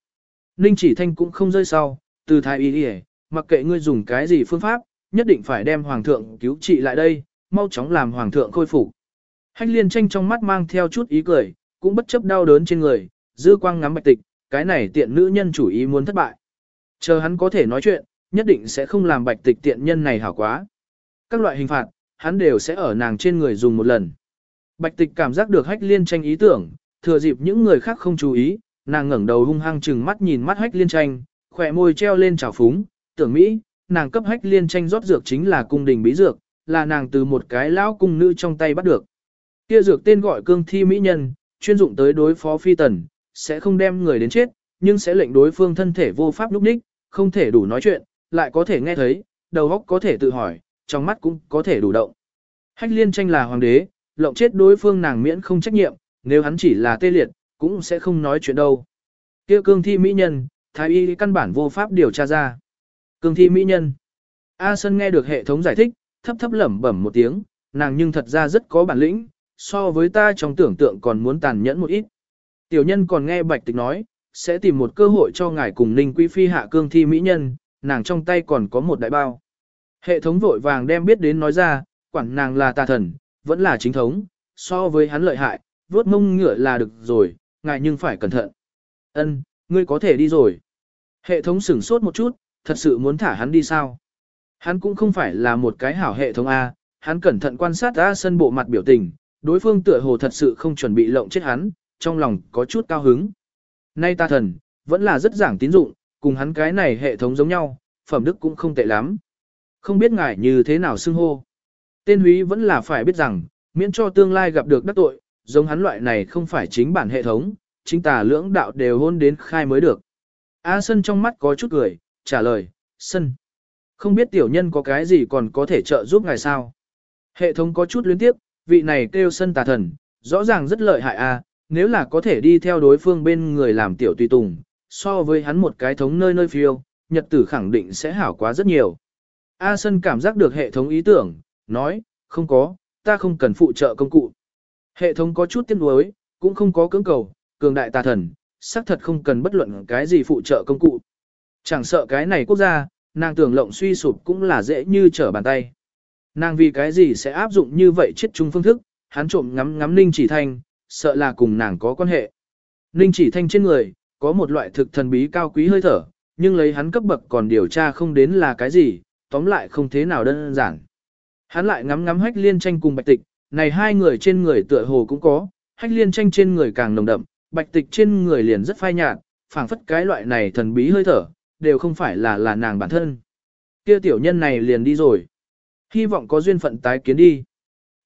Ninh chỉ thanh cũng không rơi sau, từ thái y kìa, mặc kệ ngươi dùng cái gì phương pháp, nhất định phải đem hoàng thượng cứu trị lại đây, mau chóng làm hoàng thượng khôi phục. Hách liên tranh trong mắt mang theo chút ý cười, cũng bất chấp đau đớn trên người, dư quang ngắm bạch tịch, cái này tiện nữ nhân chủ ý muốn thất bại. Chờ hắn có thể nói chuyện, nhất định sẽ không làm bạch tịch tiện nhân này hảo quá. Các loại hình phạt, hắn đều sẽ ở nàng trên người dùng một lần. Bạch tịch cảm giác được hách liên tranh ý tưởng, thừa dịp những người khác không chú ý, nàng ngẩng đầu hung hăng chừng mắt nhìn mắt hách liên tranh, khỏe môi treo lên trào phúng, tưởng Mỹ, nàng cấp hách liên tranh rót dược chính là cung đình bí dược, là nàng từ một cái lão cung nữ trong tay bắt được. Kia dược tên gọi cương thi mỹ nhân, chuyên dụng tới đối phó phi tần, sẽ không đem người đến chết, nhưng sẽ lệnh đối phương thân thể vô pháp lúc đích, không thể đủ nói chuyện, lại có thể nghe thấy, đầu óc có thể tự hỏi, trong mắt cũng có thể đủ động. Hách liên tranh là hoàng đế, lộng chết đối phương nàng miễn không trách nhiệm, nếu hắn chỉ là tê liệt, cũng sẽ không nói chuyện đâu. Kia cương thi mỹ nhân, thái y căn bản vô pháp điều tra ra. Cương thi mỹ nhân. A Sân nghe được hệ thống giải thích, thấp thấp lẩm bẩm một tiếng, nàng nhưng thật ra rất có bản lĩnh, so với ta trong tưởng tượng còn muốn tàn nhẫn một ít. Tiểu nhân còn nghe Bạch Tịch nói, sẽ tìm một cơ hội cho ngài cùng Ninh Quý Phi hạ cương thi mỹ nhân, nàng trong tay còn có một đại bao. Hệ thống vội vàng đem biết đến nói ra, quản nàng là tà thần, vẫn là chính thống, so với hắn lợi hại, vuốt mông ngựa là được rồi, ngài nhưng phải cẩn thận. Ân, ngươi có thể đi rồi. Hệ thống sửng sốt một chút, thật sự muốn thả hắn đi sao? Hắn cũng không phải là một cái hảo hệ thống A, hắn cẩn thận quan sát ra sân bộ mặt biểu tình, đối phương tựa hồ thật sự không chuẩn bị lộng chết hắn, trong lòng có chút cao hứng. Nay ta thần, vẫn là rất giảng tín dụng, cùng hắn cái này hệ thống giống nhau, phẩm đức cũng không tệ lắm. Không biết ngài như thế nào xưng hô. Tên húy vẫn là phải biết rằng, miễn cho tương lai gặp được đắc tội, giống hắn loại này không phải chính bản hệ thống, chính tà lưỡng đạo đều hôn đến khai mới được. A Sân trong mắt có chút cười, trả lời, Sân. Không biết tiểu nhân có cái gì còn có thể trợ giúp ngài sao? Hệ thống có chút luyến tiếp, vị này kêu Sân tà thần, rõ ràng rất lợi hại a, nếu là có thể đi theo đối phương bên người làm tiểu tùy tùng, so với hắn một cái thống nơi nơi phiêu, nhật tử khẳng định sẽ hảo quá rất nhiều. A Sân cảm giác được hệ thống ý tưởng, nói, không có, ta không cần phụ trợ công cụ. Hệ thống có chút tiếc nuối, cũng không có cưỡng cầu, cường đại tà thần, xác thật không cần bất luận cái gì phụ trợ công cụ. Chẳng sợ cái này quốc gia, nàng tưởng lộng suy sụp cũng là dễ như trở bàn tay. Nàng vì cái gì sẽ áp dụng như vậy chết chung phương thức, hắn trộm ngắm ngắm Ninh Chỉ Thanh, sợ là cùng nàng có quan hệ. Ninh Chỉ Thanh trên người, có một loại thực thần bí cao quý hơi thở, nhưng lấy hắn cấp bậc còn điều tra không đến là cái gì, tóm lại không thế nào đơn giản. Hắn lại ngắm ngắm hách liên tranh cùng bạch tịch, này hai người trên người tựa hồ cũng có, hách liên tranh trên người càng nồng đậm, bạch tịch trên người liền rất phai nhạt, phảng phất cái loại này thần bí hơi thở, đều không phải là là nàng bản thân. Kia tiểu nhân này liền đi rồi. Hy vọng có duyên phận tái kiến đi.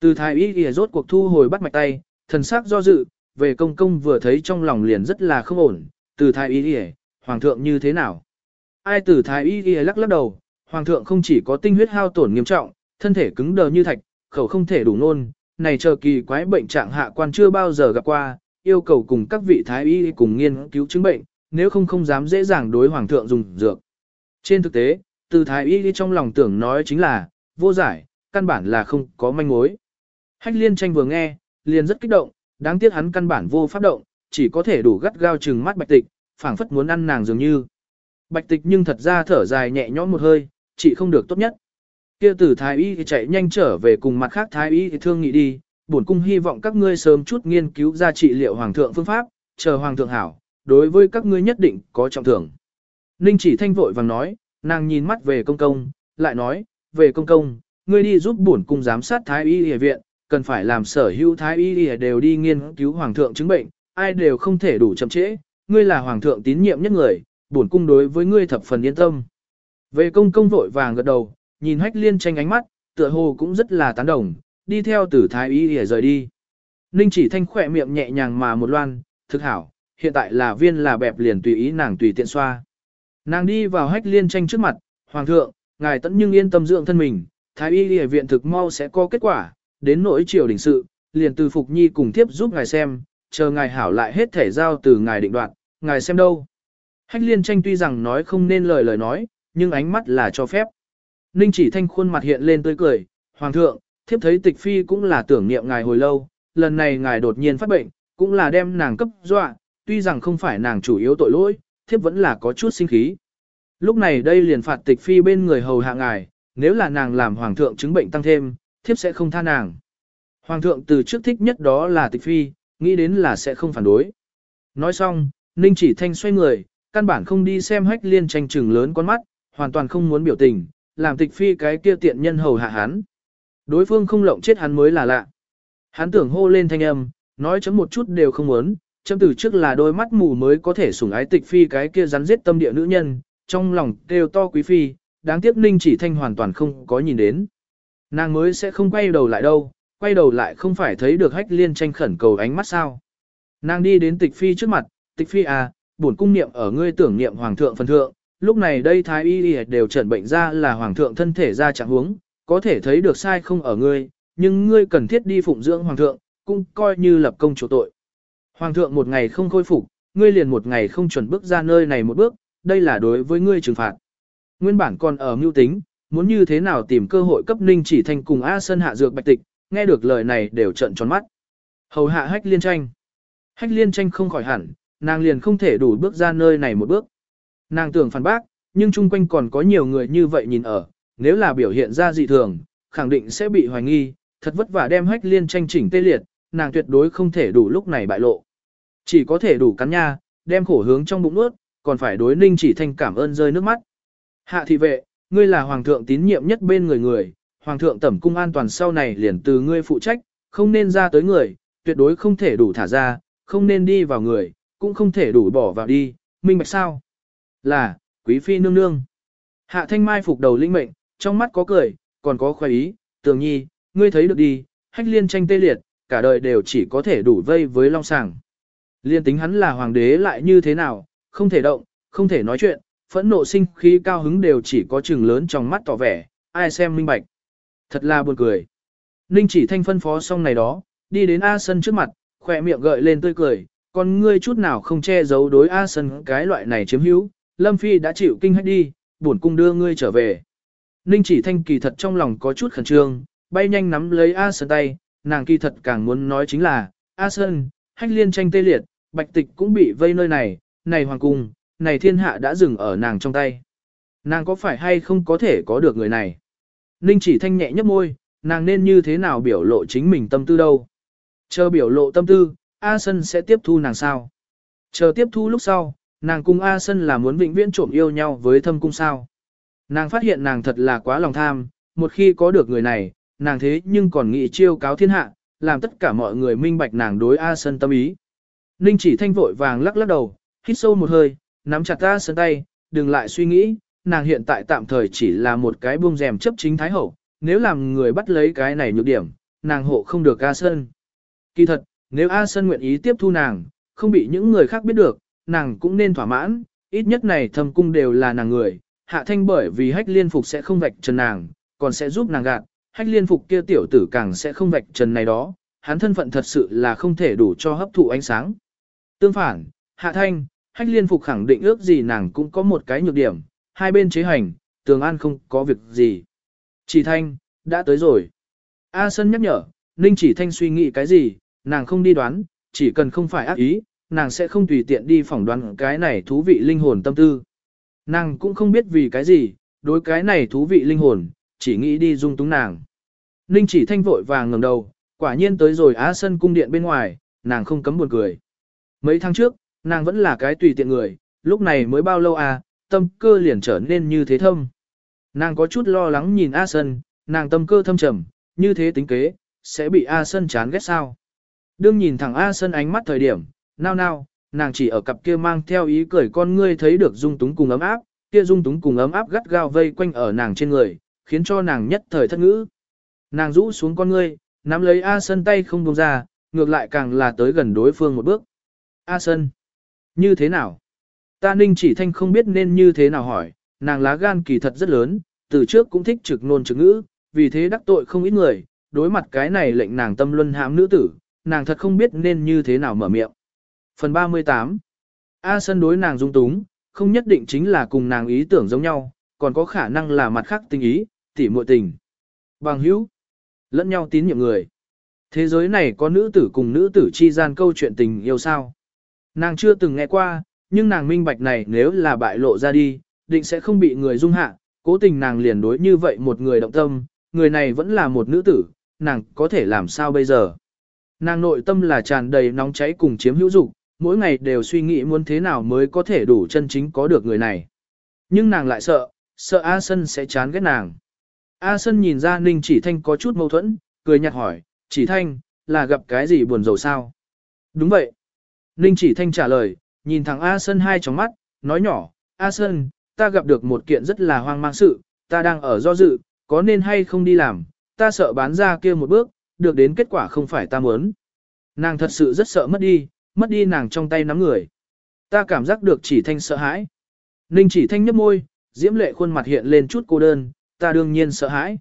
Từ thái y ghi rốt cuộc thu hồi bắt mạch tay, thần sắc do dự, về công công vừa thấy trong lòng liền rất là không ổn, từ thái y y, hoàng thượng như thế nào? Ai từ thái y y lắc lắc đầu, hoàng thượng không chỉ có tinh huyết hao tổn nghiêm trọng, thân thể cứng đờ như thạch, khẩu không thể đủ nôn, này chờ kỳ quái bệnh trạng hạ quan chưa bao giờ gặp qua, yêu cầu cùng các vị thái y cùng nghiên cứu chứng bệnh, nếu không không dám dễ dàng đối hoàng thượng dùng dược. Trên thực tế, từ thái y trong lòng tưởng nói chính là, vô giải, căn bản là không có manh mối. Hách liên tranh vừa nghe, liền rất kích động, đáng tiếc hắn căn bản vô pháp động, chỉ có thể đủ gắt gao chừng mắt bạch tịch, phảng phất muốn ăn nàng dường như. Bạch tịch nhưng thật ra thở dài nhẹ nhõm một hơi, chỉ không được tốt nhất. Kia tử thái y thì chạy nhanh trở về cùng mặt khác thái y thì thương nghị đi, bổn cung hy vọng các ngươi sớm chút nghiên cứu ra trị liệu hoàng thượng phương pháp, chờ hoàng thượng hảo, đối với các ngươi nhất định có trọng thưởng. Ninh chỉ thanh vội vàng nói, nàng nhìn mắt về công công, lại nói, về công công, ngươi đi giúp bổn cung giám sát thái y y viện, cần phải làm sở hữu thái y y đều đi nghiên cứu hoàng thượng chứng bệnh, ai đều không thể đủ chậm trễ, ngươi là hoàng thượng tín nhiệm nhất người, bổn cung đối với ngươi thập phần yên tâm. Về công công vội vàng gật đầu, nhìn hách liên tranh ánh mắt, tựa hồ cũng rất là tán đồng, đi theo tử thái y để rời đi. Ninh chỉ thanh khỏe miệng nhẹ nhàng mà một loan, thực hảo, hiện tại là viên là bẹp liền tùy ý nàng tùy tiện xoa. Nàng đi vào hách liên tranh trước mặt, hoàng thượng, ngài tẫn nhưng yên tâm dưỡng thân mình, thái y y viện thực mau sẽ có kết quả, đến nỗi triều đình sự, liền từ phục nhi cùng tiếp giúp ngài xem, chờ ngài hảo lại hết thể giao từ ngài định đoạn, ngài xem đâu. Hách liên tranh tuy rằng nói không nên lời lời nói, nhưng ánh mắt là cho phép. Ninh chỉ thanh khuôn mặt hiện lên tươi cười, Hoàng thượng, thiếp thấy tịch phi cũng là tưởng niệm ngài hồi lâu, lần này ngài đột nhiên phát bệnh, cũng là đem nàng cấp dọa, tuy rằng không phải nàng chủ yếu tội lỗi, thiếp vẫn là có chút sinh khí. Lúc này đây liền phạt tịch phi bên người hầu hạ ngài, nếu là nàng làm hoàng thượng chứng bệnh tăng thêm, thiếp sẽ không tha nàng. Hoàng thượng từ trước thích nhất đó là tịch phi, nghĩ đến là sẽ không phản đối. Nói xong, Ninh chỉ thanh xoay người, căn bản không đi xem hách liên tranh trừng lớn con mắt, hoàn toàn không muốn biểu tình, làm tịch phi cái kia tiện nhân hầu hạ hắn. Đối phương không lộng chết hắn mới là lạ. Hắn tưởng hô lên thanh âm, nói chấm một chút đều không muốn, chấm từ trước là đôi mắt mù mới có thể sủng ái tịch phi cái kia rắn giết tâm địa nữ nhân, trong lòng kêu to quý phi, đáng tiếc ninh chỉ thanh hoàn toàn không có nhìn đến. Nàng mới sẽ không quay đầu lại đâu, quay đầu lại không phải thấy được hách liên tranh khẩn cầu ánh mắt sao. Nàng đi đến tịch phi trước mặt, tịch phi à, bổn cung niệm ở ngươi tưởng niệm hoàng thượng phần thượng, lúc này đây thái y đều trần bệnh ra là hoàng thượng thân thể ra trạng huống, có thể thấy được sai không ở ngươi, nhưng ngươi cần thiết đi phụng dưỡng hoàng thượng, cũng coi như lập công chỗ tội. Hoàng thượng một ngày không khôi phục, ngươi liền một ngày không chuẩn bước ra nơi này một bước, đây là đối với ngươi trừng phạt. Nguyên bản còn ở mưu tính, muốn như thế nào tìm cơ hội cấp ninh chỉ thành cùng A sơn hạ dược bạch tịch, nghe được lời này đều trợn tròn mắt. Hầu hạ hách liên tranh. Hách liên tranh không khỏi hẳn, nàng liền không thể đủ bước ra nơi này một bước. Nàng tưởng phản bác, nhưng chung quanh còn có nhiều người như vậy nhìn ở, nếu là biểu hiện ra dị thường, khẳng định sẽ bị hoài nghi, thật vất vả đem hách liên tranh chỉnh tê liệt, nàng tuyệt đối không thể đủ lúc này bại lộ. Chỉ có thể đủ cắn nha, đem khổ hướng trong bụng nuốt, còn phải đối ninh chỉ thanh cảm ơn rơi nước mắt. Hạ thị vệ, ngươi là hoàng thượng tín nhiệm nhất bên người người, hoàng thượng tẩm cung an toàn sau này liền từ ngươi phụ trách, không nên ra tới người, tuyệt đối không thể đủ thả ra, không nên đi vào người, cũng không thể đủ bỏ vào đi, minh bạch sao? Là, quý phi nương nương. Hạ thanh mai phục đầu linh mệnh, trong mắt có cười, còn có khoái ý, tường nhi, ngươi thấy được đi, hách liên tranh tê liệt, cả đời đều chỉ có thể đủ vây với long sàng. Liên tính hắn là hoàng đế lại như thế nào, không thể động, không thể nói chuyện, phẫn nộ sinh khí cao hứng đều chỉ có chừng lớn trong mắt tỏ vẻ, ai xem minh bạch. Thật là buồn cười. Ninh chỉ thanh phân phó xong này đó, đi đến A Sân trước mặt, khỏe miệng gợi lên tươi cười, còn ngươi chút nào không che giấu đối A Sân cái loại này chiếm hữu, Lâm Phi đã chịu kinh hách đi, buồn cung đưa ngươi trở về. Ninh chỉ thanh kỳ thật trong lòng có chút khẩn trương, bay nhanh nắm lấy A Sân tay, nàng kỳ thật càng muốn nói chính là, A Sân, hách liên tranh tê liệt, bạch tịch cũng bị vây nơi này, này hoàng cung, này thiên hạ đã dừng ở nàng trong tay. Nàng có phải hay không có thể có được người này? Ninh chỉ thanh nhẹ nhấp môi, nàng nên như thế nào biểu lộ chính mình tâm tư đâu? Chờ biểu lộ tâm tư, A Sân sẽ tiếp thu nàng sao? Chờ tiếp thu lúc sau, nàng cùng A Sân là muốn vĩnh viễn trộm yêu nhau với thâm cung sao? Nàng phát hiện nàng thật là quá lòng tham, một khi có được người này, nàng thế nhưng còn nghĩ chiêu cáo thiên hạ, làm tất cả mọi người minh bạch nàng đối A Sân tâm ý. Ninh chỉ thanh vội vàng lắc lắc đầu, hít sâu một hơi, nắm chặt A Sân tay, đừng lại suy nghĩ, nàng hiện tại tạm thời chỉ là một cái buông rèm chấp chính thái hậu, nếu làm người bắt lấy cái này nhược điểm, nàng hộ không được A sơn Kỳ thật, nếu A sơn nguyện ý tiếp thu nàng, không bị những người khác biết được, nàng cũng nên thỏa mãn, ít nhất này thâm cung đều là nàng người, hạ thanh bởi vì hách liên phục sẽ không vạch trần nàng, còn sẽ giúp nàng gạt, hách liên phục kia tiểu tử càng sẽ không vạch trần này đó, hắn thân phận thật sự là không thể đủ cho hấp thụ ánh sáng. Tương phản, hạ thanh, hách liên phục khẳng định ước gì nàng cũng có một cái nhược điểm, hai bên chế hành, tường an không có việc gì. Chỉ thanh, đã tới rồi. A Sân nhắc nhở, Ninh chỉ thanh suy nghĩ cái gì, nàng không đi đoán, chỉ cần không phải ác ý, nàng sẽ không tùy tiện đi phỏng đoán cái này thú vị linh hồn tâm tư. Nàng cũng không biết vì cái gì, đối cái này thú vị linh hồn, chỉ nghĩ đi dung túng nàng. Ninh chỉ thanh vội vàng ngẩng đầu, quả nhiên tới rồi á sân cung điện bên ngoài, nàng không cấm buồn cười. Mấy tháng trước, nàng vẫn là cái tùy tiện người, lúc này mới bao lâu à, tâm cơ liền trở nên như thế thâm. Nàng có chút lo lắng nhìn A Sân, nàng tâm cơ thâm trầm, như thế tính kế, sẽ bị A Sân chán ghét sao. Đương nhìn thẳng A Sân ánh mắt thời điểm, nao nao, nàng chỉ ở cặp kia mang theo ý cười con ngươi thấy được dung túng cùng ấm áp, kia dung túng cùng ấm áp gắt gao vây quanh ở nàng trên người, khiến cho nàng nhất thời thất ngữ. Nàng rũ xuống con ngươi, nắm lấy A Sân tay không buông ra, ngược lại càng là tới gần đối phương một bước. A Sân, như thế nào? Ta ninh chỉ thanh không biết nên như thế nào hỏi, nàng lá gan kỳ thật rất lớn, từ trước cũng thích trực nôn trực ngữ, vì thế đắc tội không ít người, đối mặt cái này lệnh nàng tâm luân hãm nữ tử, nàng thật không biết nên như thế nào mở miệng. Phần 38 A sân đối nàng dung túng, không nhất định chính là cùng nàng ý tưởng giống nhau, còn có khả năng là mặt khác tình ý, tỉ muội tình. Bằng hữu, lẫn nhau tín nhiệm người. Thế giới này có nữ tử cùng nữ tử chi gian câu chuyện tình yêu sao? Nàng chưa từng nghe qua, nhưng nàng minh bạch này nếu là bại lộ ra đi, định sẽ không bị người dung hạ, cố tình nàng liền đối như vậy một người động tâm, người này vẫn là một nữ tử, nàng có thể làm sao bây giờ. Nàng nội tâm là tràn đầy nóng cháy cùng chiếm hữu dục, mỗi ngày đều suy nghĩ muốn thế nào mới có thể đủ chân chính có được người này. Nhưng nàng lại sợ, sợ A Sân sẽ chán ghét nàng. A Sân nhìn ra Ninh Chỉ Thanh có chút mâu thuẫn, cười nhạt hỏi, Chỉ Thanh, là gặp cái gì buồn rầu sao? Đúng vậy. Ninh chỉ thanh trả lời, nhìn thằng A Sơn hai tròng mắt, nói nhỏ, A Sơn ta gặp được một kiện rất là hoang mang sự, ta đang ở do dự, có nên hay không đi làm, ta sợ bán ra kia một bước, được đến kết quả không phải ta muốn. Nàng thật sự rất sợ mất đi, mất đi nàng trong tay nắm người. Ta cảm giác được chỉ thanh sợ hãi. Ninh chỉ thanh nhấp môi, diễm lệ khuôn mặt hiện lên chút cô đơn, ta đương nhiên sợ hãi.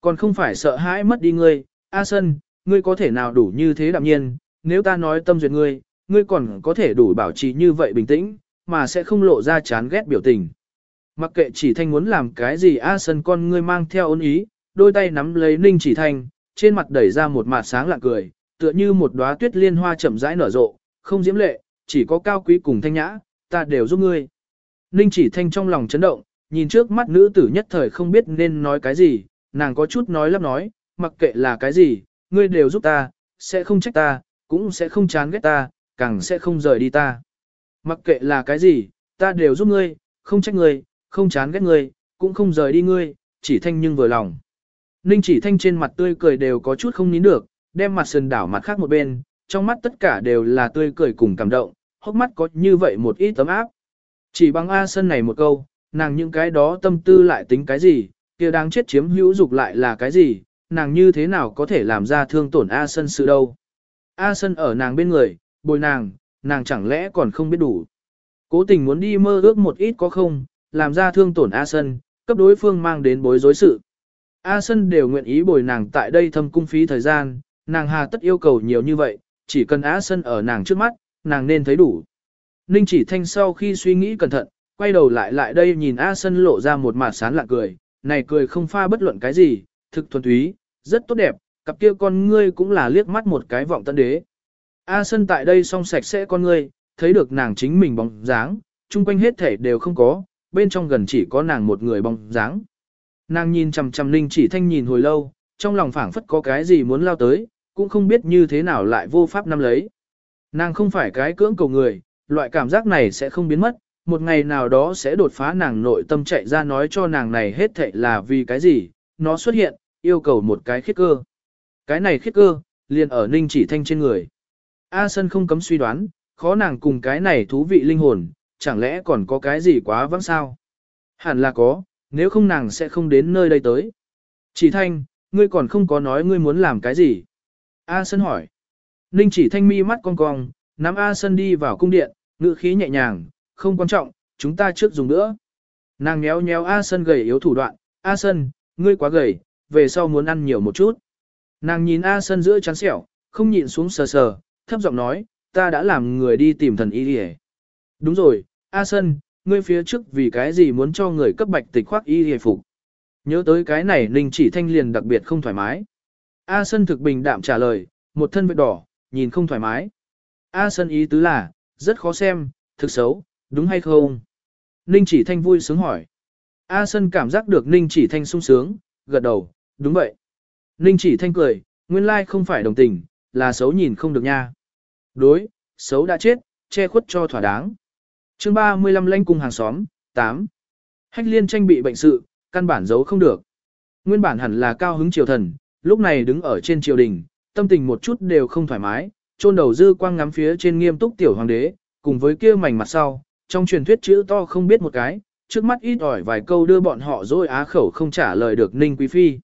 Còn không phải sợ hãi mất đi ngươi, A Sân, ngươi có thể nào đủ như thế đạm nhiên, nếu ta nói tâm duyệt ngươi, ngươi còn có thể đủ bảo trì như vậy bình tĩnh, mà sẽ không lộ ra chán ghét biểu tình. Mặc kệ chỉ thanh muốn làm cái gì A Sân con ngươi mang theo ôn ý, đôi tay nắm lấy Ninh chỉ thanh, trên mặt đẩy ra một mặt sáng lạ cười, tựa như một đóa tuyết liên hoa chậm rãi nở rộ, không diễm lệ, chỉ có cao quý cùng thanh nhã, ta đều giúp ngươi. Ninh chỉ thanh trong lòng chấn động, nhìn trước mắt nữ tử nhất thời không biết nên nói cái gì, nàng có chút nói lắp nói, mặc kệ là cái gì, ngươi đều giúp ta, sẽ không trách ta, cũng sẽ không chán ghét ta, càng sẽ không rời đi ta. Mặc kệ là cái gì, ta đều giúp ngươi, không trách ngươi, không chán ghét ngươi, cũng không rời đi ngươi, chỉ thanh nhưng vừa lòng. Ninh chỉ thanh trên mặt tươi cười đều có chút không nín được, đem mặt sườn đảo mặt khác một bên, trong mắt tất cả đều là tươi cười cùng cảm động, hốc mắt có như vậy một ít tấm áp. Chỉ bằng A sân này một câu, nàng những cái đó tâm tư lại tính cái gì, kia đáng chết chiếm hữu dục lại là cái gì, nàng như thế nào có thể làm ra thương tổn A sân sự đâu. A sân ở nàng bên người, bồi nàng, nàng chẳng lẽ còn không biết đủ. Cố tình muốn đi mơ ước một ít có không, làm ra thương tổn A sân, cấp đối phương mang đến bối rối sự. A sân đều nguyện ý bồi nàng tại đây thâm cung phí thời gian, nàng hà tất yêu cầu nhiều như vậy, chỉ cần A sân ở nàng trước mắt, nàng nên thấy đủ. Ninh chỉ thanh sau khi suy nghĩ cẩn thận, quay đầu lại lại đây nhìn A sân lộ ra một mặt sán lạ cười, này cười không pha bất luận cái gì, thực thuần túy, rất tốt đẹp, cặp kia con ngươi cũng là liếc mắt một cái vọng tân đế. A sân tại đây song sạch sẽ con ngươi, thấy được nàng chính mình bóng dáng, chung quanh hết thể đều không có, bên trong gần chỉ có nàng một người bóng dáng. Nàng nhìn chằm chằm Ninh chỉ thanh nhìn hồi lâu, trong lòng phảng phất có cái gì muốn lao tới, cũng không biết như thế nào lại vô pháp nắm lấy. Nàng không phải cái cưỡng cầu người, loại cảm giác này sẽ không biến mất, một ngày nào đó sẽ đột phá nàng nội tâm chạy ra nói cho nàng này hết thảy là vì cái gì, nó xuất hiện, yêu cầu một cái khiết cơ. Cái này khiết cơ, liền ở ninh chỉ thanh trên người. A Sân không cấm suy đoán, khó nàng cùng cái này thú vị linh hồn, chẳng lẽ còn có cái gì quá vắng sao? Hẳn là có, nếu không nàng sẽ không đến nơi đây tới. Chỉ thanh, ngươi còn không có nói ngươi muốn làm cái gì? A Sân hỏi. Ninh chỉ thanh mi mắt cong cong, nắm A Sân đi vào cung điện, ngữ khí nhẹ nhàng, không quan trọng, chúng ta trước dùng nữa. Nàng nhéo nhéo A Sân gầy yếu thủ đoạn, A Sân, ngươi quá gầy, về sau muốn ăn nhiều một chút. Nàng nhìn A Sân giữa chán sẹo, không nhịn xuống sờ sờ, thấp giọng nói, ta đã làm người đi tìm thần y đi Đúng rồi, A Sân, ngươi phía trước vì cái gì muốn cho người cấp bạch tịch khoác y hề phục. Nhớ tới cái này Ninh chỉ thanh liền đặc biệt không thoải mái. A Sân thực bình đạm trả lời, một thân vết đỏ, nhìn không thoải mái. A Sân ý tứ là, rất khó xem, thực xấu, đúng hay không? Ninh chỉ thanh vui sướng hỏi. A Sân cảm giác được Ninh chỉ thanh sung sướng, gật đầu, đúng vậy. Ninh chỉ thanh cười, nguyên lai không phải đồng tình, là xấu nhìn không được nha. Đối, xấu đã chết, che khuất cho thỏa đáng. chương 35 lanh cung hàng xóm, 8. Hách liên tranh bị bệnh sự, căn bản giấu không được. Nguyên bản hẳn là cao hứng triều thần, lúc này đứng ở trên triều đình, tâm tình một chút đều không thoải mái, chôn đầu dư quang ngắm phía trên nghiêm túc tiểu hoàng đế, cùng với kia mảnh mặt sau, trong truyền thuyết chữ to không biết một cái, trước mắt ít ỏi vài câu đưa bọn họ dối á khẩu không trả lời được Ninh Quý Phi.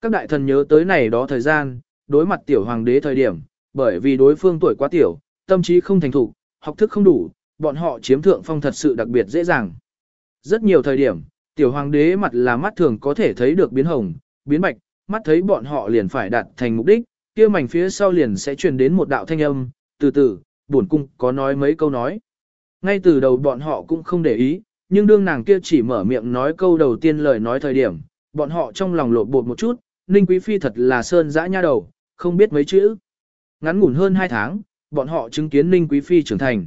Các đại thần nhớ tới này đó thời gian, đối mặt tiểu hoàng đế thời điểm, bởi vì đối phương tuổi quá tiểu, tâm trí không thành thục, học thức không đủ, bọn họ chiếm thượng phong thật sự đặc biệt dễ dàng. Rất nhiều thời điểm, tiểu hoàng đế mặt là mắt thường có thể thấy được biến hồng, biến bạch, mắt thấy bọn họ liền phải đạt thành mục đích, kia mảnh phía sau liền sẽ truyền đến một đạo thanh âm, từ từ, buồn cung có nói mấy câu nói. Ngay từ đầu bọn họ cũng không để ý, nhưng đương nàng kia chỉ mở miệng nói câu đầu tiên lời nói thời điểm, bọn họ trong lòng lột bột một chút, Ninh Quý Phi thật là sơn dã nha đầu, không biết mấy chữ. Ngắn ngủn hơn hai tháng, bọn họ chứng kiến Ninh Quý Phi trưởng thành.